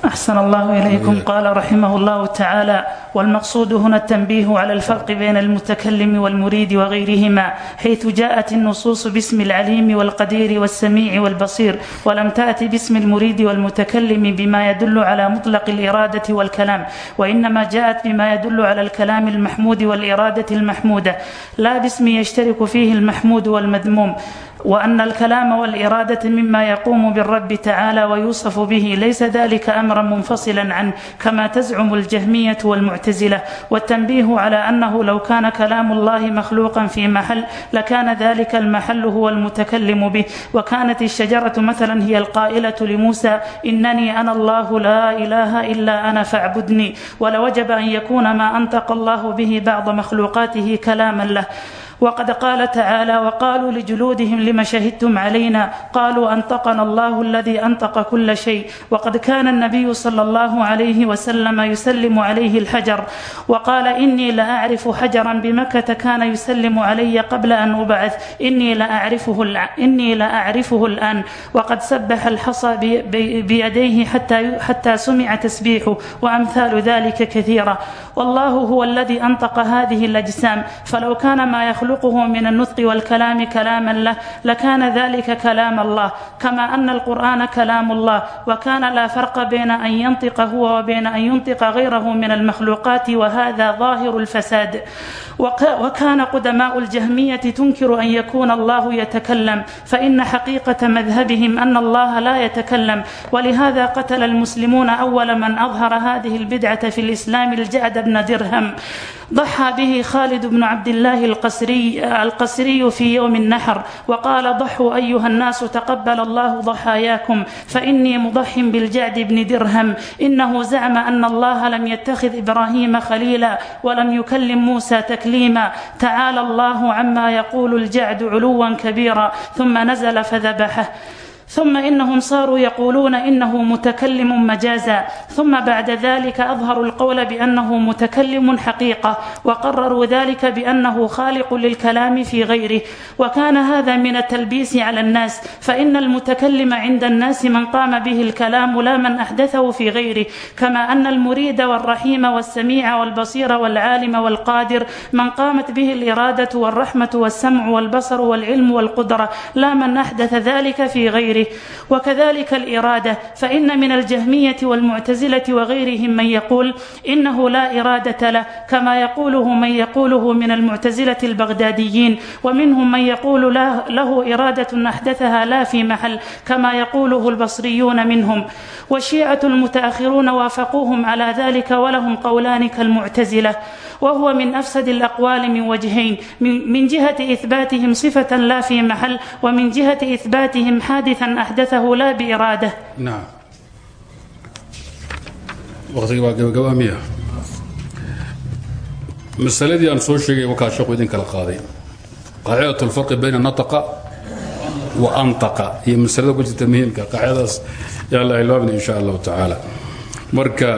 أحسن الله إليكم قال رحمه الله تعالى والمقصود هنا التنبيه على الفرق بين المتكلم والمريد وغيرهما حيث جاءت النصوص باسم العليم والقدير والسميع والبصير ولم تأت باسم المريد والمتكلم بما يدل على مطلق الإرادة والكلام وإنما جاءت بما يدل على الكلام المحمود والإرادة المحمودة لا باسم يشترك فيه المحمود والمذموم وأن الكلام والإرادة مما يقوم بالرب تعالى ويوصف به ليس ذلك أمرا منفصلا عنه كما تزعم الجهمية والمعتزلة والتنبيه على أنه لو كان كلام الله مخلوقا في محل لكان ذلك المحل هو المتكلم به وكانت الشجرة مثلا هي القائلة لموسى إنني أنا الله لا إله إلا أنا فاعبدني ولوجب أن يكون ما أنطق الله به بعض مخلوقاته كلاما له وقد قال تعالى وقالوا لجلودهم لم شهدتم علينا قالوا أنطقنا الله الذي أنطق كل شيء وقد كان النبي صلى الله عليه وسلم يسلم عليه الحجر وقال إني لأعرف حجرا بمكة كان يسلم علي قبل أن أبعث إني لأعرفه, الع... إني لأعرفه الآن وقد سبح الحصى بي... بي... بيديه حتى, حتى سمع تسبيحه وأمثال ذلك كثيرة والله هو الذي أنطق هذه الأجسام فلو كان ما يخلقه من النطق والكلام كلاما له لكان ذلك كلام الله كما أن القرآن كلام الله وكان لا فرق بين أن ينطق هو وبين أن ينطق غيره من المخلوقات وهذا ظاهر الفساد وكان قدماء الجهمية تنكر أن يكون الله يتكلم فإن حقيقة مذهبهم أن الله لا يتكلم ولهذا قتل المسلمون أول من أظهر هذه البدعة في الإسلام الجعد بن درهم ضحى به خالد بن عبد الله القسري القسري في يوم النحر وقال ضحوا أيها الناس تقبل الله ضحاياكم فإني مضح بالجعد بن درهم إنه زعم أن الله لم يتخذ إبراهيم خليلا ولم يكلم موسى تكليما تعالى الله عما يقول الجعد علوا كبيرا ثم نزل فذبحه ثم إنهم صاروا يقولون إنه متكلم مجازا ثم بعد ذلك أظهروا القول بأنه متكلم حقيقة وقرروا ذلك بأنه خالق للكلام في غيره وكان هذا من التلبيس على الناس فإن المتكلم عند الناس من قام به الكلام لا من أحدثه في غيره كما أن المريد والرحيم والسميع والبصير والعالم والقادر من قامت به الإرادة والرحمة والسمع والبصر والعلم والقدرة لا من أحدث ذلك في غيره غيره وكذلك الإرادة فإن من الجهمية والمعتزلة وغيرهم من يقول إنه لا إرادة له كما يقوله من يقوله من المعتزلة البغداديين ومنهم من يقول له إرادة أحدثها لا في محل كما يقوله البصريون منهم وشيعة المتأخرون وافقوهم على ذلك ولهم قولان كالمعتزلة وهو من أفسد الأقوال من وجهين من جهة إثباتهم صفة لا في محل ومن جهة إثباتهم حادثا أحدثه لا بإرادة نعم waqtiga waa gabagabaamiya masaladii aan soo sheegay wakaa sheekhu idin kala qaaday qaacidat alfarqi bayna nataqa wa antaqa iyo masalada ku jirta muhiimka qaacidadaas yaa la ilmaamina insha allahu tacaala marka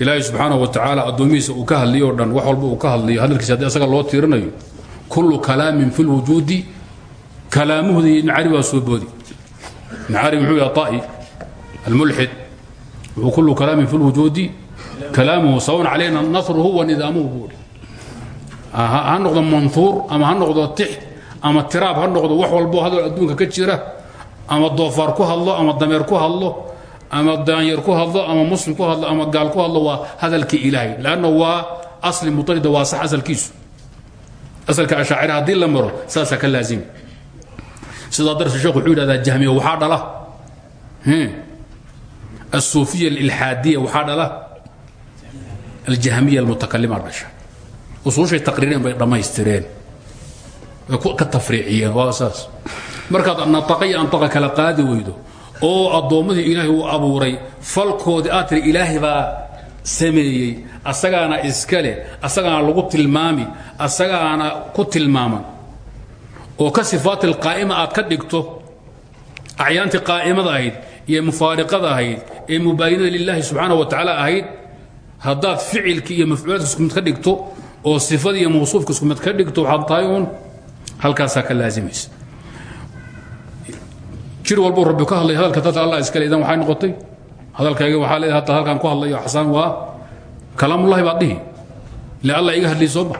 ilaahay subxaanahu wa tacaala addoomihiisa uu ka hadliyo dhan wax walba uu ka hadliyo hadalkiisa haddii asaga loo tiirinayo kullu kalaamin fi lwujuudi kalaamuhda iyo nacari waa soo boodi. Nacari muxuu yaha ta'i almulxid wuxuu kullu kalaamin fi lwujuudi kalaamuhu sawan calayna nasruhu wa nidaamuhu buuri ha noqdo manhuur ama ha noqdo ama tiraab ha wax walbo hadal adduunka ka jira ama doofaar ku hadlo ama dameer ku hadlo ama daanyeer ku hadlo ama muslim ku hadlo ama gaal ku hadlo waa hadalkii ilaahay lanna waa asli mutarida waa sax asalkiisu asalka ashaacira haddii la maro saasaa ka laazimi sidaa darteed sheekhu wuxuu yidhahdaa jahmiya waxaa dhala الsuufiya اlilxaadiya waxaa dhala aljahmiya almutakalima dhasha usuushay taqriireen bay dhammaystireen way ka tafriiciyeen waa saas markaad nataqa iyo antaqa kala qaadi weydo oo addoommadii ilaahay uu abuuray falkoodii aad tiri ilaahay baa sameeyey asagaana iska asagaana lagu tilmaami asagaana ku tilmaaman. Oo ka sifaati alqaa'ima aad ka dhigto acyaantii qaa'imada ahayd iyo mufaariqada ahayd ee mubaayinada lilaahi subxaana wa tacaala ahayd haddaad ficilkii iyo mafcuulaadka isku mid ka dhigto oo sifadii iyo mawsuufka isku mid ka dhigto waxaad tahay uun halkaasaa ka laazimaysa jir walbuu rabbi ka hadlay hadalka dadka allah iskale idan waxay noqotay. Hadalkayga waxaa leedahay hadda halkaan ku hadlayo xasaan waa kalaamullahi baad dhihi. Ile allah iga hadliy sooma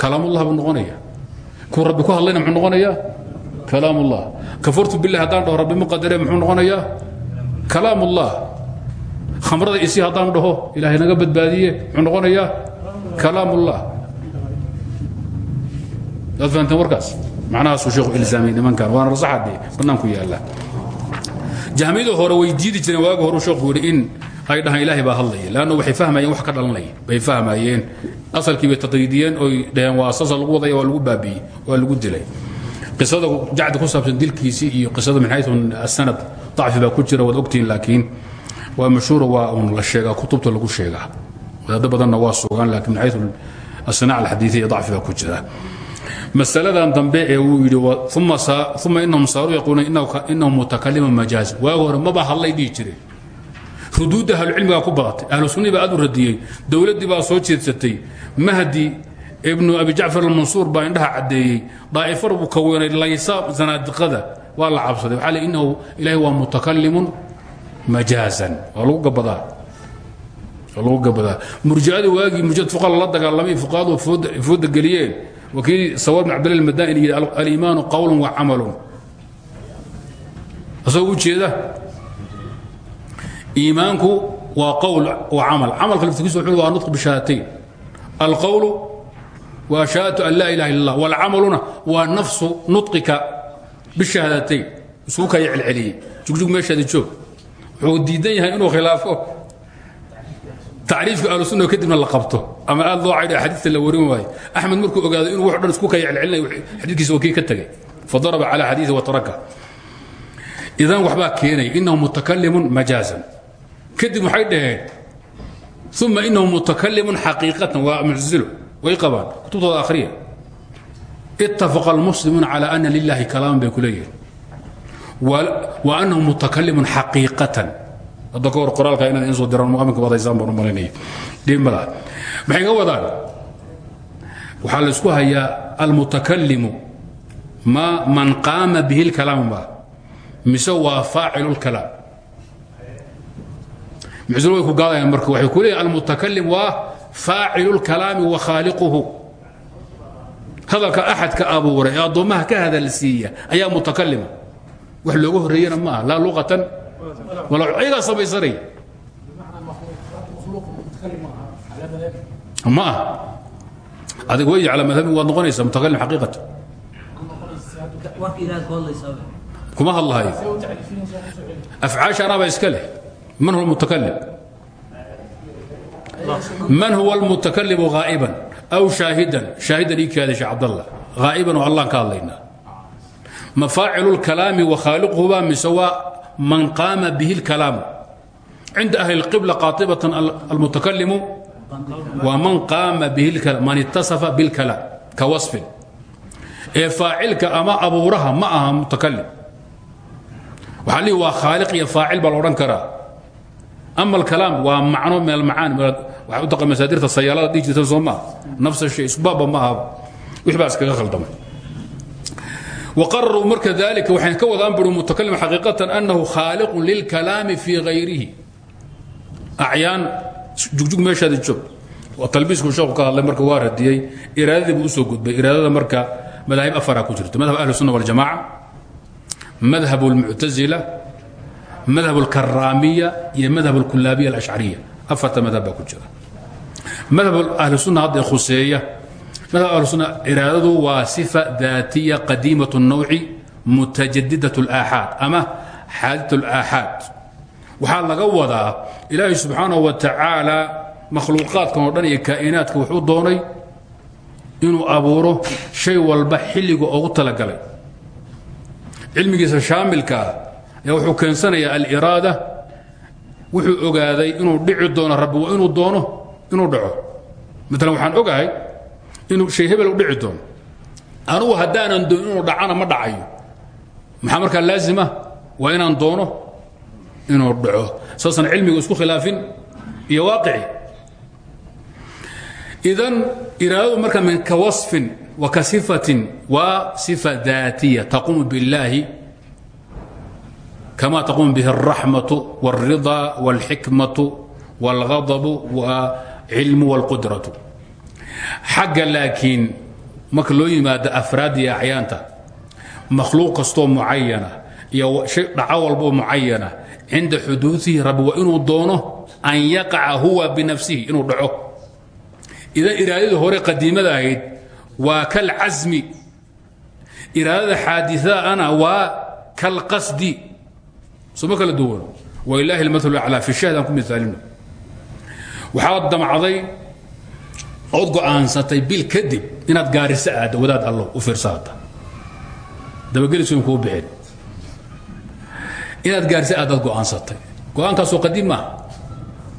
kalaamullah buu noqonaya. Kuu rabbi ku hadlayna muxuu noqonayaa kalaamullah kafartu billahi haddaan dhaho rabbi ma qadare muxuu noqonayaa kalaamullah khamrada isi haddaan dhaho ilaahay naga badbaadiye muxuu noqonayaa kalaamullah daad fahanteen warkaas macnahaasuu sheekhu ilzaamay nimankan waana rasaxadhe bannaanku yaalla. Jahmiyada hore way diidi jireen waagi horu sheekhu yidhi in ay dhahaan ilaahay baa hadlaya leanna waxay fahmayeen wax ka dhalanaya bay fahmayeen. Asalkii bay taqriidiyeen oy dhaheen waa sasa lagu wadaya waa lagu baabi'ey waa lagu dilay. Qisada jacdi ku saabsan dilkiisii iyo qisada min xayu asanad dacfi baa ku jira waad ogtihiin laakiin waa mashhuura waa un la sheegaa kutubta lagu sheegaa. Wadaado badanna waa sugaan laakiin min xayu asanac alxadiiثiya dacfi baa ku jira masaladan dambe ee uu yidhi uma inahum saaruu yaquuluuna inahu mutakalimun majaaz. Waagi hore maba hadlay dhihi jireen ruduudda ahlucilmigaa ku badatay. Ahlu sunnii baa aad u radiyey dowladdii soo jeedsatay. Mahdi ibnu abi jacfar almansuur baa indhaha caddeeyey. Daa'ifar buu kaweynay laysa zanaadiqada. Waa la cabsaday. Waxaa le inahu ilaahay waa mutakalimun majaazan. Waa lagu gabadaa waa lagu gabadaa fuqa lala dagaalamay fuqahadu fooda geliyeen wakii sawaad bin abdillah almadani yidhi aliimaanu qawlun wa camalun. Asagoo u jeeda iimaanku waa qowl wa camal. Camalka laftigiisu wuxuu waa nutq bishahaatayn alqowlu waa shahaadatu an laa ilaha illa allah walcamaluna waa nafsu nutqika bishahaadatayn isugu kaya celceliyey jugjug meeshaadi joog. Wuxuu diidan yahay inuu khilaafo tacriifka ahlusunna kadibna la qabto. Ama aad loo caydha xadiista la warin waayo. Axmed markuu ogaado inuu wax dhan isku kaya celcelinayo xadiidkiisa waa kii ka tegay fadaraba cala xadiiثi wataraka idan waxbaa keenaya inahu mutakalimun majaazan kadib waxay dhaheen uma inahu mutakalimun xaqiiqatan waa muctazilo way qabaan kutubtooda akhriya. Ittafaqa almuslimuuna cala ana lilahi kalaaman bay ku leeyihiin wa anahu mutakalimun xaqiiqatan hadda ka hor qoraalka inaad in soo diraan muaminka wadaysaan baan u malaynaya dhimada maxay ga wadaan? Waxaa la isku hayaa almutakalimu ma man qaama bihi lkalaam ba mise waa faacilu lkalaam mucsil ku gaadayaan marka waxay ku leeyihiin almutakalim waa faacilu lkalaami wa khaaliquhu. Hadalka axadka abuuray ee addoommaha ka hadal siiya ayaa mutakalima wax looga horreeyana ma aha luqatan ayagaa samaysanaya ma ah. Adig wey al madhabi waad noqonaysa mutakalim aqiiqata kuma hadlahayo afcaasha anaba iska leh. Man huwa mutakalim? Man huwa almutakalimu haa'iban aw shaahidan? Shaahidan ii kaada sheekh cabdallah. Haa'iban oo allaan ka hadlaynaa mafaacil اlkalaami wa khaaliquhubaa mise waa man qaama bihi اlkalaamu cinda ahli اlqibla qaatibatan almutakalimu waa man qaama bihi اlkalaam man itasafa biاlkalaam ka wasfin ee faacilka ama abuuraha ma aha mutakalim waxaa lihi waa khaaliq iyo faacil baa la odhan karaa ama alkalaam waa macno meel macaan waxaa u taqa masaadirta sayaalada dhihi jirta soo maaha nafsa shay isbaaba ma ahaba wix baa iskaga khaldamay وqararuu marka dalika waxay ka wadaan buri mutakalim xaqiiqatan annahu khaaliqun lilkalaami fii hayrihi acyaan jugjug meeshaadi joog talbiisku sheeku ka hadlay marka waa radiyey iraadadii buu usoo gudbay iraadada marka madaahib afaraa ku jirto madhab ahlu sunna waljamaca madhab اlmuctazila madhab اlkaraamiya iyo madhab اlkulaabiya alashcariya afarta madhab baa ku jira madhab ahlu sunna hadda khuseeya madhab ahlu sunna iraadadu waa sifa daatiya qadiimaة الnawci mutajadidaة اlaaxaad ama xaadiث اlaaxaad waxaa laga wadaa ilaahay subxaanaه wa tacaala makhluuqaadkan oo dhan iyo kaa'inaadka wuxuu doonay inuu abuuro shay walba xilliga ogu talagalay cilmigiisa shaamilka ah ayaa wuxuu keensanayaa aliraada wuxuu ogaaday inuu dhici doono rabbi waa inuu doono inuu dhaco maalan waxaan ogahay inuu shay hebel u dhici doono anugu haddaanan doonin inuu dhacana ma dhacayo maxaa markaa laazima waa inaan doono inuu dhaco saasaan cilmiga isku khilaafin iyo waaqici idan iraadadu marka min ka waصfin wa ka sifatin waa sifa daatiya taquumu biاllaahi kama taquumu bihi الraxmaةu wاlriضa wاlxikmaةu wاlغadabu wاlcilmu wاlqudratu xagga laakiin marka loo yimaado afraad iyo acyaanta makhluuq kastoo mucayana iyo dhaco walboo mucayana cinda xuduuihi rabbi waa inuu doono an yaqaca huwa binafsihi inuu dhaco. Idan iraadadii hore qadiimada ahayd waa kalcasmi iraadada xaadiaana waa kalqasdi soma kala duwan? Walaahi اlmaal aclaa fi shahd aan ku miaalino waxaad damcday ood go'aansatay bil kadib inaad gaariso aaddo wadaad allo u fiirsaata dabagelisun kuu bixin. Inaad gaariso aaddaad go'aansatay. Go'aankaasu qadiim maaha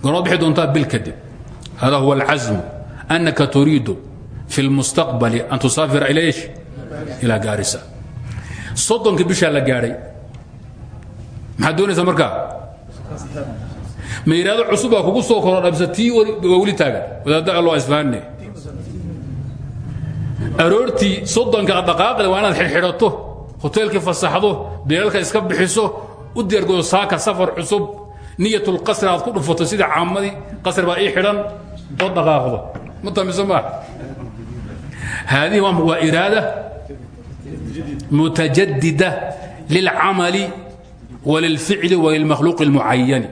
gonaad bixi doontaa bil kadib. Hada huwa alcasmu annaka turiidu fi lmustaqbali an tusaafira ila ish ilaa gaarisa. Soddonkii la gaadhay maxaad doonaysaa markaa? Ma yidhahdo cusubaa kugu soo koro dhabsa tii weli taagan. Wadaadda allo isfahanne. Aroortii soddonka aad dhaqaaqda waa inaad xidhxidhato hoteelkii fasaxdo beelalka iska bixiso u diyaargoodo saaka safar cusub niyatulqasri aad ku dhufato sida caamadii qasri baa ii xidhan oo dhaqaaqdo. Ma tamise maa haadihi waa iraada mutajadida lilcamali walilficli walilmakhluuqi اlmucayani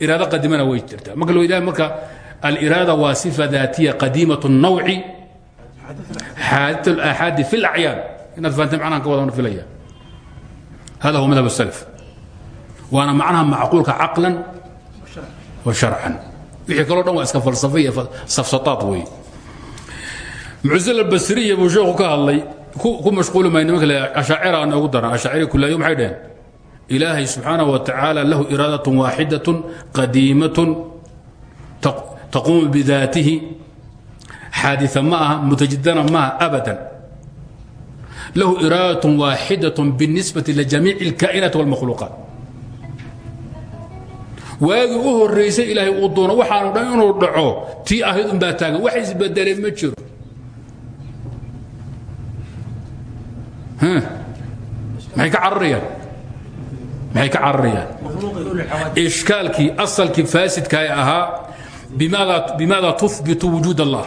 iraado qadimana way jirtaa marka loo yidhaha marka aliraada waa sifa daatiya qadiimaة الnawci xaadث الaaxaadi fi اlacyaan inaad fahanteen macnahan ka wadan filaya hada huwa madhab الslf waana macnaha macquulka caqlan wa sharcan wixii kaloo dhan waa iska falsafa iyo safsataad wey muctazila basriya buu sheekhu ka hadlay ku mashquuli may nimanka le ashaacira noogu daran ashaaciri kulaayo maxay dhaheen ilaahay subxaanaه wa tacaala lahu iraadaة waaxidaة qadiimaة taquumu bidaatihi xaadiثa ma aha mutajidana maaha abada lahu iraadaة waaxidaة biالnisbaةi ljamiic اlkaa'inaat واlmakhluuqaat waagii u horaysay ilaahay uu doono waxaanu dhan inuu dhaco tii ahayd unbaa taagan wax isbedeleen ma jiro maxay ka cararayaan maxay ka cararayaan ishkaalkii asalkii faasidka ee ahaa bimaada tuhbitu wujuud allah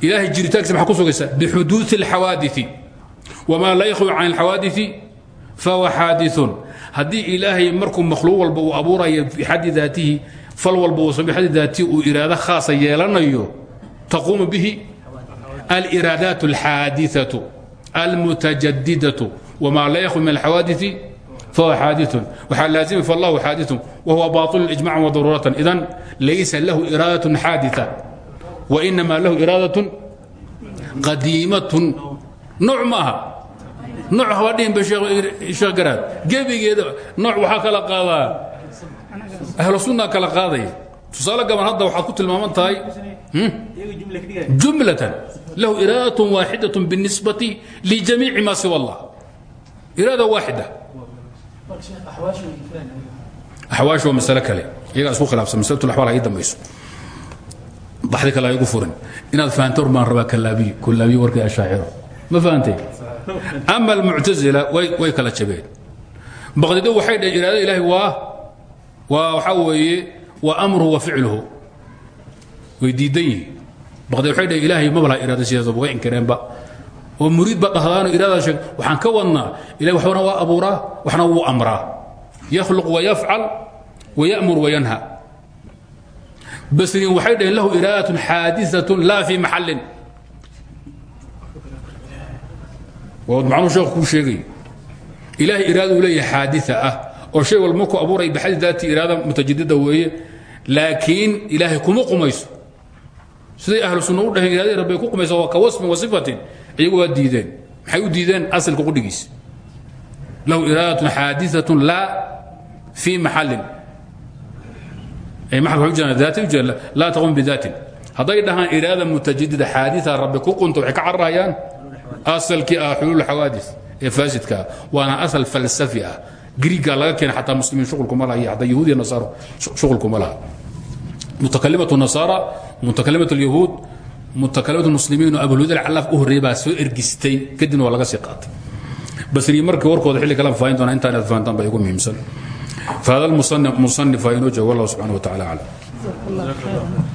ilahay jiritaankiisa maxaa ku sugaysaa bixuduuثi اlxawaadiثi wmaa laa yakhruj can اlxawaadiثi fahuwa xaadiثun haddii ilaahay markuu makhluuq walba uu abuuraya bixaddi daatihi fal walba uusan bixaddi daatihi uu iraado khaasa yeelanayo taquumu bihi aliraadaat اlxaadiثaةu almutajadidaةu wmaa laa yakhruj min alxawaadiثi fahuwa xaadiثun waxaa laazima fallahu xaadiثun wahuwa baaطil ijmacan wadaruuratan idan laysa lahu iraadaة xaadiثة wainama lahu iraadaة qadiimaة nooc ma aha nooc haba dhihinba sheekh garaad gebigeeda nooc waxaa kala qaadaa ahlu sunna kala qaadaya tusaale gaban hadda waxaad ku tilmaaman tahay jumlatan lahu iraadaة waaxidaة biالnisbati lijamiici ma siwa axwaash waa masale kale. Iyagaa isku khilaafsan. Masalatu axwaal ay dambayso. Baxdi kale ay gu furin inaad fahanto or baan rabaa kalaabiyo kolaabiyo warkii ashaaciro ma fahantay ama almuctazila way kala jabeen. Baqdido waxay dhaheen iraadada ilaahi waa waa waxaa weeye waa amruhu wa ficluhu. Way diidan yihiin. Baqdi waxay dhaheen ilaahay maba laha iraada sidaas way inkireenba oo muriid baa dhahdaanoo iraada sheeg waxaan ka wadnaa ilahi waxbana waa abuuraa waxna wuu amraa. Yakhluq wayafcal waya'mur wayanha basriin waxay dhaheen lahu iraadatun xaadiatun laa fii maxallin. Wad macnuu sheekh kuu sheegay. Ilaahay iraaduu leeyahay xaadita ah oo shay walba markuu abuuray baxadi daati iraada mutajadida weeye laakiin ilaahay kuma qumayso. Siday ahlu sunna u dhaheen iraadadii rabbay ku qumaysa waa ka wasmin wa sifatin iyagu waa diideen maxay u diideen asalka qudhigiis lahu iraadaة xaadiثaة la fi maxalin laa taqum bidaatin hadday dhahaan iraada mutajadida xaadia rabbi ku qunta waxay ka cararayaan asalkii ah xuluul xawaadi ee faasidkaa waana asal falsafi ah griiga laga keena xataa muslimiin shuqulkuma laha iyo xataa yahuud iyo nasaaro shuqulkuma laha mutakalimatu nasaara mutakalimatu alyahuud mutakallimatu muslimiinu abulhudal callaaf u horreeyey baa soo ergistay kadibna waa laga sii qaatay. Basriyi markii warkooda xilli kale faahin doonaa intaan aad fahantaan baa igu muhiimsan. Fa hada almusanif waa inoo joogo wallahu subxanahu wa tacala